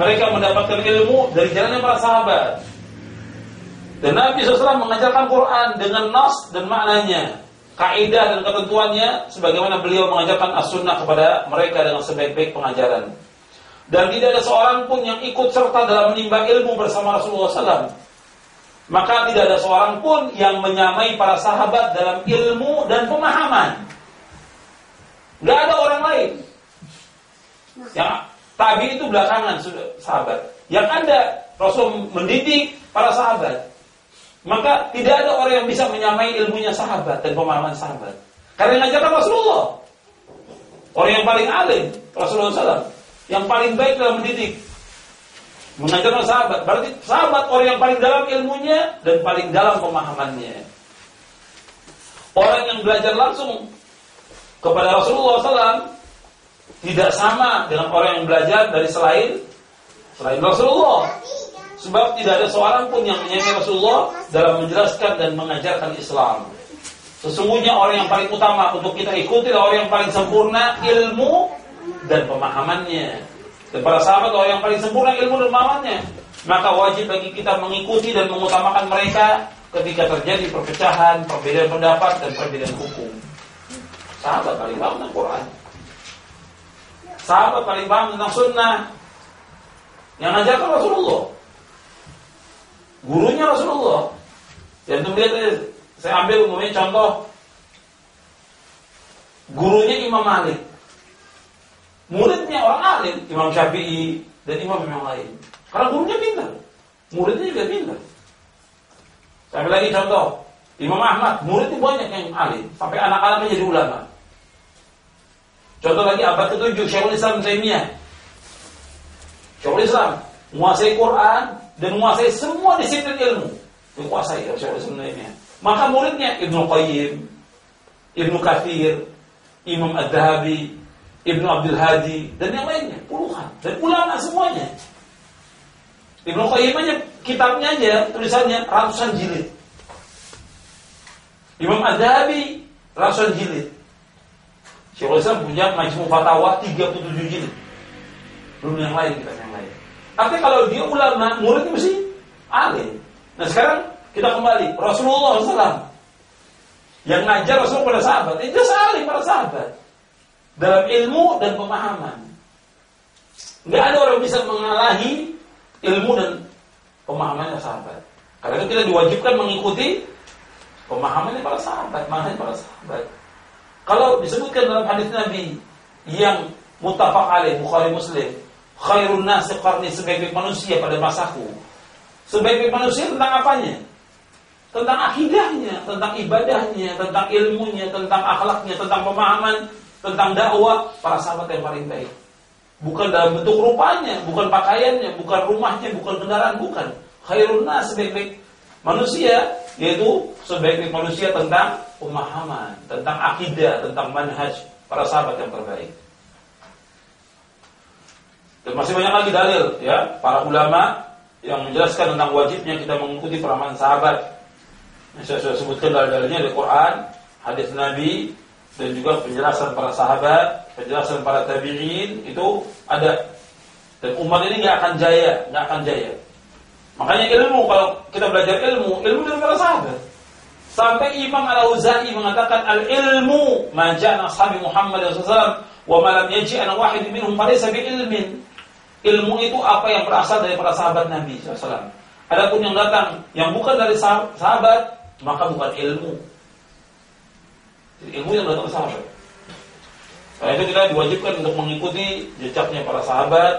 mereka mendapatkan ilmu dari jalannya para sahabat. Dan Nabi SAW mengajarkan Quran dengan nas dan maknanya, kaidah dan ketentuannya, sebagaimana beliau mengajarkan as-sunnah kepada mereka dengan sebaik-baik pengajaran. Dan tidak ada seorang pun yang ikut serta dalam menimba ilmu bersama Rasulullah SAW. Maka tidak ada seorang pun yang menyamai para sahabat dalam ilmu dan pemahaman. Gak ada orang lain yang tabi itu belakangan sudah sahabat. Yang ada Rasul mendidik para sahabat. Maka tidak ada orang yang bisa menyamai ilmunya sahabat dan pemahaman sahabat. Karena yang ngajarkan Rasulullah. Orang yang paling alim Rasulullah SAW. Yang paling baik dalam mendidik. Mengajarkan sahabat. Berarti sahabat orang yang paling dalam ilmunya dan paling dalam pemahamannya. Orang yang belajar langsung kepada Rasulullah SAW tidak sama dengan orang yang belajar dari selain selain Rasulullah. Sebab tidak ada seorang pun yang menyayangi Rasulullah dalam menjelaskan dan mengajarkan Islam. Sesungguhnya orang yang paling utama untuk kita ikuti adalah orang yang paling sempurna ilmu dan pemahamannya. Dan para sahabat orang yang paling sempurna ilmu dan pemahamannya. Maka wajib bagi kita mengikuti dan mengutamakan mereka ketika terjadi perpecahan, perbedaan pendapat dan perbedaan hukum. Sahabat paling paham tentang Quran. Sahabat paling paham tentang sunnah. Yang ngajarkan Rasulullah. Gurunya Rasulullah. Dan itu lihat saya ambil umumnya contoh gurunya Imam Malik. Muridnya orang alim, Imam Syafi'i dan imam yang lain. Karena gurunya pintar, muridnya juga pintar. Ambil lagi contoh, Imam Ahmad, muridnya banyak yang alim, sampai anak-anaknya jadi ulama. Contoh lagi abad ke-7 Syekhul Islam Taimiyah. Syekhul Islam menguasai Quran dan menguasai semua disiplin ilmu. Ya Syekhul Islam Taimiyah. Maka muridnya Ibnu Qayyim, Ibnu Kathir, Imam Ad-Dhahabi, Ibnu Abdul Hadi dan yang lainnya, puluhan dan ulama semuanya. Ibnu Qayyim aja kitabnya aja tulisannya ratusan jilid. Imam Ad-Dhahabi ratusan jilid. Syekhul Islam punya majmu fatwa 37 jilid. Belum yang lain kita yang lain. Tapi kalau dia ulama, muridnya mesti alim. Nah sekarang kita kembali Rasulullah SAW. Yang ngajar Rasul pada sahabat, itu saling para sahabat. Dalam ilmu dan pemahaman. Nggak ada orang bisa mengalahi ilmu dan pemahamannya sahabat. Karena itu kita diwajibkan mengikuti pemahamannya para sahabat, manhaj para sahabat. Kalau disebutkan dalam hadis Nabi yang mutafak alaih Bukhari Muslim, khairun nas qarni sebaik manusia pada masaku. Sebaik manusia tentang apanya? Tentang akidahnya, tentang ibadahnya, tentang ilmunya, tentang akhlaknya, tentang pemahaman, tentang dakwah para sahabat yang paling baik. Bukan dalam bentuk rupanya, bukan pakaiannya, bukan rumahnya, bukan kendaraan, bukan. Khairun nas sebaik manusia yaitu sebaik manusia tentang pemahaman, tentang akidah, tentang manhaj para sahabat yang terbaik. Dan masih banyak lagi dalil ya para ulama yang menjelaskan tentang wajibnya kita mengikuti peramalan sahabat. Yang saya sudah sebutkan dalil-dalilnya di Quran, hadis Nabi dan juga penjelasan para sahabat, penjelasan para tabi'in itu ada. Dan umat ini nggak akan jaya, nggak akan jaya. Makanya ilmu kalau kita belajar ilmu, ilmu dari para sahabat. Sampai Imam Al-Auza'i mengatakan al-ilmu majana sahabi Muhammad SAW wa malam yaji ana wahid minhum falaysa bi ilmin. Ilmu itu apa yang berasal dari para sahabat Nabi SAW. Adapun yang datang yang bukan dari sahabat, maka bukan ilmu. Jadi ilmu yang datang dari sahabat. Karena itu kita diwajibkan untuk mengikuti jejaknya para sahabat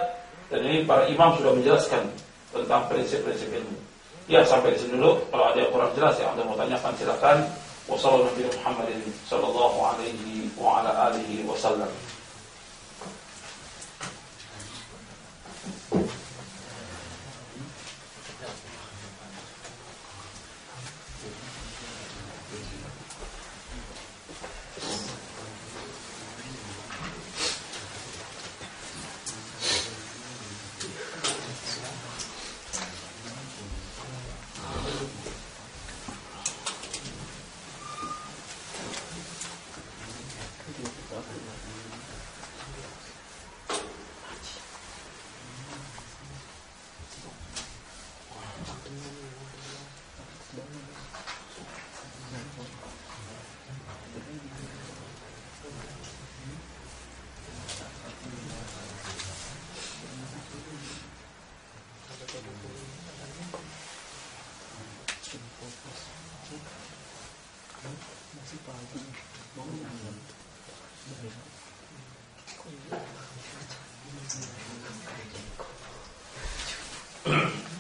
dan ini para imam sudah menjelaskan tentang prinsip-prinsip ilmu. Ya sampai di sini dulu. Kalau ada yang kurang jelas yang anda mau tanyakan silakan. Wassalamualaikum warahmatullahi wabarakatuh.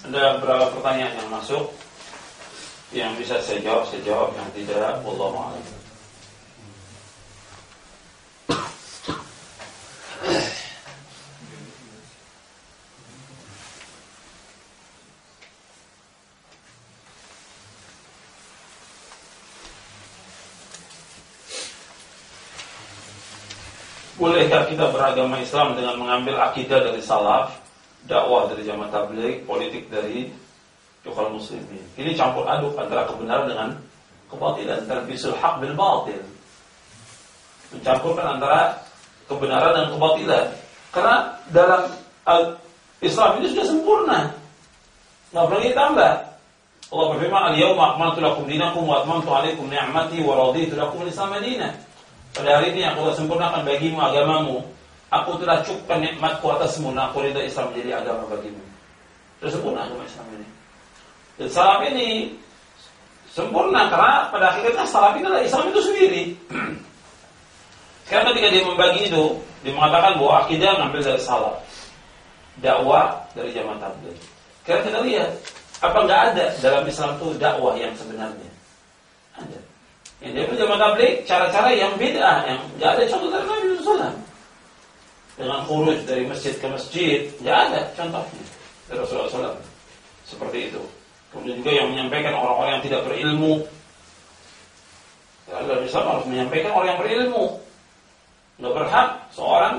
Ada beberapa pertanyaan yang masuk yang bisa saya jawab, saya jawab yang tidak, Allah Bolehkah kita beragama Islam dengan mengambil akidah dari salaf dakwah dari jamaah tabligh, politik dari Yukal muslimin. Ini campur aduk antara kebenaran dengan kebatilan, bisul haq bil batil. Mencampurkan antara kebenaran dan kebatilan. Karena dalam Islam ini sudah sempurna. Nggak perlu ditambah. Allah berfirman, "Al-yawma akmaltu lakum dinakum wa atmamtu 'alaikum ni'mati wa raditu lakum al-Islam Pada hari ini aku sempurnakan bagimu agamamu. Aku telah cukupkan nikmatku atasmu Nah aku ridha Islam menjadi agama bagimu. Sudah sempurna agama Islam ini. Dan salam ini Sempurna karena pada akhirnya salam ini adalah Islam itu sendiri. Sekarang ketika dia membagi itu Dia mengatakan bahwa akidah mengambil dari salam. Dakwah dari zaman tabligh. Sekarang kita lihat Apa nggak ada dalam Islam itu dakwah yang sebenarnya? Ada Yang dia zaman tabligh Cara-cara yang beda Yang nggak ada contoh dari Nabi Sallallahu dengan khuruj dari masjid ke masjid, tidak ada contohnya dari Rasulullah SAW. Seperti itu. Kemudian juga yang menyampaikan orang-orang yang tidak berilmu. Ya, Allah Islam harus menyampaikan orang yang berilmu. Nggak berhak seorang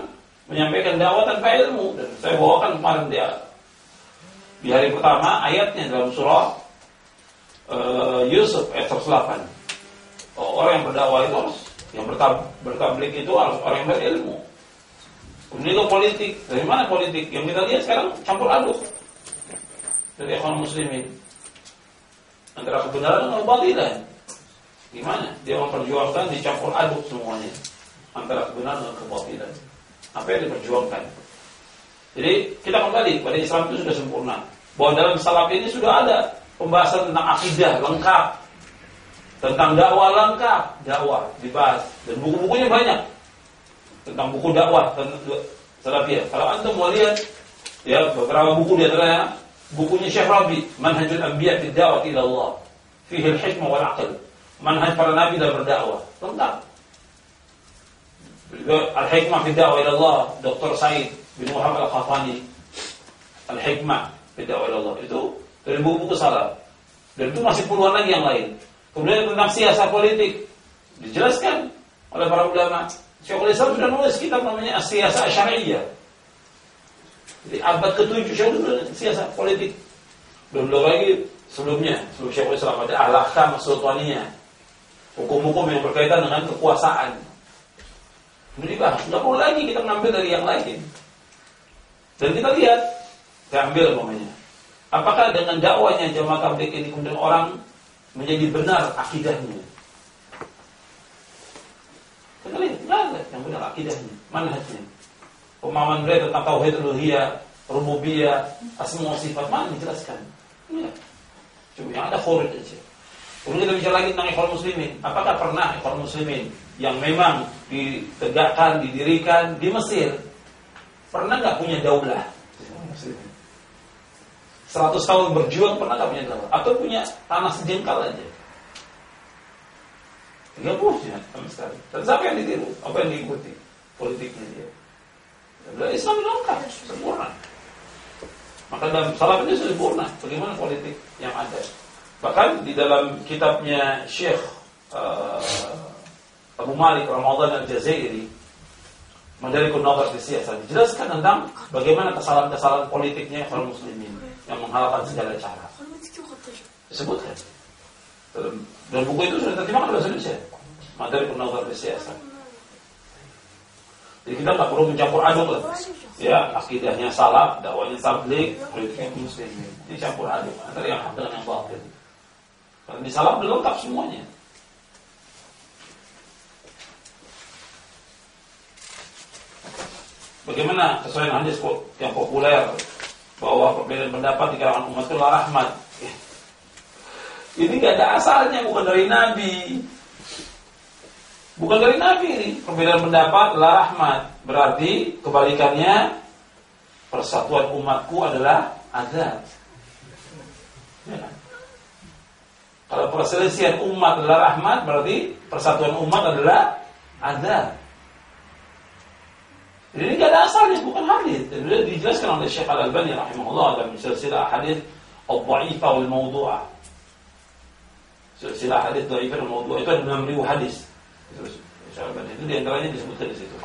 menyampaikan dakwah tanpa ilmu. Dan saya bawakan kemarin dia di hari pertama ayatnya dalam surah uh, Yusuf ayat 108. Orang yang berdakwah itu harus yang bertablik itu harus orang yang berilmu. Kemudian itu politik. Dari mana politik? Yang kita lihat sekarang campur aduk. Dari ekonomi muslimin. Antara kebenaran dan kebatilan. Gimana? Dia memperjuangkan dicampur aduk semuanya antara kebenaran dan kebatilan. Apa yang diperjuangkan? Jadi kita kembali pada Islam itu sudah sempurna. Bahwa dalam salaf ini sudah ada pembahasan tentang akidah lengkap, tentang dakwah lengkap, dakwah dibahas dan buku-bukunya banyak tentang buku dakwah tentang salafiyah. Kalau antum mau lihat ya beberapa buku di antaranya bukunya Syekh Rabi, Manhajul Anbiya fi Da'wah ila Allah, fihi al-hikmah wal aql. Manhaj para nabi dalam berdakwah. Lengkap. Al-Hikmah fi Da'wah ila Allah, Dr. Said bin Muhammad Al-Khatani. Al-Hikmah fi Da'wah ila Allah. Itu dari buku-buku salaf. Dan itu masih puluhan lagi yang lain. Kemudian tentang siasat politik dijelaskan oleh para ulama. Syekhul Islam sudah nulis kitab namanya As-Siyasah Syariah. Jadi abad ke-7 Syekhul siasat politik. Belum lagi sebelumnya, sebelum Syekhul Islam ada Al-Ahkam. Hukum-hukum yang berkaitan dengan kekuasaan. Ini dibahas. Tidak perlu lagi kita mengambil dari yang lain. Dan kita lihat, kita ambil namanya. Apakah dengan dakwanya jamaah tabligh ini kemudian orang menjadi benar akidahnya? Tidak ada yang benar akidahnya, manhajnya. Pemahaman mereka tentang tauhid uluhiyah, rububiyah, asma sifat mana dijelaskan? Iya. Cuma yang ada khurid aja. Kemudian kita bicara lagi tentang ikhwan muslimin. Apakah pernah ikhwan muslimin yang memang ditegakkan, didirikan di Mesir, pernah nggak punya daulah? 100 tahun berjuang pernah nggak punya daulah? Atau punya tanah sejengkal aja? 30 ya sama sekali. Dan siapa yang ditiru? Apa yang diikuti? Politiknya dia. Dan Islam lengkap, sempurna. Maka dalam salaf ini sempurna. Bagaimana politik yang ada? Bahkan di dalam kitabnya Syekh uh, Abu Malik Ramadan Al-Jazairi Madarikun Nazar di Siyasa dijelaskan tentang bagaimana kesalahan-kesalahan politiknya kaum muslimin yang menghalalkan segala cara. Disebutkan. Dan buku itu sudah terjemahkan bahasa Indonesia. Materi penawar siasa. Jadi kita nggak perlu mencampur aduk lah. Ya, akidahnya salah, dakwanya tablik, politiknya muslim. Ini campur aduk antara yang hak dengan yang batil. Kalau di salah belum lengkap semuanya. Bagaimana kesesuaian hadis yang populer bahwa perbedaan pendapat di kalangan umat itu rahmat. Ini gak ada asalnya, bukan dari Nabi. Bukan dari Nabi ini. Perbedaan pendapat adalah rahmat. Berarti kebalikannya persatuan umatku adalah azab. Ya. Kalau perselisihan umat adalah rahmat, berarti persatuan umat adalah azab. Ini gak ada asalnya, bukan hadis. Dan sudah dijelaskan oleh Syekh Al-Albani rahimahullah dalam silsilah hadis al-dha'ifah wal mawdu'ah. Silsilah hadis dha'ifah wal mawdu'ah itu ada 6000 hadis. Itu di antaranya disebutkan di situ.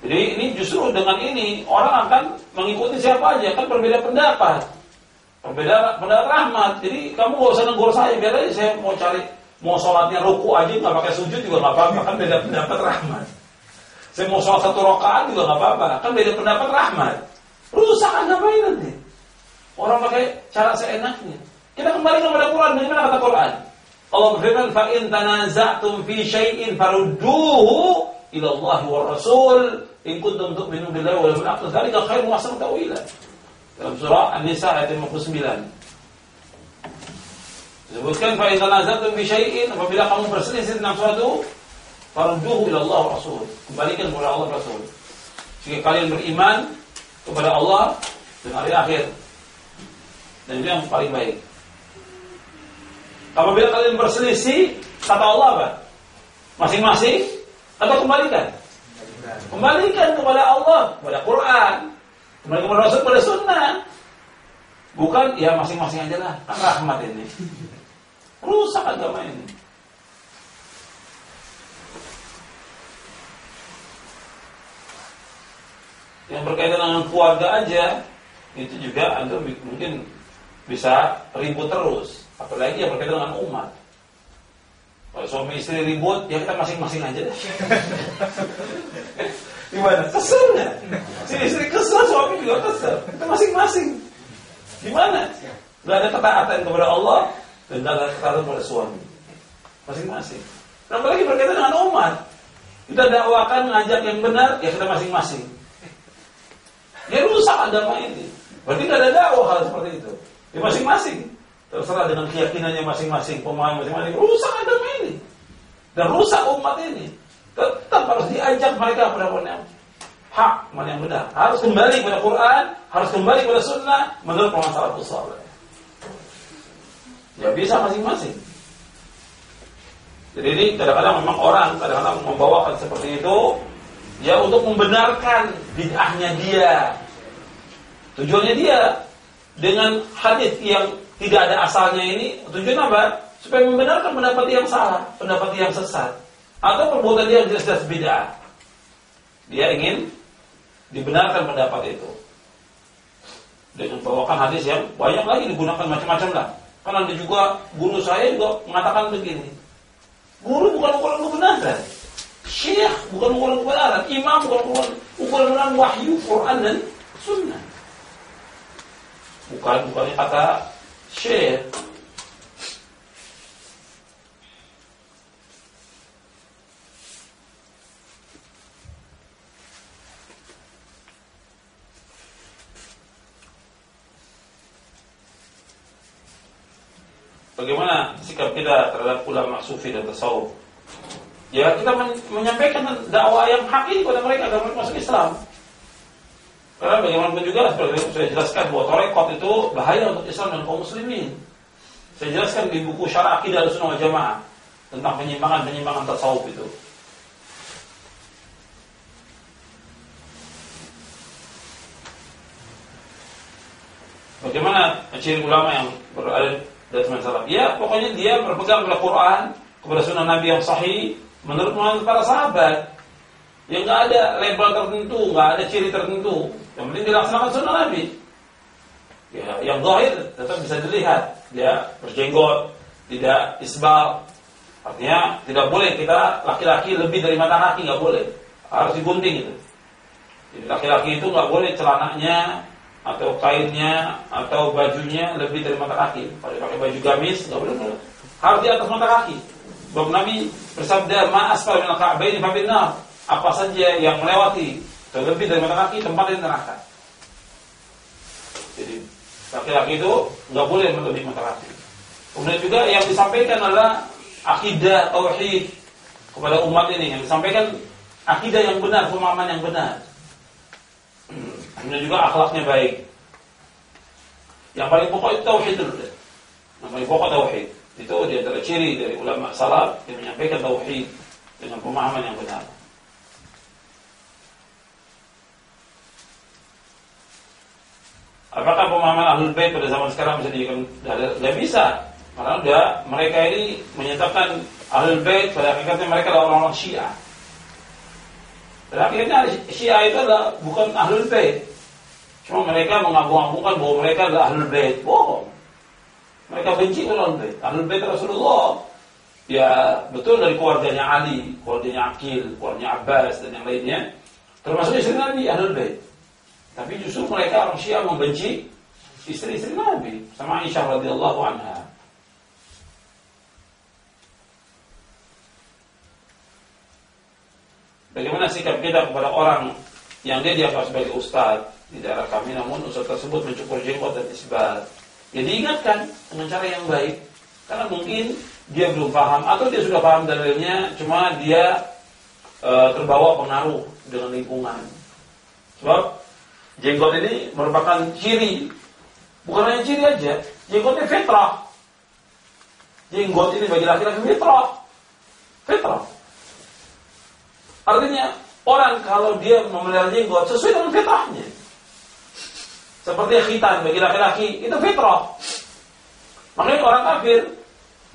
Jadi ini justru dengan ini orang akan mengikuti siapa aja kan berbeda pendapat. Berbeda pendapat rahmat. Jadi kamu gak usah negur saya biar aja saya mau cari mau sholatnya ruku aja nggak pakai sujud juga nggak apa-apa kan beda pendapat rahmat. Saya mau sholat satu rakaat juga nggak apa-apa. Kan beda pendapat rahmat. Rusak agama ini nanti. Orang pakai cara seenaknya. Kita kembali kepada Quran. Bagaimana kata Quran? Allah berfirman, "Fa in tanaza'tum fi syai'in farudduhu ila Allah wa Rasul in kuntum tu'minu billahi wal yawmil akhir." Dzalika khairun wa ahsanu ta'wila. Dalam surah An-Nisa ayat 59. Disebutkan fa in tanaza'tum fi syai'in apabila kamu berselisih tentang suatu farudduhu ila Allah wa Rasul. Kembalikan kepada Allah Rasul. Jika kalian beriman kepada Allah dan hari akhir. Dan itu yang paling baik. Apabila kalian berselisih, kata Allah apa? Masing-masing atau kembalikan? Kembalikan kepada Allah, kepada Quran, kembali kepada Rasul, kepada Sunnah. Bukan ya masing-masing aja lah, kan rahmat ini. Rusak agama ini. Yang berkaitan dengan keluarga aja, itu juga Anda mungkin bisa ribut terus. Apalagi yang berkaitan dengan umat. Kalau suami istri ribut, ya kita masing-masing aja. Gimana? Kesel ya? Si istri kesel, suami juga kesel. Kita masing-masing. Gimana? Gak ada ketaatan kepada Allah dan gak ada ketaatan kepada suami. masing-masing. Apalagi berkaitan dengan umat. Kita dakwakan ngajak yang benar, ya kita masing-masing. Dia rusak agama ini. Berarti tidak ada dakwah hal seperti itu. Ya masing-masing. Terserah dengan keyakinannya masing-masing, pemahaman masing-masing. Rusak agama ini. Dan rusak umat ini. Tetap harus diajak mereka pada mana hak, mana yang benar. Harus kembali kepada Quran, harus kembali kepada sunnah menurut pemasalah saleh. Ya bisa masing-masing. Jadi ini kadang-kadang memang orang kadang-kadang membawakan seperti itu ya untuk membenarkan bid'ahnya dia. Tujuannya dia dengan hadis yang tidak ada asalnya ini tujuan apa? Supaya membenarkan pendapat yang salah, pendapat yang sesat atau perbuatan dia yang jelas-jelas bid'ah. Dia ingin dibenarkan pendapat itu dengan membawakan hadis yang banyak lagi digunakan macam-macam lah. Kan ada juga guru saya juga mengatakan begini. Guru bukan ukuran kebenaran. Syekh bukan ukuran kebenaran. Imam bukan ukuran, ukuran wahyu, Quran dan Sunnah. Bukan bukan kata Syekh. Bagaimana sikap kita terhadap ulama sufi dan tasawuf? Ya kita men menyampaikan dakwah yang hak ini kepada mereka agar mereka masuk Islam. Karena bagaimanapun juga seperti saya jelaskan bahwa torekot itu bahaya untuk Islam dan kaum muslimin. Saya jelaskan di buku Syarah Akidah Sunnah Jamaah tentang penyimpangan-penyimpangan tasawuf itu. Bagaimana ciri ulama yang berada dari teman. Ya, pokoknya dia berpegang pada Quran, kepada sunnah Nabi yang sahih, menurut para sahabat. Yang nggak ada label tertentu, nggak ada ciri tertentu. Yang penting dilaksanakan sunnah Nabi. Ya, yang zahir tetap bisa dilihat. Dia berjenggot, tidak isbal. Artinya tidak boleh kita laki-laki lebih dari mata kaki nggak boleh. Harus digunting itu. Jadi laki-laki itu nggak boleh celananya atau kainnya atau bajunya lebih dari mata kaki. Kalau pakai baju gamis nggak boleh. Harus di atas mata kaki. Sebab Nabi bersabda, "Ma asfal min al-ka'baini fa Apa saja yang melewati lebih dari mata kaki tempat yang neraka. Jadi laki-laki itu nggak boleh melebihi mata kaki. Kemudian juga yang disampaikan adalah akidah tauhid kepada umat ini yang disampaikan akidah yang benar, pemahaman yang benar. Kemudian juga akhlaknya baik. Yang paling pokok itu tauhid dulu. Yang paling pokok tauhid. Itu di antara ciri dari ulama salaf yang menyampaikan tauhid dengan pemahaman yang benar. Apakah pemahaman ahlul bait pada zaman sekarang bisa dijadikan Tidak bisa. Karena udah mereka ini menyatakan ahlul bait pada hakikatnya mereka adalah orang-orang Syiah. Pada akhirnya Syiah itu adalah bukan ahlul bait. Cuma mereka mengagung-agungkan bahwa mereka adalah ahlul bait. Bohong. Mereka benci ahlul bait. Ahlul bait Rasulullah. Ya betul dari keluarganya Ali, keluarganya Akil, keluarganya Abbas dan yang lainnya. Termasuk istri Nabi ahlul bait. Tapi justru mereka orang Syiah membenci istri-istri Nabi sama Aisyah radhiyallahu anha. Bagaimana sikap kita kepada orang yang dia dianggap sebagai ustaz di daerah kami, namun ustaz tersebut mencukur jenggot dan isbat. Ya diingatkan dengan cara yang baik, karena mungkin dia belum paham atau dia sudah paham dalilnya, cuma dia e, terbawa pengaruh dengan lingkungan. Sebab jenggot ini merupakan ciri, bukan hanya ciri aja, jenggotnya fitrah. Jenggot ini bagi laki-laki fitrah. Fitrah. Artinya orang kalau dia memelihara jenggot sesuai dengan fitrahnya. Seperti khitan bagi laki-laki itu fitrah. Makanya orang kafir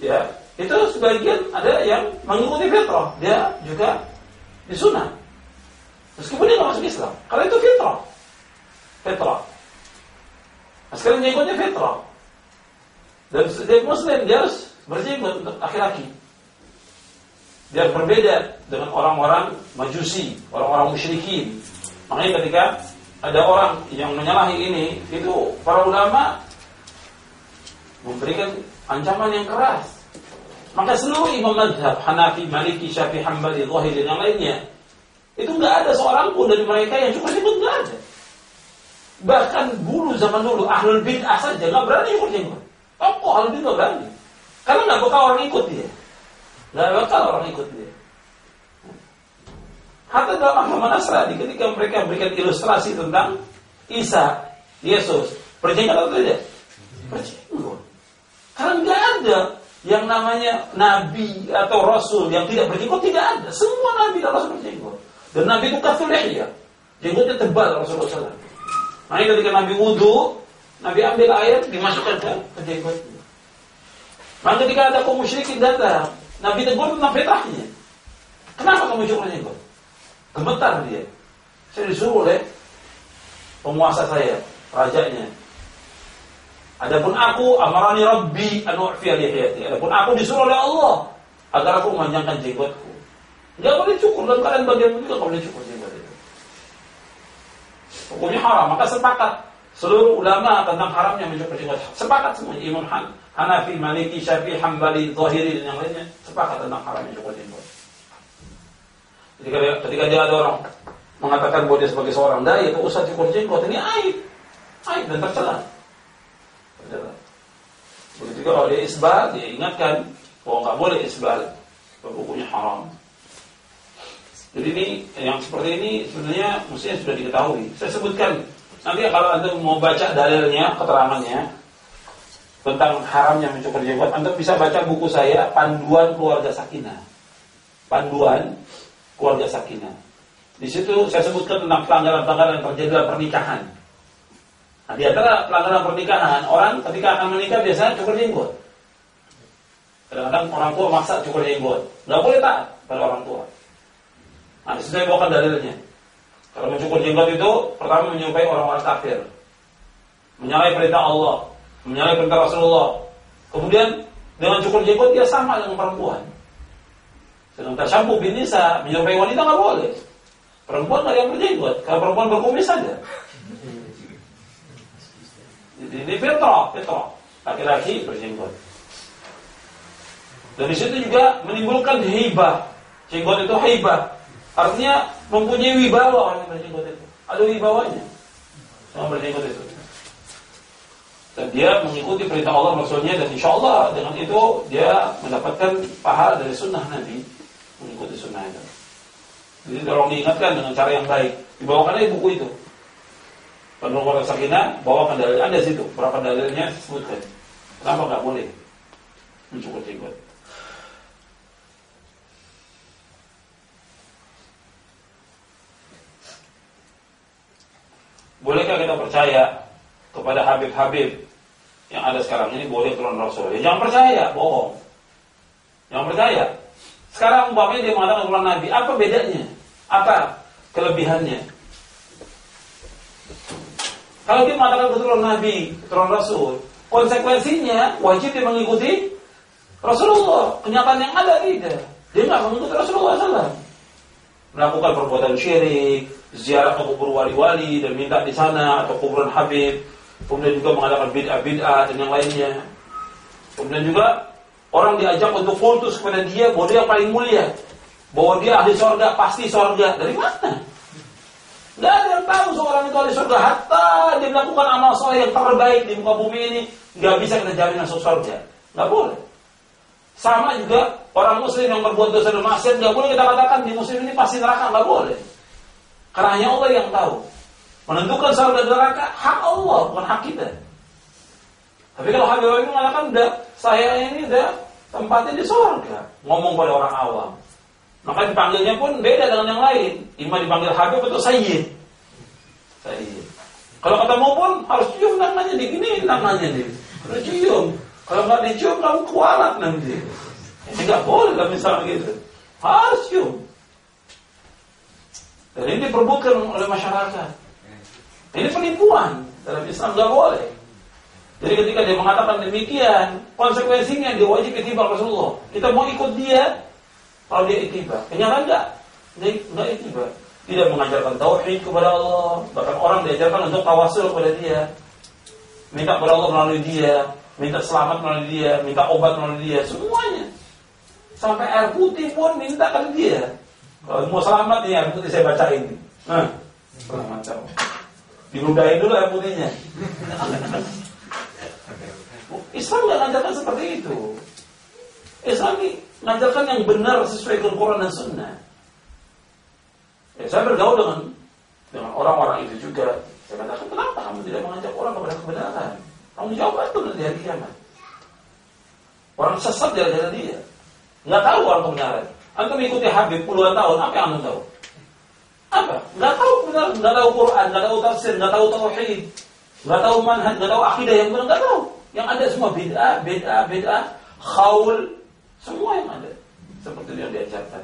ya itu sebagian ada yang mengikuti fitrah, dia juga disunah. Meskipun dia nggak masuk Islam, karena itu fitrah. Fitrah. Nah, sekarang jenggotnya fitrah. Dan setiap muslim dia harus berjenggot untuk laki-laki. Dia berbeda dengan orang-orang majusi, orang-orang musyrikin. Makanya ketika ada orang yang menyalahi ini, itu para ulama memberikan ancaman yang keras. Maka seluruh imam madhab, Hanafi, Maliki, Syafi'i, Hambali, Zahir, dan yang lainnya, itu nggak ada seorang pun dari mereka yang cukup jenggot nggak ada. Bahkan dulu zaman dulu ahlul bid'ah saja nggak berani ikut jenggot. Tokoh ahlul bid'ah nggak berani, karena nggak bakal orang ikut dia, nggak bakal orang ikut dia. Hatta dalam agama Nasrani ketika mereka memberikan ilustrasi tentang Isa, Yesus, berjenggot atau tidak? Berjenggot. Karena nggak ada yang namanya nabi atau rasul yang tidak berjenggot tidak ada. Semua nabi dan rasul berjenggot. Dan nabi itu katuleh ya. Jenggotnya tebal Rasulullah SAW. Nah ketika nabi wudhu, nabi ambil air dimasukkan ke, ke jenggotnya. Maka ketika ada kaum musyrikin datang, nabi tegur tentang fitrahnya. Kenapa kamu jenggot? Gemetar dia. Saya disuruh oleh penguasa saya, rajanya. Adapun aku amarani Rabbi an u'fiya. Adapun aku disuruh oleh Allah agar aku memanjangkan jenggotku. Enggak boleh cukur dan kalian bagian juga enggak boleh cukur jenggot itu. Hukumnya haram. Maka sepakat seluruh ulama tentang haramnya mencukur jenggot. Sepakat semua Imam Han, Hanafi, Maliki, Syafi'i, Hambali, Zahiri dan yang lainnya sepakat tentang haramnya cukur jenggot. Ketika ketika dia ada orang mengatakan bahwa dia sebagai seorang dai itu usah cukur jenggot ini aib, aib dan tercela. Begitu kalau dia isbal, dia ingatkan bahwa nggak boleh isbal, bukunya haram. Jadi ini yang seperti ini sebenarnya mestinya sudah diketahui. Saya sebutkan nanti kalau anda mau baca dalilnya, keterangannya tentang haramnya mencukur jenggot, anda bisa baca buku saya Panduan Keluarga Sakinah. Panduan Keluarga Sakinah. Di situ saya sebutkan tentang pelanggaran-pelanggaran yang terjadi dalam pernikahan. Nah, di antara pelanggaran pernikahan, orang ketika akan menikah biasanya cukur jenggot. Kadang-kadang orang tua maksa cukur jenggot. Nggak boleh taat pada orang tua. Nah, di sini bawakan dalilnya. Kalau mencukur jenggot itu, pertama menyukai orang-orang kafir. Menyalahi perintah Allah. Menyalahi perintah Rasulullah. Kemudian, dengan cukur jenggot dia sama dengan perempuan. Sedang tasyampuh bin nisa, menyerupai wanita nggak boleh. Perempuan nggak yang berjenggot. Kalau perempuan berkumis saja. Ini fitrah, fitrah. Laki-laki berjenggot. Dan di situ juga menimbulkan hibah. Jenggot itu hibah. Artinya mempunyai wibawa orang yang berjenggot itu. Ada wibawanya. Yang berjenggot itu. Dan dia mengikuti perintah Allah Rasulnya dan insya Allah dengan itu dia mendapatkan pahala dari sunnah Nabi mengikuti sunnah itu. Jadi tolong diingatkan dengan cara yang baik. Dibawakan aja buku itu. Penurut Sakinah, bawakan dalil Anda situ. Berapa dalilnya sebutkan. Kenapa nggak boleh mencukur jenggot? Bolehkah kita percaya kepada Habib-Habib yang ada sekarang ini boleh turun Rasul? Ya, jangan percaya, bohong. Jangan percaya. Sekarang umpamanya dia mengatakan turun Nabi, apa bedanya? Apa kelebihannya? Kalau dia mengatakan keturunan Nabi, keturunan Rasul, konsekuensinya wajib dia mengikuti Rasulullah. Kenyataan yang ada tidak. Dia nggak mengikuti Rasulullah SAW. Melakukan perbuatan syirik, ziarah ke kubur wali-wali dan minta di sana atau kuburan Habib. Kemudian juga mengadakan bid'ah-bid'ah dan yang lainnya. Kemudian juga orang diajak untuk kultus kepada dia bahwa dia paling mulia. Bahwa dia ahli sorga, pasti sorga. Dari mana? Gak ada yang tahu seorang itu ahli surga. Hatta dia melakukan amal soleh yang terbaik di muka bumi ini, nggak bisa kita jamin masuk surga. Nggak boleh. Sama juga orang muslim yang berbuat dosa dan maksiat, nggak boleh kita katakan di muslim ini pasti neraka, nggak boleh. Karena hanya Allah yang tahu. Menentukan surga neraka hak Allah, bukan hak kita. Tapi kalau Habib ini mengatakan, udah, saya ini udah tempatnya di surga. Ngomong pada orang awam. Maka dipanggilnya pun beda dengan yang lain. Ima dipanggil Habib atau Sayyid. Sayyid. Kalau ketemu pun harus cium tangannya, digini tangannya nih. Harus cium. Kalau nggak dicium kamu kualat nanti. Ini nggak boleh lah misalnya gitu. Harus cium. Dan ini diperbutkan oleh masyarakat. Ini penipuan dalam Islam nggak boleh. Jadi ketika dia mengatakan demikian, konsekuensinya dia wajib itibak Rasulullah. Kita mau ikut dia, kalau dia itiba, kenyataan enggak? Dia enggak itiba. Tidak mengajarkan tauhid kepada Allah, bahkan orang diajarkan untuk tawasul kepada dia. Minta kepada Allah melalui dia, minta selamat melalui dia, minta obat melalui dia, semuanya. Sampai air putih pun minta ke dia. Kalau mau selamat nih air putih saya bacain. Nah, macam. Diludahin dulu air putihnya. Islam nggak ngajarkan seperti itu. Islam ngajarkan yang benar sesuai dengan Quran dan Sunnah. Ya, saya bergaul dengan dengan orang-orang itu juga. Saya katakan, kenapa kamu tidak mengajak orang kepada kebenaran? Kamu jawab itu nanti hari kiamat. Orang sesat jalan-jalan dia. Nggak tahu orang kebenaran. Antum mengikuti Habib puluhan tahun, apa yang antum tahu? Apa? Nggak tahu kebenaran, nggak tahu Quran, nggak tahu tafsir, nggak tahu tauhid, nggak tahu manhaj, nggak tahu akidah yang benar, nggak tahu. Yang ada semua beda, beda, beda, khaul, semua yang ada. Seperti yang diajarkan.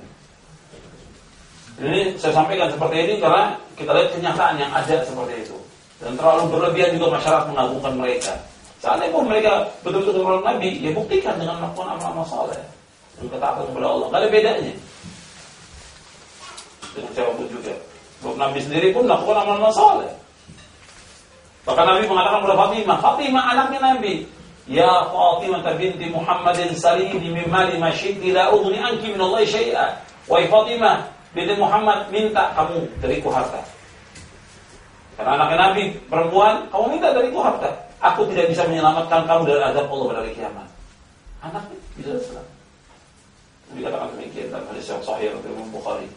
Ini saya sampaikan seperti ini karena kita lihat kenyataan yang ada seperti itu. Dan terlalu berlebihan juga masyarakat mengagungkan mereka. Seandainya pun mereka betul-betul orang Nabi, ya buktikan dengan melakukan amal-amal soleh. Dan ketaatan kepada Allah. Gak ada bedanya. Dengan siapa pun juga. Sebab Nabi sendiri pun melakukan amal-amal soleh. Bahkan Nabi mengatakan kepada Fatimah, Fatimah anaknya Nabi. Ya Fatimah binti Muhammadin salini min mali ma syi'ti la ughni anki min Allah syai'a. Wahai Fatimah binti Muhammad minta kamu dariku harta. Karena anaknya Nabi perempuan, kamu minta dariku harta. Aku tidak bisa menyelamatkan kamu dari azab Allah pada hari kiamat. Anaknya bisa selamat. Dikatakan demikian dalam hadis yang sahih dari Imam Bukhari.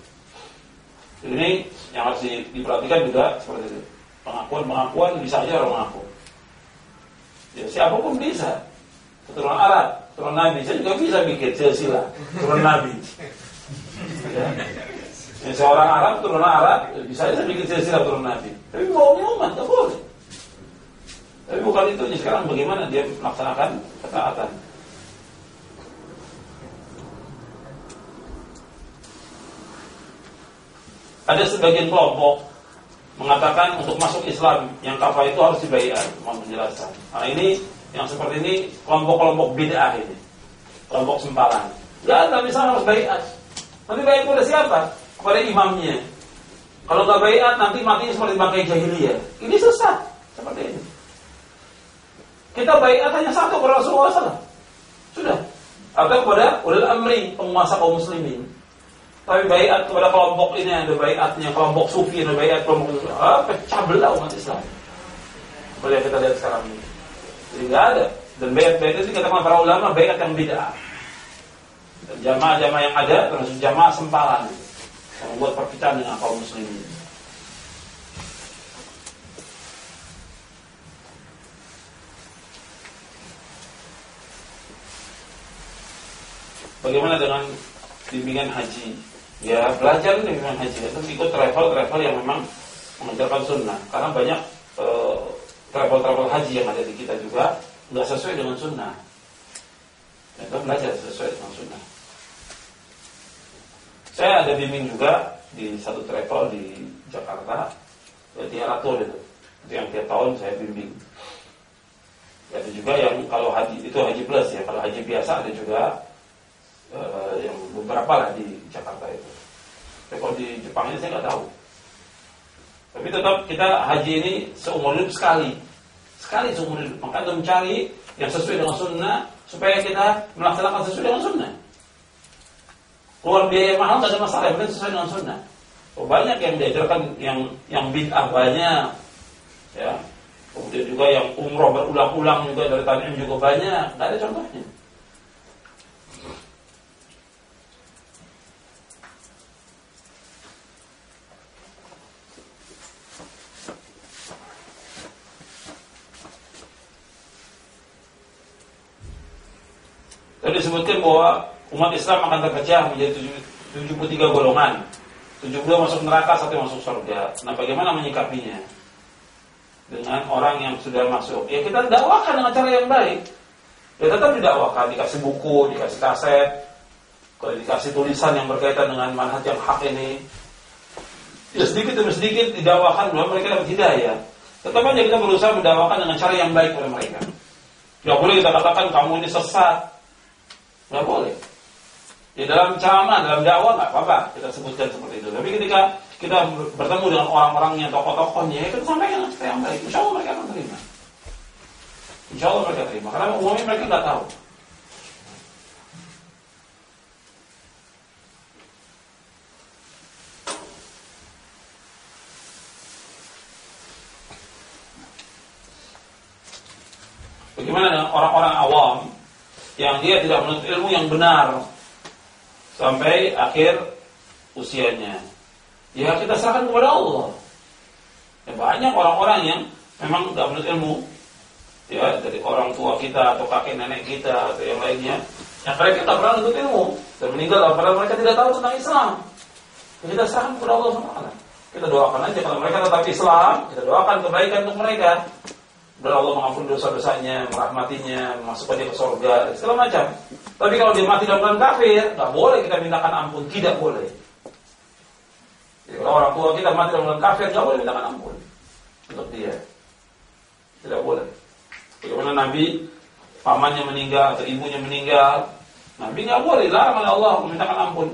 Ini yang harus diperhatikan juga seperti itu. Pengakuan-pengakuan bisa aja orang mengaku. Ya, siapa pun bisa. Keturunan Arab, keturunan Nabi. Saya juga bisa bikin silsilah keturunan Nabi. Ya. Ya, seorang Arab, keturunan Arab, bisa aja bikin silsilah keturunan Nabi. Tapi baunya umat, tak boleh. Tapi bukan itu, sekarang bagaimana dia melaksanakan ketaatan. Ada sebagian kelompok mengatakan untuk masuk Islam yang kafah itu harus dibayar, mau menjelaskan. Nah ini yang seperti ini kelompok-kelompok bid'ah ini, kelompok sempalan. Gak ada misalnya harus bayar. Nanti bayar kepada siapa? Kepada imamnya. Kalau nggak bayar nanti matinya seperti bangkai jahiliyah. Ini sesat seperti ini. Kita bayar hanya satu kepada Rasulullah SAW. Sudah. Atau kepada ulil amri penguasa kaum muslimin. Tapi bayat kepada kelompok ini ada bayatnya kelompok sufi ada bayat kelompok ah, pecah belah umat Islam. Boleh kita lihat sekarang ini. Jadi nggak ada. Dan bayat-bayat itu dikatakan para ulama bayat yang beda. Dan jamaah-jamaah yang ada termasuk jamaah sempalan yang membuat perpecahan dengan kaum muslimin. Bagaimana dengan bimbingan haji? Ya belajar memang haji itu ikut travel travel yang memang mengajarkan sunnah. Karena banyak uh, travel travel haji yang ada di kita juga nggak sesuai dengan sunnah. Ya, itu belajar sesuai dengan sunnah. Saya ada bimbing juga di satu travel di Jakarta. Di Aratur itu itu yang tiap tahun saya bimbing. Ada juga yang kalau haji itu haji plus ya. Kalau haji biasa ada juga uh, yang beberapa lah di Jakarta itu. Tapi kalau di Jepang ini saya nggak tahu. Tapi tetap kita haji ini seumur hidup sekali, sekali seumur hidup. Maka kita mencari yang sesuai dengan sunnah supaya kita melaksanakan sesuai dengan sunnah. Keluar biaya mahal tidak ada masalah, yang sesuai dengan sunnah. Oh, banyak yang diajarkan yang yang bid'ah banyak, ya. Kemudian juga yang umroh berulang-ulang juga dari tabi'in juga banyak, tidak ada contohnya. Disebutkan bahwa umat Islam akan terpecah menjadi 73 golongan. 72 masuk neraka, satu masuk surga. Nah, bagaimana menyikapinya? Dengan orang yang sudah masuk. Ya kita dakwakan dengan cara yang baik. Ya tetap didakwakan, dikasih buku, dikasih kaset, kalau dikasih tulisan yang berkaitan dengan manhaj yang hak ini. Ya sedikit demi sedikit didakwakan bahwa mereka dapat hidayah. Tetap aja kita berusaha mendakwakan dengan cara yang baik oleh mereka. Tidak boleh kita katakan kamu ini sesat, Nggak boleh. Di dalam ceramah, dalam dakwah nggak apa-apa kita sebutkan seperti itu. Tapi ketika kita bertemu dengan orang-orangnya, tokoh-tokohnya, ya itu sampaikan yang baik. Insya Allah mereka akan terima. Insya Allah mereka terima. Karena umumnya mereka nggak tahu. Bagaimana dengan orang-orang awam yang dia tidak menuntut ilmu yang benar sampai akhir usianya? Ya kita serahkan kepada Allah. Ya, banyak orang-orang yang memang tidak menuntut ilmu, ya dari orang tua kita atau kakek nenek kita atau yang lainnya, yang mereka tidak pernah menuntut ilmu dan meninggal padahal mereka tidak tahu tentang Islam. Ya, kita serahkan kepada Allah SWT. Kita doakan aja kalau mereka tetap Islam, kita doakan kebaikan untuk mereka. Dan Allah mengampuni dosa-dosanya, merahmatinya, masukkan dia ke surga, segala macam. Tapi kalau dia mati dalam keadaan kafir, nggak boleh kita mintakan ampun, tidak boleh. Jadi kalau orang tua kita mati dalam keadaan kafir, nggak boleh mintakan ampun untuk dia. Tidak boleh. Bagaimana Nabi pamannya meninggal atau ibunya meninggal, Nabi nggak boleh, dilarang oleh Allah memintakan ampun.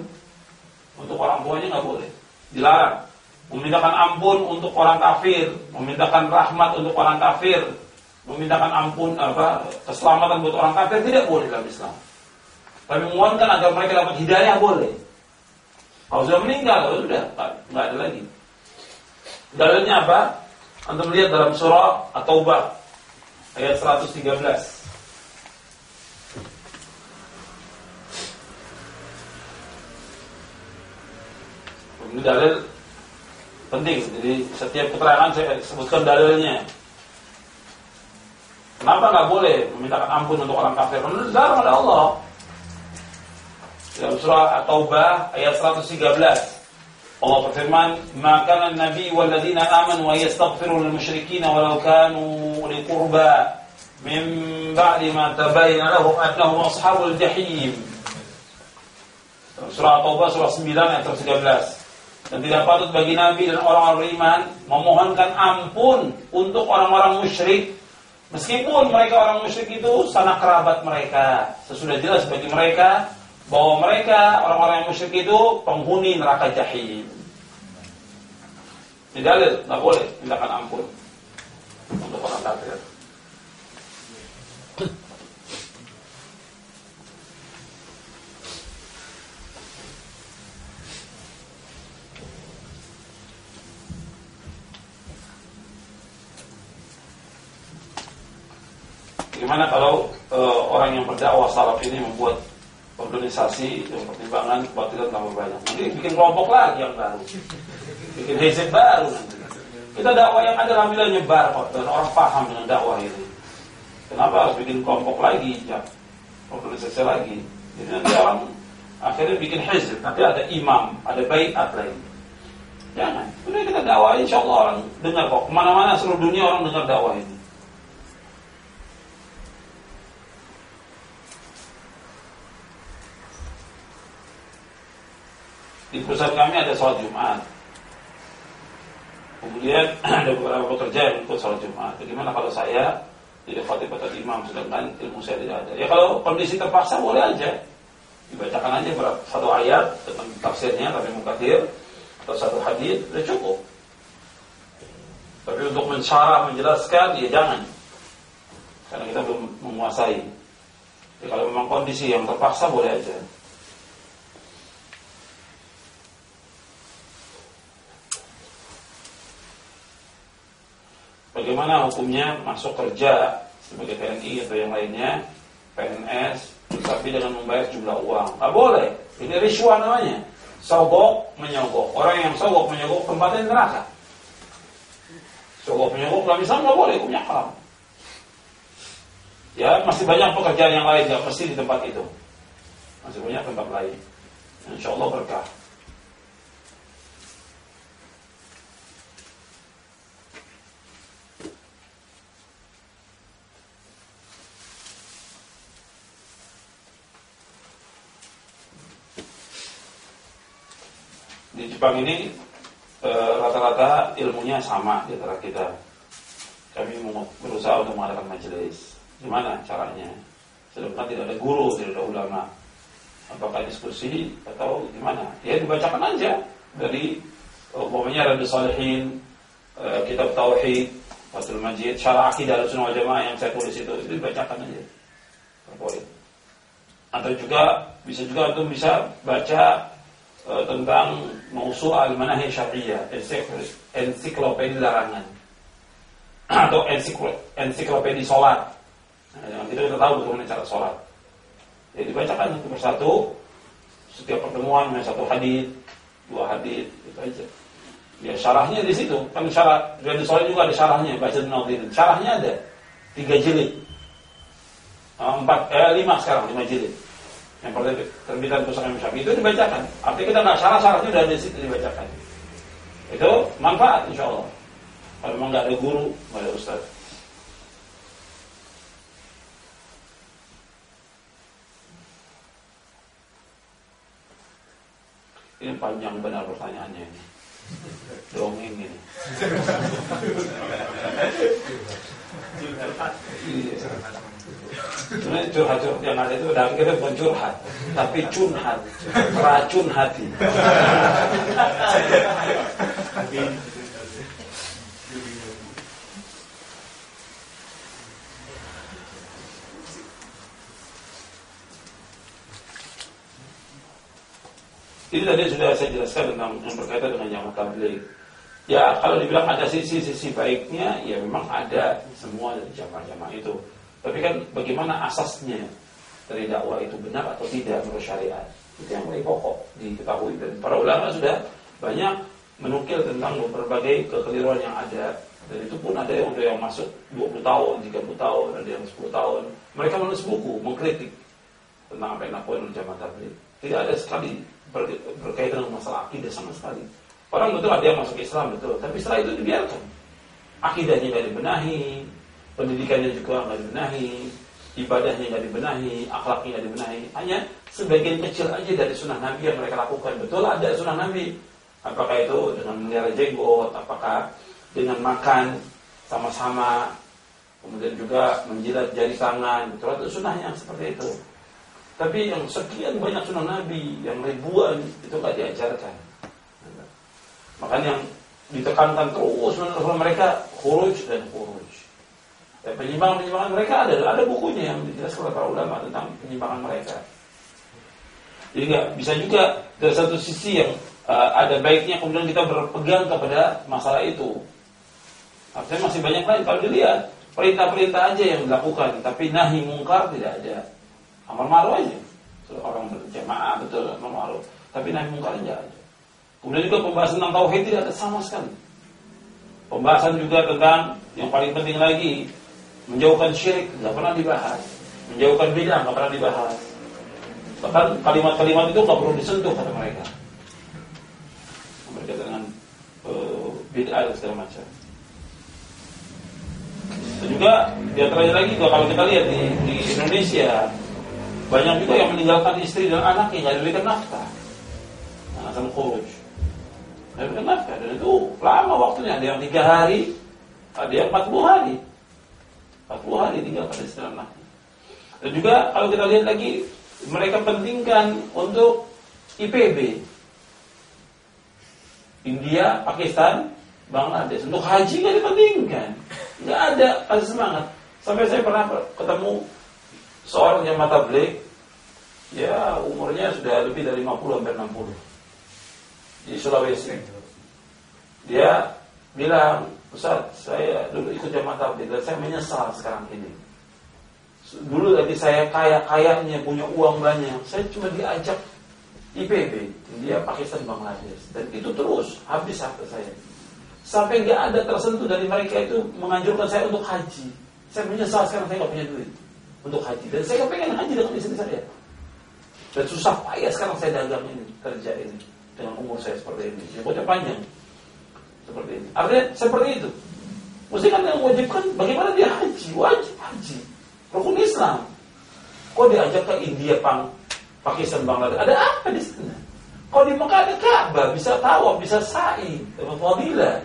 Untuk orang tuanya nggak boleh, dilarang memintakan ampun untuk orang kafir, memintakan rahmat untuk orang kafir, memintakan ampun apa keselamatan buat orang kafir tidak boleh dalam Islam. Tapi memohonkan agar mereka dapat hidayah boleh. Kalau sudah meninggal, kalau sudah nggak ada lagi. Dalilnya apa? Anda melihat dalam surah At-Taubah ayat 113. Ini dalil penting. Jadi setiap keterangan saya sebutkan dalilnya. Kenapa nggak boleh memintakan ampun untuk orang kafir? Dilarang oleh Allah. Dalam surah At-Taubah ayat 113. Allah berfirman, "Maka Nabi wal ladzina amanu wa yastaghfiru lil musyrikin walau kanu li qurba min ba'di ma tabayyana lahum annahum ashabul jahim." Surah At-Taubah surah 9 ayat 13. Dan tidak patut bagi Nabi dan orang-orang beriman memohonkan ampun untuk orang-orang musyrik. Meskipun mereka orang musyrik itu sanak kerabat mereka. Sesudah jelas bagi mereka bahwa mereka orang-orang yang musyrik itu penghuni neraka jahim. Nggak boleh tindakan ampun untuk orang kafir. Gimana kalau e, orang yang berdakwah salaf ini membuat organisasi yang pertimbangan kebatilan tambah banyak. Nanti bikin kelompok lagi yang baru. Bikin hizib baru. Kita dakwah yang ada alhamdulillah nyebar kok dan orang paham dengan dakwah ini. Kenapa harus bikin kelompok lagi, ya? Organisasi lagi. Jadi nanti orang akhirnya bikin hizib. Nanti ada imam, ada bayat lagi. Jangan. Udah kita dakwah, insya Allah orang dengar kok. Ke mana-mana seluruh dunia orang dengar dakwah ini. Di perusahaan kami ada sholat Jumat. Kemudian ada beberapa pekerja yang ikut sholat Jumat. Bagaimana kalau saya tidak khatib atau imam sedangkan ilmu saya tidak ada? Ya kalau kondisi terpaksa boleh aja. Dibacakan aja berapa, satu ayat dengan tafsirnya tapi mukadir atau satu hadis sudah cukup. Tapi untuk mensyarah menjelaskan ya jangan. Karena kita belum menguasai. Ya, kalau memang kondisi yang terpaksa boleh aja. Bagaimana hukumnya masuk kerja sebagai TNI atau yang lainnya, PNS, tapi dengan membayar jumlah uang? Tak boleh. Ini riswa namanya. Sogok menyogok. Orang yang sogok menyogok tempatnya neraka. Sogok menyogok dalam Islam nggak boleh, hukumnya haram. Ya masih banyak pekerjaan yang lain yang pasti di tempat itu. Masih banyak tempat lain. Insya Allah berkah. Jepang ini eh, rata-rata e, ilmunya sama di antara kita. Kami berusaha untuk mengadakan majelis. Gimana caranya? Sedangkan tidak ada guru, tidak ada ulama. Apakah diskusi atau gimana? Ya dibacakan aja dari umpamanya Radu Salihin, e, kitab Tauhid, Fatul Majid, Syarah Akidah Sunnah Jamaah yang saya tulis itu, itu dibacakan aja. Terpoin. Atau juga bisa juga itu bisa baca Eh, tentang Mausu al-Manahi Syariah, ensiklopedia larangan atau ensiklopedi sholat. Nah, dengan itu kita tahu bagaimana cara sholat. Jadi dibacakan itu persatu setiap pertemuan satu hadis, dua hadis itu aja. Ya syarahnya di situ kan syarah dari sholat juga ada syarahnya baca itu. Syarahnya ada tiga jilid, ah, empat eh lima sekarang lima jilid. Yang pertama terbitan pusaka Syafi'i itu dibacakan. Artinya kita nggak syarah syarahnya udah di situ dibacakan. Itu manfaat insya Allah. Kalau memang nggak ada guru, nggak ada ustaz. Ini panjang benar pertanyaannya ini. Dongeng ini. Sebenarnya curhat, curhat yang ada itu udah kita bukan curhat, tapi curhat, racun hati. Ini tadi sudah saya jelaskan tentang yang berkaitan dengan jamaah tabligh. Ya kalau dibilang ada sisi-sisi baiknya, ya memang ada semua dari jamaah-jamaah itu. Tapi kan bagaimana asasnya dari dakwah itu benar atau tidak menurut syariat itu yang paling pokok diketahui dan para ulama sudah banyak menukil tentang berbagai kekeliruan yang ada dan itu pun ada yang yang masuk 20 tahun, 30 tahun, ada yang 10 tahun. Mereka menulis buku, mengkritik tentang apa yang dilakukan oleh jamaah tabligh. Tidak ada sekali berkaitan dengan masalah akidah sama sekali. Orang betul ada yang masuk Islam betul, tapi setelah itu dibiarkan. Akidahnya nggak dibenahi, pendidikannya juga nggak dibenahi, ibadahnya nggak dibenahi, akhlaknya nggak dibenahi. Hanya sebagian kecil aja dari sunnah Nabi yang mereka lakukan. Betul ada sunnah Nabi. Apakah itu dengan melihara jenggot, apakah dengan makan sama-sama, kemudian juga menjilat jari tangan, betul itu sunnahnya seperti itu. Tapi yang sekian banyak sunnah Nabi, yang ribuan, itu nggak diajarkan. Makanya yang ditekankan terus menerus mereka huruj dan huruj. Dan penyimpangan-penyimpangan mereka ada, ada bukunya yang dijelaskan oleh para ulama tentang penyimpangan mereka. Jadi nggak bisa juga dari satu sisi yang uh, ada baiknya kemudian kita berpegang kepada masalah itu. Artinya masih banyak lain kalau dilihat perintah-perintah aja yang dilakukan, tapi nahi mungkar tidak ada. Amar ma'ruf aja. Orang berjamaah betul amar ma'ruf. Tapi nahi mungkar aja ada. Kemudian juga pembahasan tentang tauhid tidak ada sama sekali. Pembahasan juga tentang yang paling penting lagi menjauhkan syirik nggak pernah dibahas, menjauhkan bid'ah nggak pernah dibahas. Bahkan kalimat-kalimat itu nggak perlu disentuh kata mereka. Mereka dengan uh, bid'ah dan segala macam. Dan juga di antaranya lagi juga kalau kita lihat di, di Indonesia banyak juga yang meninggalkan istri dan anak yang nggak diberikan nafkah. Nah, khuruj. Nggak diberikan nafkah dan itu lama waktunya. Ada yang tiga hari, ada yang empat puluh hari. Empat puluh hari tinggal pada dan anak. Dan juga kalau kita lihat lagi mereka pentingkan untuk IPB. India, Pakistan, Bangladesh. Untuk haji nggak dipentingkan. Nggak ada kasih semangat. Sampai saya pernah ketemu seorang yang mata tabligh ya umurnya sudah lebih dari 50 hampir 60 di Sulawesi. Dia bilang, Ustaz, saya dulu ikut jamaah tabligh dan saya menyesal sekarang ini. Dulu tadi saya kaya-kayanya punya uang banyak, saya cuma diajak IPB, India, Pakistan, Bangladesh. Dan itu terus habis harta saya. Sampai nggak ada tersentuh dari mereka itu menganjurkan saya untuk haji. Saya menyesal sekarang saya nggak punya duit untuk haji. Dan saya pengen haji dengan istri saya. Dan susah payah sekarang saya dagang ini, kerja ini. Dengan umur saya seperti ini. Ya, panjang. Seperti ini. Artinya seperti itu. Mesti kan yang wajibkan bagaimana dia haji. Wajib haji. Rukun Islam. Kok diajak ke India, Pang, Pakistan, Bangladesh? Ada apa di sana? Kok di Mekah ada Ka'bah, bisa tawaf, bisa sa'i, fadilah.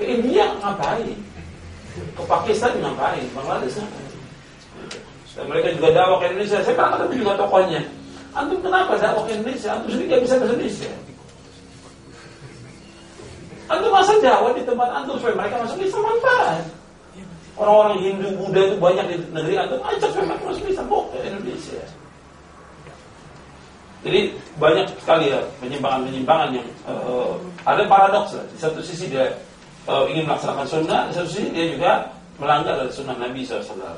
Ke India ngapain? Ke Pakistan ngapain? Bangladesh ngapain? Dan mereka juga dakwah ke Indonesia. Saya pernah ketemu juga tokohnya. Antum kenapa dakwah ke Indonesia? Antum sendiri gak bisa bahasa Indonesia. Antum masa dakwah di tempat antum supaya mereka masuk Islam manfaat. Orang-orang Hindu, Buddha itu banyak di negeri antum ajak supaya mereka masuk Islam bawa ke Indonesia. Jadi banyak sekali ya penyimpangan-penyimpangan yang uh, ada paradoks lah. Di satu sisi dia uh, ingin melaksanakan sunnah, di satu sisi dia juga melanggar dari sunnah Nabi SAW.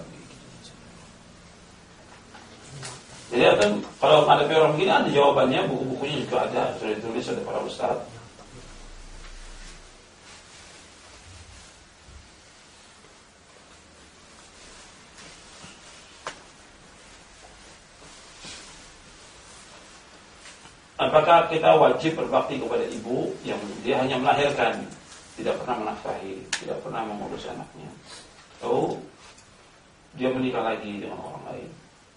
Jadi kan kalau ada orang begini ada jawabannya, buku-bukunya juga ada, sudah ditulis oleh para ustaz. Apakah kita wajib berbakti kepada ibu yang dia hanya melahirkan, tidak pernah menafkahi, tidak pernah mengurus anaknya? Atau dia menikah lagi dengan orang lain?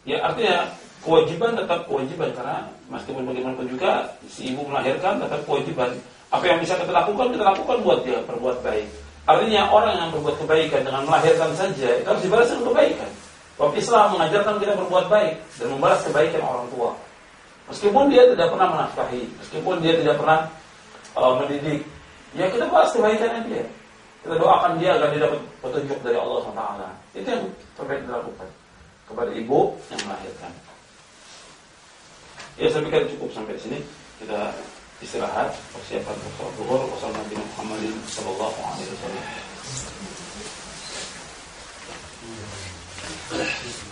Ya artinya kewajiban tetap kewajiban karena meskipun bagaimanapun juga si ibu melahirkan tetap kewajiban. Apa yang bisa kita lakukan kita lakukan buat dia berbuat baik. Artinya orang yang berbuat kebaikan dengan melahirkan saja itu harus dibalas dengan kebaikan. Sebab Islam mengajarkan kita berbuat baik dan membalas kebaikan orang tua. Meskipun dia tidak pernah menafkahi, meskipun dia tidak pernah uh, mendidik, ya kita bahas kebaikannya dia. Kita doakan dia agar dia dapat petunjuk dari Allah SWT. Itu yang terbaik dilakukan kepada ibu yang melahirkan. Ya saya pikir cukup sampai sini. Kita istirahat, persiapan untuk sholat duhur. Wassalamualaikum warahmatullahi wabarakatuh.